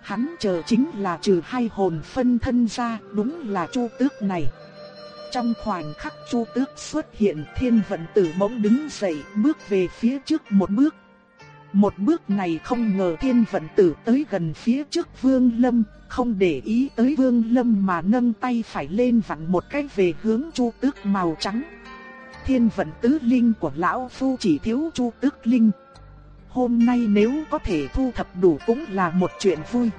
Hắn chờ chính là trừ hai hồn phân thân ra, đúng là chu tước này. Trong khoảnh khắc Chu Tước xuất hiện, Thiên Vận Tử bỗng đứng dậy, bước về phía trước một bước. Một bước này không ngờ Thiên Vận Tử tới gần phía trước Vương Lâm, không để ý tới Vương Lâm mà nâng tay phải lên vặn một cái về hướng Chu Tước màu trắng. Thiên Vận Tứ Linh của lão phu chỉ thiếu Chu Tước Linh. Hôm nay nếu có thể thu thập đủ cũng là một chuyện vui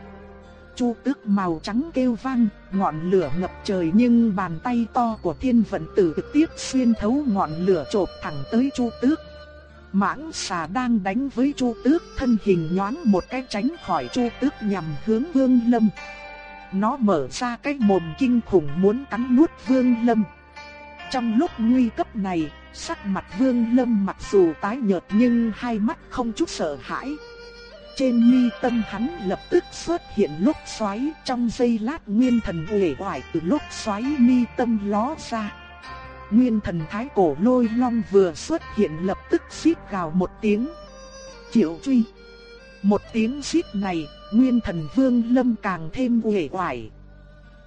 chu tước màu trắng kêu vang, ngọn lửa ngập trời nhưng bàn tay to của thiên vận tử trực tiếp xuyên thấu ngọn lửa chộp thẳng tới chu tước. Mãng xà đang đánh với chu tước thân hình nhoáng một cái tránh khỏi chu tước nhằm hướng vương lâm. Nó mở ra cái mồm kinh khủng muốn cắn nuốt vương lâm. Trong lúc nguy cấp này, sắc mặt vương lâm mặc dù tái nhợt nhưng hai mắt không chút sợ hãi, trên mi tâm hắn lập tức xuất hiện lúc xoáy trong giây lát nguyên thần uể oải từ lúc xoáy mi tâm ló ra. Nguyên thần thái cổ lôi long vừa xuất hiện lập tức xít gào một tiếng. Triệu truy. Một tiếng xít này, nguyên thần vương lâm càng thêm uể oải.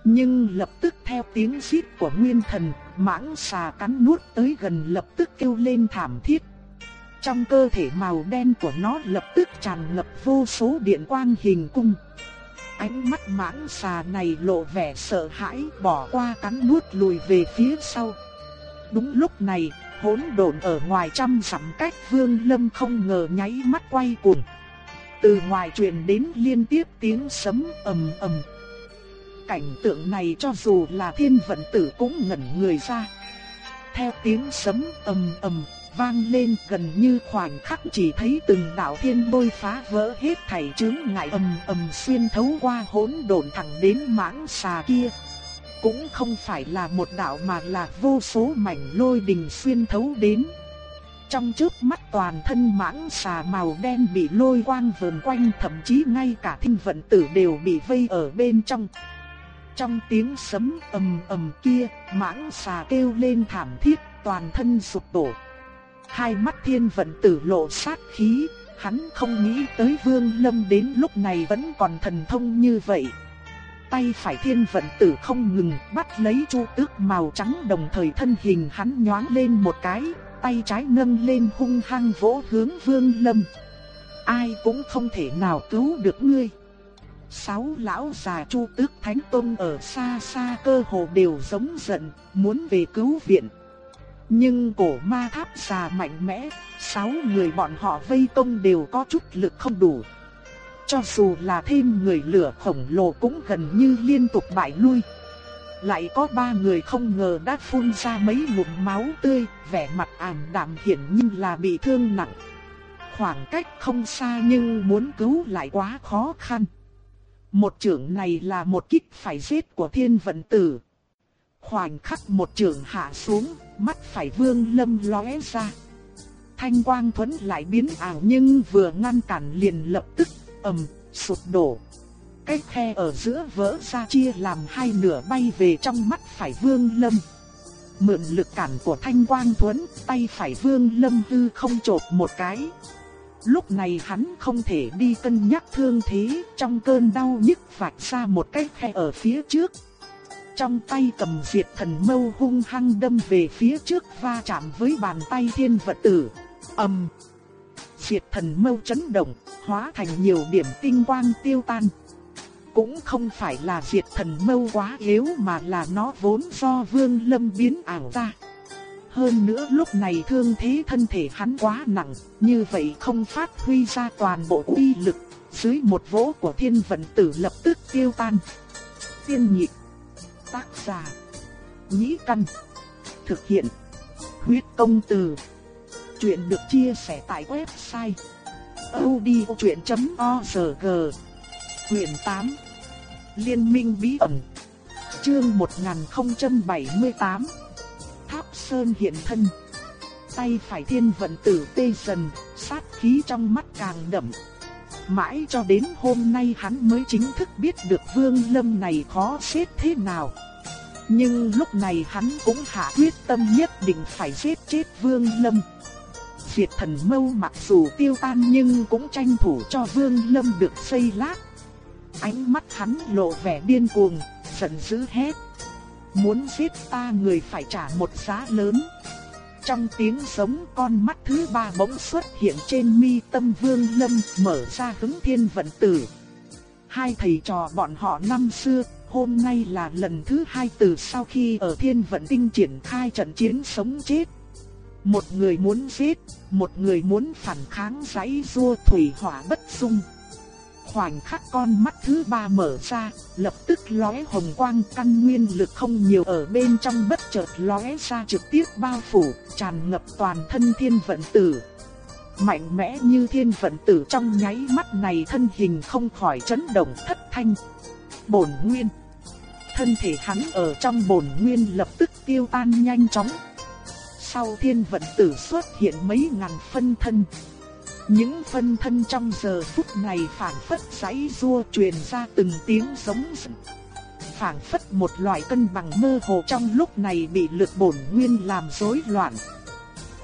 Nhưng lập tức theo tiếng xít của nguyên thần, mãng xà cắn nuốt tới gần lập tức kêu lên thảm thiết. Trong cơ thể màu đen của nó lập tức tràn ngập vô số điện quang hình cung. Ánh mắt mãng xà này lộ vẻ sợ hãi bỏ qua cắn nuốt lùi về phía sau. Đúng lúc này, hỗn độn ở ngoài trăm dặm cách vương lâm không ngờ nháy mắt quay cuồng. Từ ngoài truyền đến liên tiếp tiếng sấm ầm ầm. Cảnh tượng này cho dù là thiên vận tử cũng ngẩn người ra. Theo tiếng sấm ầm ầm, vang lên gần như khoảnh khắc chỉ thấy từng đạo thiên bôi phá vỡ hết thảy chướng ngại ầm ầm xuyên thấu qua hỗn độn thẳng đến mãng xà kia. Cũng không phải là một đạo mà là vô số mảnh lôi đình xuyên thấu đến. Trong trước mắt toàn thân mãng xà màu đen bị lôi quang vờn quanh thậm chí ngay cả thinh vận tử đều bị vây ở bên trong. Trong tiếng sấm ầm ầm kia, mãng xà kêu lên thảm thiết, toàn thân sụp đổ. Hai mắt thiên vận tử lộ sát khí, hắn không nghĩ tới vương lâm đến lúc này vẫn còn thần thông như vậy. Tay phải thiên vận tử không ngừng bắt lấy chu tước màu trắng đồng thời thân hình hắn nhoáng lên một cái, tay trái nâng lên hung hăng vỗ hướng vương lâm. Ai cũng không thể nào cứu được ngươi. Sáu lão già chu tước thánh tôn ở xa xa cơ hồ đều giống giận, muốn về cứu viện. Nhưng cổ ma tháp xà mạnh mẽ, sáu người bọn họ vây công đều có chút lực không đủ. cho dù là thêm người lửa khổng lồ cũng gần như liên tục bại lui. Lại có ba người không ngờ đã phun ra mấy ngụm máu tươi, vẻ mặt ảm đạm hiển nhiên là bị thương nặng. Khoảng cách không xa nhưng muốn cứu lại quá khó khăn. Một trưởng này là một kích phải giết của thiên vận tử. Khoảnh khắc một trường hạ xuống, mắt phải vương lâm lóe ra. Thanh quang thuẫn lại biến ảo nhưng vừa ngăn cản liền lập tức ầm sụp đổ. Cái khe ở giữa vỡ ra chia làm hai nửa bay về trong mắt phải vương lâm. Mượn lực cản của thanh quang thuẫn, tay phải vương lâm hư không chộp một cái. Lúc này hắn không thể đi cân nhắc thương thế, trong cơn đau nhức vạch ra một cái khe ở phía trước. Trong tay cầm diệt thần mâu hung hăng đâm về phía trước va chạm với bàn tay thiên vật tử. ầm, Diệt thần mâu chấn động, hóa thành nhiều điểm tinh quang tiêu tan. Cũng không phải là diệt thần mâu quá yếu mà là nó vốn do vương lâm biến ảo ra. Hơn nữa lúc này thương thế thân thể hắn quá nặng, như vậy không phát huy ra toàn bộ uy lực, dưới một vỗ của thiên vận tử lập tức tiêu tan. Tiên nhị tác giả, nhĩ căn, thực hiện, huyết công từ. Chuyện được chia sẻ tại website odchuyện.org Quyền 8 Liên minh bí ẩn Chương 1078 Tháp Sơn hiện thân Tay phải thiên vận tử tê dần, sát khí trong mắt càng đậm. Mãi cho đến hôm nay hắn mới chính thức biết được vương lâm này khó xếp thế nào. Nhưng lúc này hắn cũng hạ quyết tâm nhất định phải giết chết vương lâm. Diệt thần mâu mặc dù tiêu tan nhưng cũng tranh thủ cho vương lâm được xây lát. Ánh mắt hắn lộ vẻ điên cuồng, giận dữ hét. Muốn giết ta người phải trả một giá lớn. Trong tiếng sống con mắt thứ ba bỗng xuất hiện trên mi tâm vương lâm mở ra hứng thiên vận tử. Hai thầy trò bọn họ năm xưa, hôm nay là lần thứ hai từ sau khi ở thiên vận tinh triển khai trận chiến sống chết. Một người muốn giết, một người muốn phản kháng giấy rua thủy hỏa bất dung. Khoảnh khắc con mắt thứ ba mở ra, lập tức lóe hồng quang căn nguyên lực không nhiều ở bên trong bất chợt lóe ra trực tiếp bao phủ, tràn ngập toàn thân thiên vận tử. Mạnh mẽ như thiên vận tử trong nháy mắt này thân hình không khỏi chấn động thất thanh. Bổn nguyên. Thân thể hắn ở trong bổn nguyên lập tức tiêu tan nhanh chóng. Sau thiên vận tử xuất hiện mấy ngàn phân thân. Những phân thân trong giờ phút này phản phất giấy rua truyền ra từng tiếng giống rừng. Phản phất một loại cân bằng mơ hồ trong lúc này bị lực bổn nguyên làm rối loạn.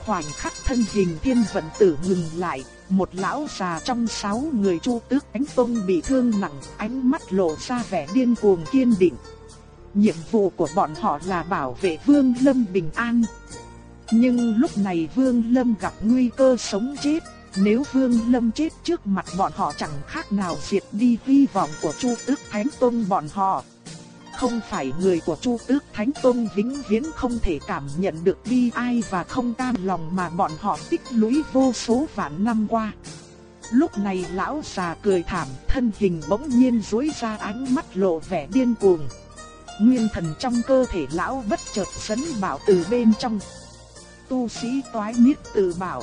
Khoảnh khắc thân hình thiên vận tử ngừng lại, một lão già trong sáu người chu tước ánh tông bị thương nặng, ánh mắt lộ ra vẻ điên cuồng kiên định. Nhiệm vụ của bọn họ là bảo vệ Vương Lâm bình an. Nhưng lúc này Vương Lâm gặp nguy cơ sống chết, nếu Vương Lâm chết trước mặt bọn họ chẳng khác nào diệt đi hy vọng của Chu Tước Thánh Tông bọn họ. Không phải người của Chu Tước Thánh Tông vĩnh viễn không thể cảm nhận được bi ai và không cam lòng mà bọn họ tích lũy vô số vạn năm qua. Lúc này lão già cười thảm, thân hình bỗng nhiên duỗi ra ánh mắt lộ vẻ điên cuồng. Nguyên thần trong cơ thể lão bất chợt sấn bảo từ bên trong. Tu sĩ toái miết từ bảo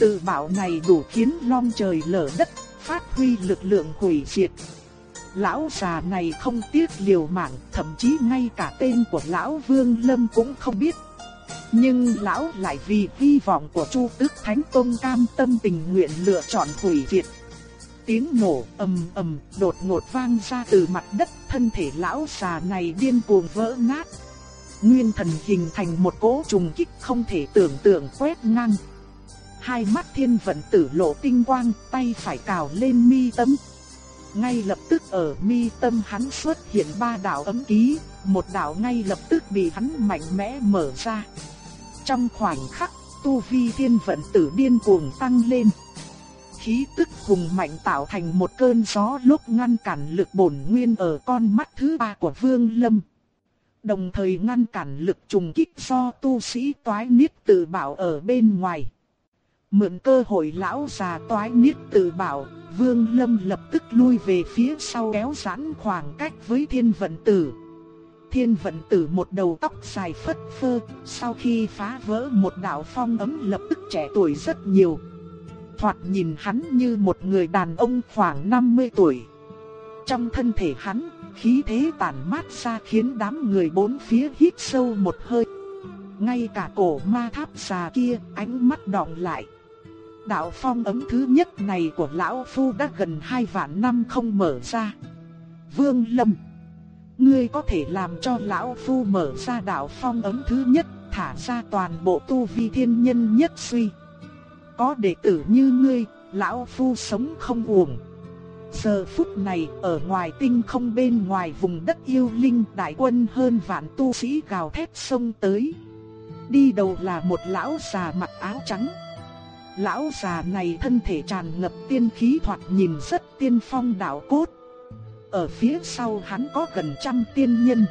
tự bảo này đủ khiến long trời lở đất, phát huy lực lượng hủy diệt. Lão già này không tiếc liều mạng, thậm chí ngay cả tên của lão Vương Lâm cũng không biết. Nhưng lão lại vì hy vọng của Chu Tước Thánh Tông cam tâm tình nguyện lựa chọn hủy diệt. Tiếng nổ ầm ầm đột ngột vang ra từ mặt đất, thân thể lão già này điên cuồng vỡ nát. Nguyên thần hình thành một cỗ trùng kích không thể tưởng tượng quét ngang. Hai mắt thiên vận tử lộ tinh quang, tay phải cào lên mi tâm. Ngay lập tức ở mi tâm hắn xuất hiện ba đạo ấm ký, một đạo ngay lập tức bị hắn mạnh mẽ mở ra. Trong khoảnh khắc, tu vi thiên vận tử điên cuồng tăng lên. Khí tức hùng mạnh tạo thành một cơn gió lúc ngăn cản lực bổn nguyên ở con mắt thứ ba của Vương Lâm. Đồng thời ngăn cản lực trùng kích do tu sĩ toái niết tự bảo ở bên ngoài. Mượn cơ hội lão già toái niết tự bảo, Vương Lâm lập tức lui về phía sau kéo giãn khoảng cách với thiên vận tử. Thiên vận tử một đầu tóc dài phất phơ, sau khi phá vỡ một đạo phong ấm lập tức trẻ tuổi rất nhiều. Thoạt nhìn hắn như một người đàn ông khoảng 50 tuổi. Trong thân thể hắn, khí thế tản mát ra khiến đám người bốn phía hít sâu một hơi. Ngay cả cổ ma tháp già kia, ánh mắt đọng lại. Đạo phong ấm thứ nhất này của lão phu đã gần hai vạn năm không mở ra. Vương Lâm, ngươi có thể làm cho lão phu mở ra đạo phong ấm thứ nhất, thả ra toàn bộ tu vi thiên nhân nhất suy. Có đệ tử như ngươi, lão phu sống không uổng. Giờ phút này, ở ngoài tinh không bên ngoài vùng đất yêu linh đại quân hơn vạn tu sĩ gào thét xông tới. Đi đầu là một lão già mặc áo trắng. Lão già này thân thể tràn ngập tiên khí thoạt nhìn rất tiên phong đạo cốt. Ở phía sau hắn có gần trăm tiên nhân.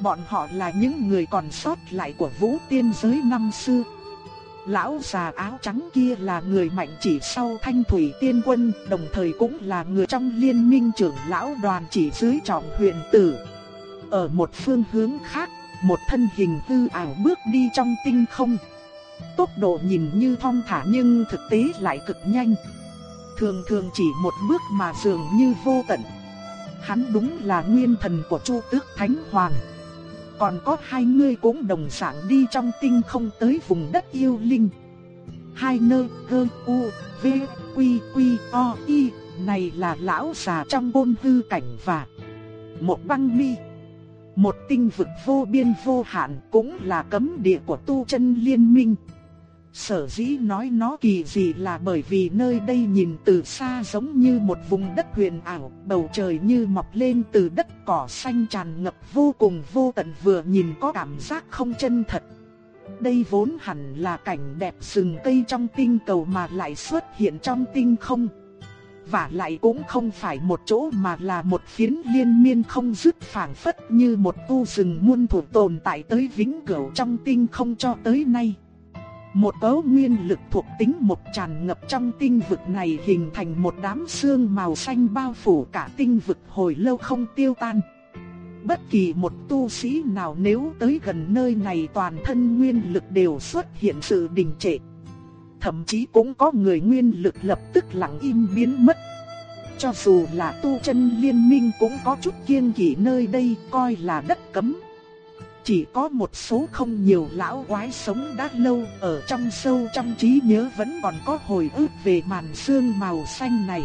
Bọn họ là những người còn sót lại của vũ tiên giới năm xưa. Lão già áo trắng kia là người mạnh chỉ sau thanh thủy tiên quân, đồng thời cũng là người trong liên minh trưởng lão đoàn chỉ dưới trọng huyền tử. Ở một phương hướng khác, một thân hình hư ảo bước đi trong tinh không. Tốc độ nhìn như thong thả nhưng thực tế lại cực nhanh. Thường thường chỉ một bước mà dường như vô tận. Hắn đúng là nguyên thần của Chu Tước Thánh Hoàng. Còn có hai người cũng đồng dạng đi trong tinh không tới vùng đất yêu linh. Hai nơi cơ u, v, quy, quy, o, y, này là lão già trong bôn hư cảnh và một băng mi. Một tinh vực vô biên vô hạn cũng là cấm địa của tu chân liên minh. Sở dĩ nói nó kỳ dị là bởi vì nơi đây nhìn từ xa giống như một vùng đất huyền ảo, bầu trời như mọc lên từ đất cỏ xanh tràn ngập vô cùng vô tận vừa nhìn có cảm giác không chân thật. Đây vốn hẳn là cảnh đẹp rừng cây trong tinh cầu mà lại xuất hiện trong tinh không. Và lại cũng không phải một chỗ mà là một phiến liên miên không dứt phảng phất như một khu rừng muôn thuở tồn tại tới vĩnh cửu trong tinh không cho tới nay. Một cấu nguyên lực thuộc tính một tràn ngập trong tinh vực này hình thành một đám xương màu xanh bao phủ cả tinh vực hồi lâu không tiêu tan. Bất kỳ một tu sĩ nào nếu tới gần nơi này toàn thân nguyên lực đều xuất hiện sự đình trệ. Thậm chí cũng có người nguyên lực lập tức lặng im biến mất. Cho dù là tu chân liên minh cũng có chút kiên kỵ nơi đây, coi là đất cấm. Chỉ có một số không nhiều lão quái sống đã lâu ở trong sâu trong trí nhớ vẫn còn có hồi ức về màn xương màu xanh này.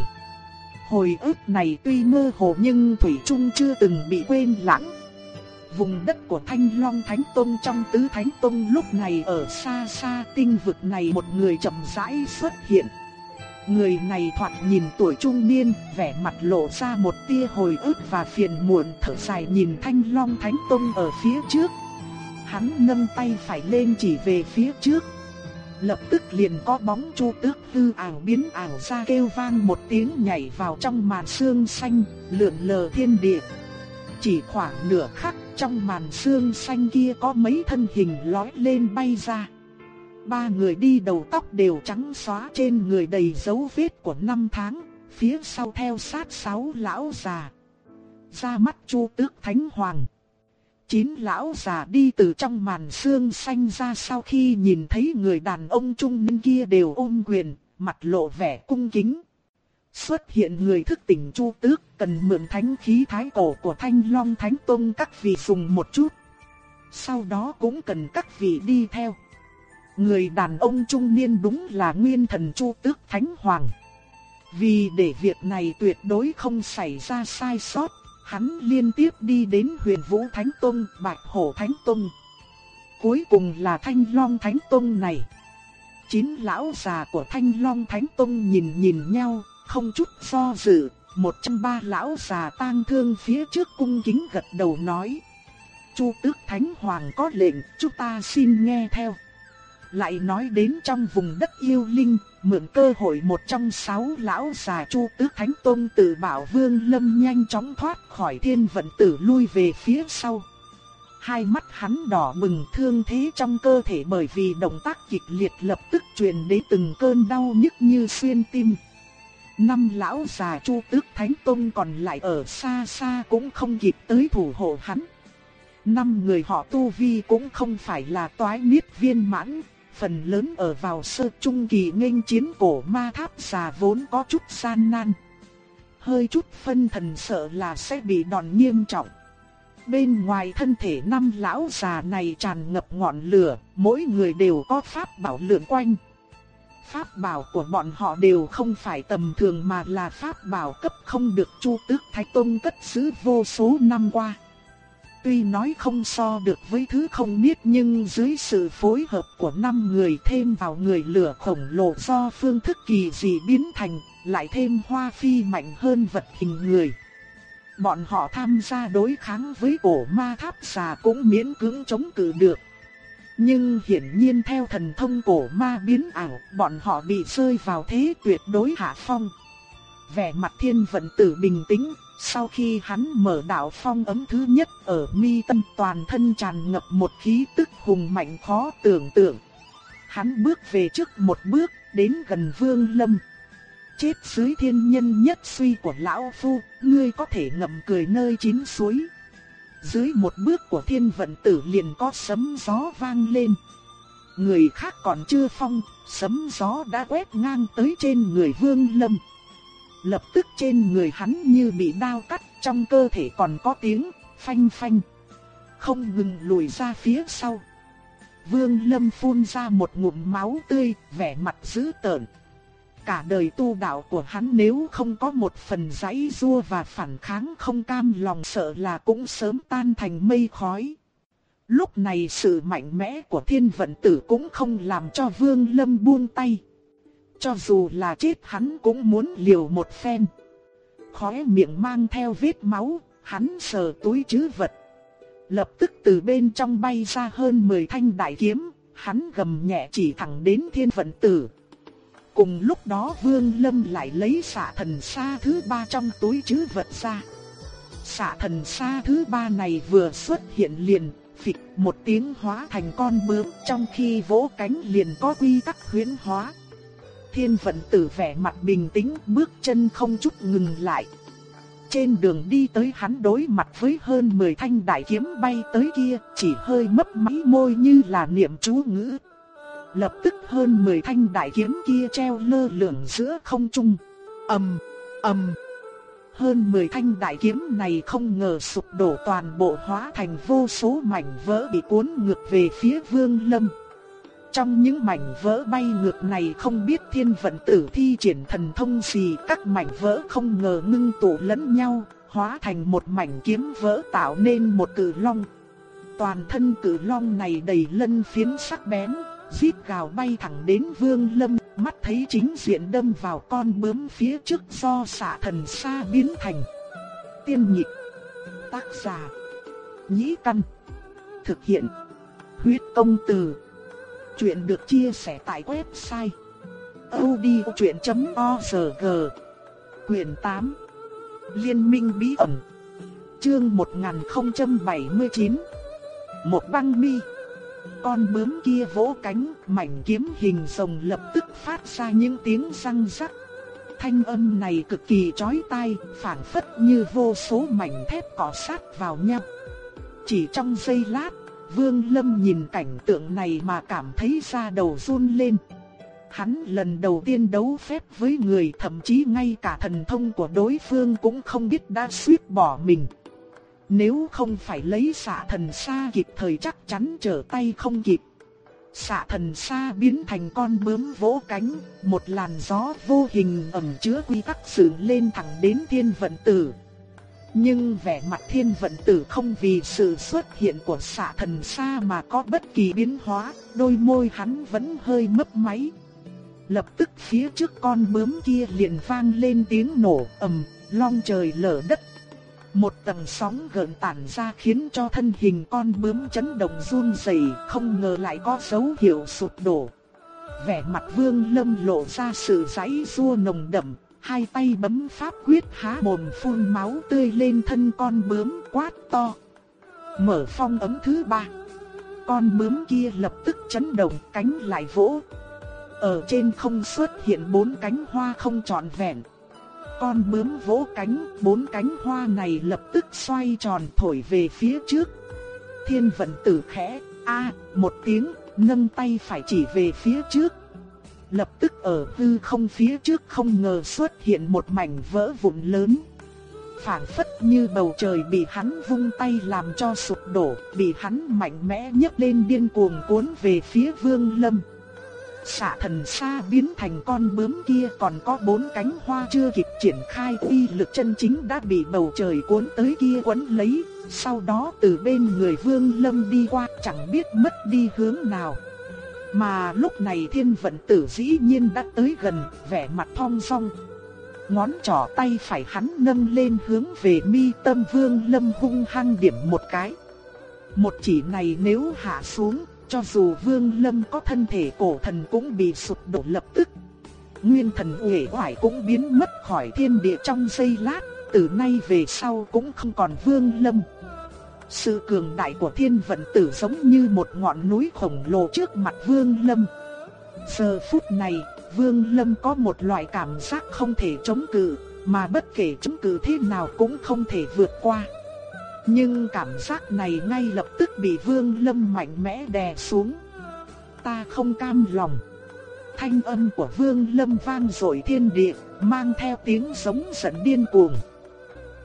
Hồi ức này tuy mơ hồ nhưng Thủy Trung chưa từng bị quên lãng. Vùng đất của Thanh Long Thánh Tông trong tứ Thánh Tông lúc này ở xa xa, tinh vực này một người chậm rãi xuất hiện. Người này thoạt nhìn tuổi trung niên, vẻ mặt lộ ra một tia hồi ức và phiền muộn thở dài nhìn Thanh Long Thánh Tông ở phía trước. Hắn nâng tay phải lên chỉ về phía trước. Lập tức liền có bóng chu tước hư ảo biến ảo ra kêu vang một tiếng nhảy vào trong màn sương xanh, lượn lờ thiên địa. Chỉ khoảng nửa khắc trong màn sương xanh kia có mấy thân hình lói lên bay ra. Ba người đi đầu tóc đều trắng xóa trên người đầy dấu vết của năm tháng, phía sau theo sát sáu lão già. Ra mắt Chu Tước Thánh Hoàng. Chín lão già đi từ trong màn xương xanh ra sau khi nhìn thấy người đàn ông trung niên kia đều ôm quyền, mặt lộ vẻ cung kính. Xuất hiện người thức tỉnh Chu Tước cần mượn thánh khí thái cổ của Thanh Long Thánh Tông các vị dùng một chút. Sau đó cũng cần các vị đi theo. Người đàn ông trung niên đúng là nguyên thần Chu Tước Thánh Hoàng. Vì để việc này tuyệt đối không xảy ra sai sót, hắn liên tiếp đi đến Huyền Vũ Thánh Tông, Bạch Hổ Thánh Tông. Cuối cùng là Thanh Long Thánh Tông này. Chín lão già của Thanh Long Thánh Tông nhìn nhìn nhau, không chút do dự, một trong ba lão già tang thương phía trước cung kính gật đầu nói: "Chu Tước Thánh Hoàng có lệnh, chúng ta xin nghe theo." Lại nói đến trong vùng đất yêu linh, mượn cơ hội một trong sáu lão già chu tước thánh tôn tự bảo vương lâm nhanh chóng thoát khỏi thiên vận tử lui về phía sau. hai mắt hắn đỏ bừng thương thế trong cơ thể bởi vì động tác kịch liệt lập tức truyền đến từng cơn đau nhức như xuyên tim. Năm lão già Chu Tước Thánh tôn còn lại ở xa xa cũng không kịp tới thủ hộ hắn. Năm người họ tu vi cũng không phải là toái niết viên mãn, phần lớn ở vào sơ trung kỳ nghênh chiến cổ ma tháp già vốn có chút gian nan. Hơi chút phân thần sợ là sẽ bị đòn nghiêm trọng. Bên ngoài thân thể năm lão già này tràn ngập ngọn lửa, mỗi người đều có pháp bảo lượn quanh. Pháp bảo của bọn họ đều không phải tầm thường mà là pháp bảo cấp không được Chu Tước Thái Tông cất giữ vô số năm qua. Tuy nói không so được với thứ không biết nhưng dưới sự phối hợp của năm người thêm vào người lửa khổng lồ do phương thức kỳ dị biến thành, lại thêm hoa phi mạnh hơn vật hình người. Bọn họ tham gia đối kháng với cổ ma tháp xà cũng miễn cưỡng chống cự được. Nhưng hiển nhiên theo thần thông cổ ma biến ảo, bọn họ bị rơi vào thế tuyệt đối hạ phong. Vẻ mặt thiên vận tử bình tĩnh, sau khi hắn mở đạo phong ấm thứ nhất ở mi tâm toàn thân tràn ngập một khí tức hùng mạnh khó tưởng tượng. Hắn bước về trước một bước, đến gần vương lâm. Chết dưới thiên nhân nhất suy của lão phu, ngươi có thể ngậm cười nơi chín suối. Dưới một bước của thiên vận tử liền có sấm gió vang lên. Người khác còn chưa phong, sấm gió đã quét ngang tới trên người vương lâm. Lập tức trên người hắn như bị đao cắt, trong cơ thể còn có tiếng phanh phanh. Không ngừng lùi ra phía sau. Vương Lâm phun ra một ngụm máu tươi, vẻ mặt dữ tợn. Cả đời tu đạo của hắn nếu không có một phần giãy rua và phản kháng không cam lòng sợ là cũng sớm tan thành mây khói. Lúc này sự mạnh mẽ của thiên vận tử cũng không làm cho Vương Lâm buông tay. Cho dù là chết hắn cũng muốn liều một phen. Khóe miệng mang theo vết máu, hắn sờ túi chứ vật. Lập tức từ bên trong bay ra hơn 10 thanh đại kiếm, hắn gầm nhẹ chỉ thẳng đến thiên vận tử. Cùng lúc đó Vương Lâm lại lấy xạ thần sa thứ ba trong túi chứ vật ra. Xạ thần sa thứ ba này vừa xuất hiện liền, phịch một tiếng hóa thành con bướm trong khi vỗ cánh liền có quy tắc huyễn hóa. Thiên vận tử vẻ mặt bình tĩnh, bước chân không chút ngừng lại. Trên đường đi tới hắn đối mặt với hơn 10 thanh đại kiếm bay tới kia, chỉ hơi mấp máy môi như là niệm chú ngữ. Lập tức hơn 10 thanh đại kiếm kia treo lơ lửng giữa không trung. ầm ầm Hơn 10 thanh đại kiếm này không ngờ sụp đổ toàn bộ hóa thành vô số mảnh vỡ bị cuốn ngược về phía vương lâm. Trong những mảnh vỡ bay ngược này không biết thiên vận tử thi triển thần thông gì các mảnh vỡ không ngờ ngưng tụ lẫn nhau, hóa thành một mảnh kiếm vỡ tạo nên một cử long. Toàn thân cử long này đầy lân phiến sắc bén, rít gào bay thẳng đến vương lâm, mắt thấy chính diện đâm vào con bướm phía trước do xạ thần xa biến thành. Tiên nhịp, tác giả, nhĩ căn, thực hiện, huyết công từ. Chuyện được chia sẻ tại website odchuyện.org Quyền 8 Liên minh bí ẩn. Chương 1079 Một băng mi. Con bướm kia vỗ cánh, mảnh kiếm hình rồng lập tức phát ra những tiếng răng rắc. Thanh âm này cực kỳ chói tai, phảng phất như vô số mảnh thép cọ sát vào nhau. Chỉ trong giây lát, Vương Lâm nhìn cảnh tượng này mà cảm thấy da đầu run lên. Hắn lần đầu tiên đấu phép với người thậm chí ngay cả thần thông của đối phương cũng không biết đã suýt bỏ mình. Nếu không phải lấy xạ thần xa kịp thời chắc chắn trở tay không kịp. Xạ thần xa biến thành con bướm vỗ cánh, một làn gió vô hình ẩm chứa quy tắc sự lên thẳng đến thiên vận tử. Nhưng vẻ mặt thiên vận tử không vì sự xuất hiện của xạ thần xa mà có bất kỳ biến hóa, đôi môi hắn vẫn hơi mấp máy. Lập tức phía trước con bướm kia liền vang lên tiếng nổ ầm, long trời lở đất. Một tầng sóng gợn tản ra khiến cho thân hình con bướm chấn động run rẩy, không ngờ lại có dấu hiệu sụp đổ. Vẻ mặt Vương Lâm lộ ra sự giãy giụa nồng đậm, hai tay bấm pháp quyết há mồm phun máu tươi lên thân con bướm quát to. mở phong ấm thứ ba. Con bướm kia lập tức chấn động cánh lại vỗ. Ở trên không xuất hiện bốn cánh hoa không trọn vẹn. Con bướm vỗ cánh, bốn cánh hoa này lập tức xoay tròn thổi về phía trước. Thiên vận tử khẽ, a một tiếng, nâng tay phải chỉ về phía trước. Lập tức ở hư không phía trước không ngờ xuất hiện một mảnh vỡ vụn lớn. phảng phất như bầu trời bị hắn vung tay làm cho sụp đổ, bị hắn mạnh mẽ nhấc lên điên cuồng cuốn về phía Vương Lâm. Xạ thần xa biến thành con bướm kia còn có bốn cánh hoa chưa kịp triển khai uy lực chân chính đã bị bầu trời cuốn tới kia quấn lấy, sau đó từ bên người vương lâm đi qua chẳng biết mất đi hướng nào. Mà lúc này thiên vận tử dĩ nhiên đã tới gần, vẻ mặt thong song. Ngón trỏ tay phải hắn nâng lên hướng về mi tâm vương lâm hung hăng điểm một cái. Một chỉ này nếu hạ xuống, cho dù vương lâm có thân thể cổ thần cũng bị sụp đổ lập tức. Nguyên thần uể oải cũng biến mất khỏi thiên địa trong giây lát, từ nay về sau cũng không còn vương lâm. Sự cường đại của thiên vận tử giống như một ngọn núi khổng lồ trước mặt Vương Lâm. Giờ phút này, Vương Lâm có một loại cảm giác không thể chống cự, mà bất kể chống cự thế nào cũng không thể vượt qua. Nhưng cảm giác này ngay lập tức bị Vương Lâm mạnh mẽ đè xuống. Ta không cam lòng. Thanh âm của Vương Lâm vang dội thiên địa, mang theo tiếng giống giận điên cuồng.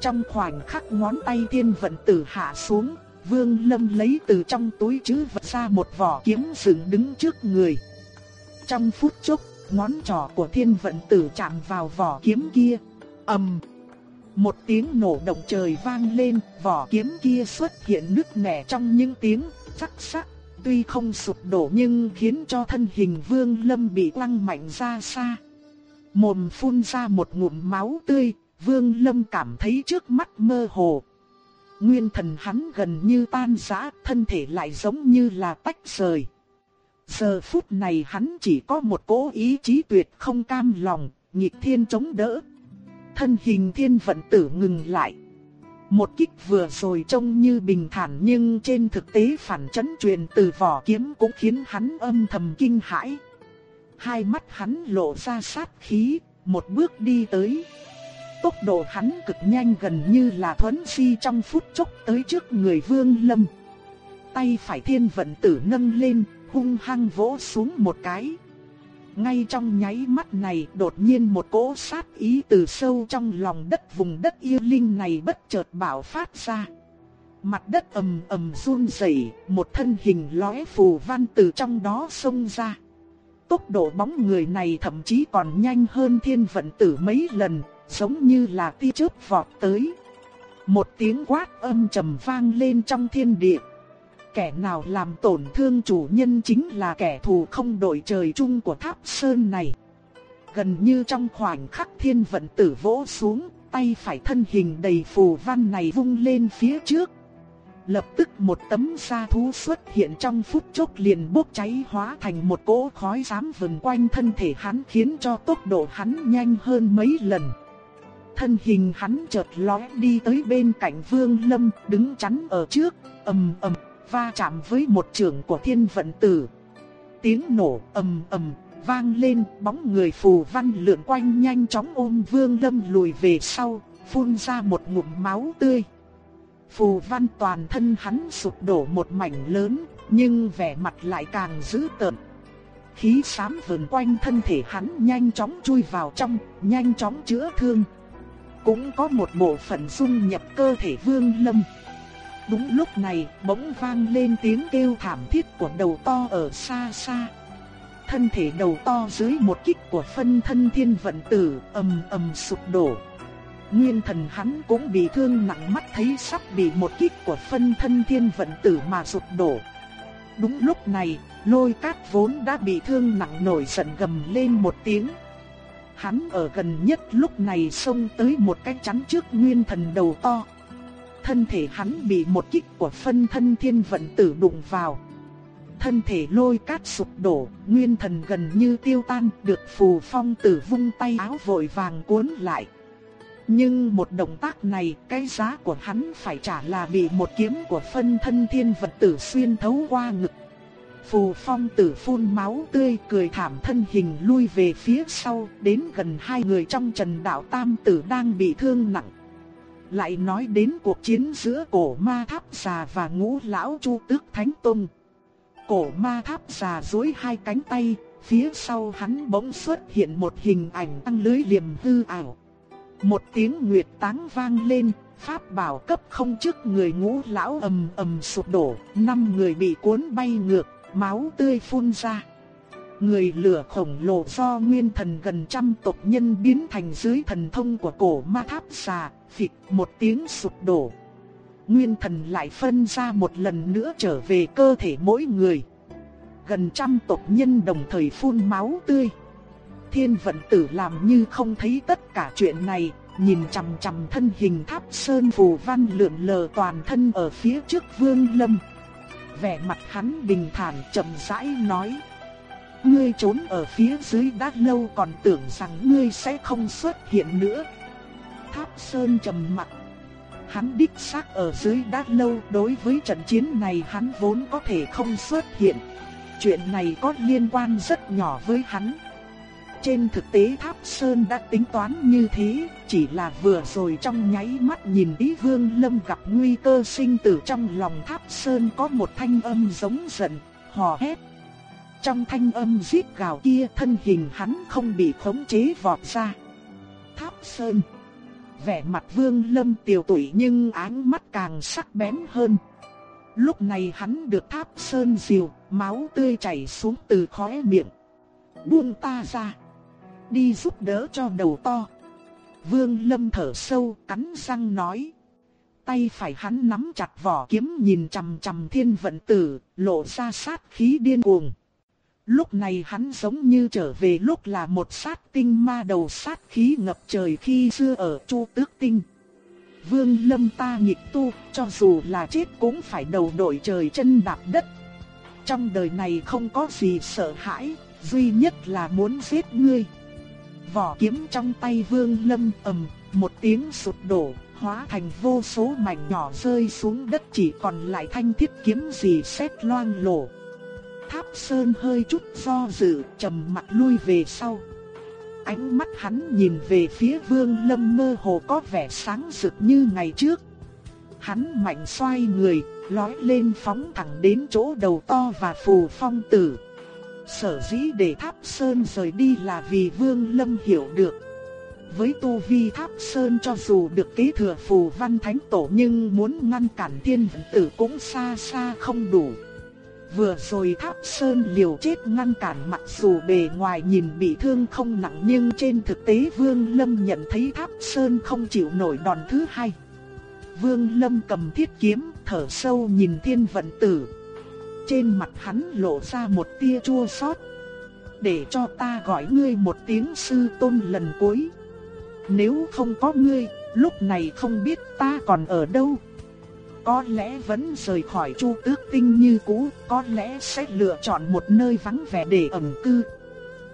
Trong khoảnh khắc ngón tay thiên vận tử hạ xuống, Vương Lâm lấy từ trong túi chứ vật ra một vỏ kiếm dựng đứng trước người. Trong phút chốc, ngón trỏ của thiên vận tử chạm vào vỏ kiếm kia. ầm, một tiếng nổ động trời vang lên, vỏ kiếm kia xuất hiện nứt nẻ trong những tiếng sắc sắc. Tuy không sụp đổ nhưng khiến cho thân hình Vương Lâm bị quăng mạnh ra xa. Mồm phun ra một ngụm máu tươi, Vương Lâm cảm thấy trước mắt mơ hồ. Nguyên thần hắn gần như tan rã, thân thể lại giống như là tách rời. Giờ phút này hắn chỉ có một cố ý chí tuyệt không cam lòng, nghịch thiên chống đỡ. Thân hình thiên vận tử ngừng lại. Một kích vừa rồi trông như bình thản nhưng trên thực tế phản chấn truyền từ vỏ kiếm cũng khiến hắn âm thầm kinh hãi. Hai mắt hắn lộ ra sát khí, một bước đi tới. Tốc độ hắn cực nhanh gần như là thuấn phi trong phút chốc tới trước người Vương Lâm. Tay phải thiên vận tử nâng lên, hung hăng vỗ xuống một cái. Ngay trong nháy mắt này đột nhiên một cỗ sát ý từ sâu trong lòng đất vùng đất yêu linh này bất chợt bạo phát ra. Mặt đất ầm ầm run rẩy, một thân hình lóe phù văn từ trong đó xông ra. Tốc độ bóng người này thậm chí còn nhanh hơn thiên vận tử mấy lần, giống như là tia chớp vọt tới. Một tiếng quát âm trầm vang lên trong thiên địa. Kẻ nào làm tổn thương chủ nhân chính là kẻ thù không đội trời chung của tháp sơn này. Gần như trong khoảnh khắc thiên vận tử vỗ xuống, tay phải thân hình đầy phù văn này vung lên phía trước. Lập tức một tấm sa thú xuất hiện trong phút chốc liền bốc cháy hóa thành một cỗ khói xám vần quanh thân thể hắn khiến cho tốc độ hắn nhanh hơn mấy lần thân hình hắn chợt lóe đi tới bên cạnh Vương Lâm, đứng chắn ở trước, ầm ầm, va chạm với một trường của Thiên Vận Tử. Tiếng nổ ầm ầm vang lên, bóng người phù văn lượn quanh nhanh chóng ôm Vương Lâm lùi về sau, phun ra một ngụm máu tươi. Phù văn toàn thân hắn sụp đổ một mảnh lớn, nhưng vẻ mặt lại càng dữ tợn. Khí xám vần quanh thân thể hắn nhanh chóng chui vào trong, nhanh chóng chữa thương cũng có một bộ phận dung nhập cơ thể Vương Lâm. Đúng lúc này, bỗng vang lên tiếng kêu thảm thiết của đầu to ở xa xa. Thân thể đầu to dưới một kích của phân thân thiên vận tử ầm ầm sụp đổ. Nguyên thần hắn cũng bị thương nặng mắt thấy sắp bị một kích của phân thân thiên vận tử mà sụp đổ. Đúng lúc này, lôi cát vốn đã bị thương nặng nổi giận gầm lên một tiếng. Hắn ở gần nhất lúc này xông tới một cái chắn trước nguyên thần đầu to. Thân thể hắn bị một kích của phân thân thiên vận tử đụng vào. Thân thể lôi cát sụp đổ, nguyên thần gần như tiêu tan, được phù phong tử vung tay áo vội vàng cuốn lại. Nhưng một động tác này, cái giá của hắn phải trả là bị một kiếm của phân thân thiên vật tử xuyên thấu qua ngực. Phù phong tử phun máu tươi cười thảm thân hình lui về phía sau, đến gần hai người trong trần đạo tam tử đang bị thương nặng. Lại nói đến cuộc chiến giữa cổ ma tháp già và ngũ lão chu tước thánh tông. Cổ ma tháp già duỗi hai cánh tay, phía sau hắn bỗng xuất hiện một hình ảnh tăng lưới liềm hư ảo. Một tiếng nguyệt táng vang lên, pháp bảo cấp không trước người ngũ lão ầm ầm sụp đổ, năm người bị cuốn bay ngược, máu tươi phun ra. Người lửa khổng lồ do nguyên thần gần trăm tộc nhân biến thành dưới thần thông của cổ ma tháp xà, phịch một tiếng sụp đổ. Nguyên thần lại phân ra một lần nữa trở về cơ thể mỗi người. Gần trăm tộc nhân đồng thời phun máu tươi. Thiên vận tử làm như không thấy tất cả chuyện này, nhìn chằm chằm thân hình tháp sơn phù văn lượn lờ toàn thân ở phía trước vương lâm. Vẻ mặt hắn bình thản chậm rãi nói. Ngươi trốn ở phía dưới đã lâu còn tưởng rằng ngươi sẽ không xuất hiện nữa. Tháp Sơn trầm mặt. Hắn đích xác ở dưới đã lâu đối với trận chiến này hắn vốn có thể không xuất hiện. Chuyện này có liên quan rất nhỏ với hắn. Trên thực tế Tháp Sơn đã tính toán như thế, chỉ là vừa rồi trong nháy mắt nhìn Ý Vương Lâm gặp nguy cơ sinh tử trong lòng Tháp Sơn có một thanh âm giống giận, hò hét. Trong thanh âm rít gào kia thân hình hắn không bị khống chế vọt ra. Tháp Sơn Vẻ mặt Vương Lâm tiểu tuổi nhưng áng mắt càng sắc bén hơn. Lúc này hắn được Tháp Sơn dìu, máu tươi chảy xuống từ khóe miệng. Buông ta ra đi giúp đỡ cho đầu to. Vương Lâm thở sâu, cắn răng nói. Tay phải hắn nắm chặt vỏ kiếm nhìn chằm chằm thiên vận tử, lộ ra sát khí điên cuồng. Lúc này hắn giống như trở về lúc là một sát tinh ma đầu sát khí ngập trời khi xưa ở Chu Tước Tinh. Vương Lâm ta nghịch tu, cho dù là chết cũng phải đầu đội trời chân đạp đất. Trong đời này không có gì sợ hãi, duy nhất là muốn giết ngươi. Vỏ kiếm trong tay Vương Lâm ầm, một tiếng sụt đổ, hóa thành vô số mảnh nhỏ rơi xuống đất chỉ còn lại thanh thiết kiếm gì xét loang lổ. Tháp Sơn hơi chút do dự, trầm mặt lui về sau. Ánh mắt hắn nhìn về phía Vương Lâm mơ hồ có vẻ sáng rực như ngày trước. Hắn mạnh xoay người, lói lên phóng thẳng đến chỗ đầu to và phù phong tử. Sở dĩ để Tháp Sơn rời đi là vì Vương Lâm hiểu được. Với tu vi Tháp Sơn cho dù được kế thừa phù văn thánh tổ nhưng muốn ngăn cản thiên vận tử cũng xa xa không đủ. Vừa rồi Tháp Sơn liều chết ngăn cản mặc dù bề ngoài nhìn bị thương không nặng nhưng trên thực tế Vương Lâm nhận thấy Tháp Sơn không chịu nổi đòn thứ hai. Vương Lâm cầm thiết kiếm, thở sâu nhìn thiên vận tử, trên mặt hắn lộ ra một tia chua xót. Để cho ta gọi ngươi một tiếng sư tôn lần cuối. Nếu không có ngươi, lúc này không biết ta còn ở đâu. Có lẽ vẫn rời khỏi chu tước tinh như cũ, có lẽ sẽ lựa chọn một nơi vắng vẻ để ẩn cư.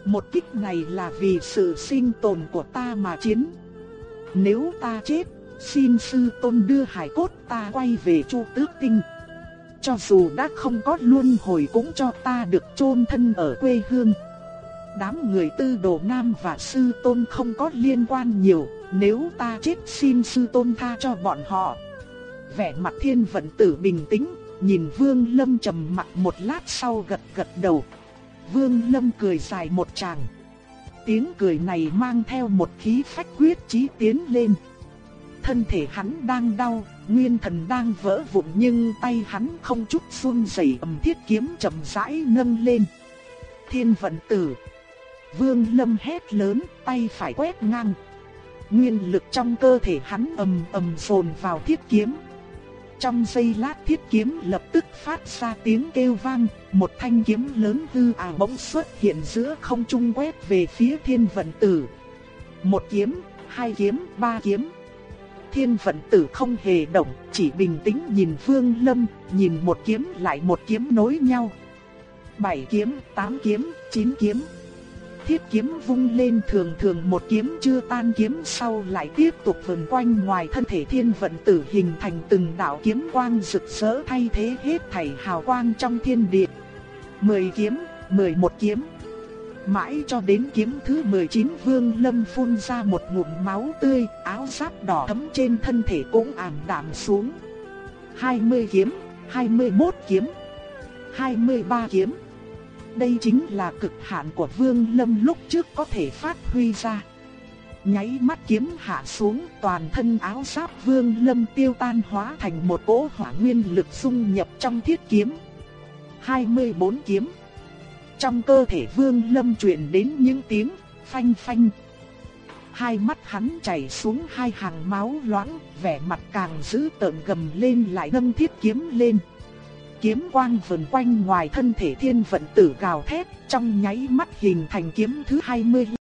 Một kích này là vì sự sinh tồn của ta mà chiến. Nếu ta chết, xin sư tôn đưa hải cốt ta quay về chu tước tinh cho dù đã không có luân hồi cũng cho ta được chôn thân ở quê hương. Đám người tư đồ nam và sư tôn không có liên quan nhiều, nếu ta chết xin sư tôn tha cho bọn họ. Vẻ mặt thiên vận tử bình tĩnh, nhìn vương lâm trầm mặt một lát sau gật gật đầu. Vương lâm cười dài một tràng. Tiếng cười này mang theo một khí phách quyết chí tiến lên. Thân thể hắn đang đau, nguyên thần đang vỡ vụn nhưng tay hắn không chút run rẩy ầm thiết kiếm chậm rãi nâng lên. Thiên vận tử. Vương Lâm hét lớn, tay phải quét ngang. Nguyên lực trong cơ thể hắn ầm ầm dồn vào thiết kiếm. Trong giây lát thiết kiếm lập tức phát ra tiếng kêu vang, một thanh kiếm lớn hư ảo bỗng xuất hiện giữa không trung quét về phía thiên vận tử. Một kiếm, hai kiếm, ba kiếm, thiên vận tử không hề động, chỉ bình tĩnh nhìn Vương Lâm, nhìn một kiếm lại một kiếm nối nhau. Bảy kiếm, tám kiếm, chín kiếm. thiết kiếm vung lên thường thường một kiếm chưa tan kiếm sau lại tiếp tục vần quanh ngoài thân thể thiên vận tử hình thành từng đạo kiếm quang rực rỡ thay thế hết thảy hào quang trong thiên địa. Mười kiếm, mười một kiếm. Mãi cho đến kiếm thứ 19 Vương Lâm phun ra một ngụm máu tươi, áo giáp đỏ thấm trên thân thể cũng ảm đạm xuống. 20 kiếm, 21 kiếm, 23 kiếm. Đây chính là cực hạn của Vương Lâm lúc trước có thể phát huy ra. Nháy mắt kiếm hạ xuống, toàn thân áo giáp Vương Lâm tiêu tan hóa thành một cỗ hỏa nguyên lực xung nhập trong thiết kiếm. 24 kiếm. Trong cơ thể Vương Lâm truyền đến những tiếng phanh phanh. Hai mắt hắn chảy xuống hai hàng máu loãng, vẻ mặt càng dữ tợn gầm lên lại nâng thiết kiếm lên. Kiếm quang vần quanh ngoài thân thể thiên vận tử gào thét, trong nháy mắt hình thành kiếm thứ 25.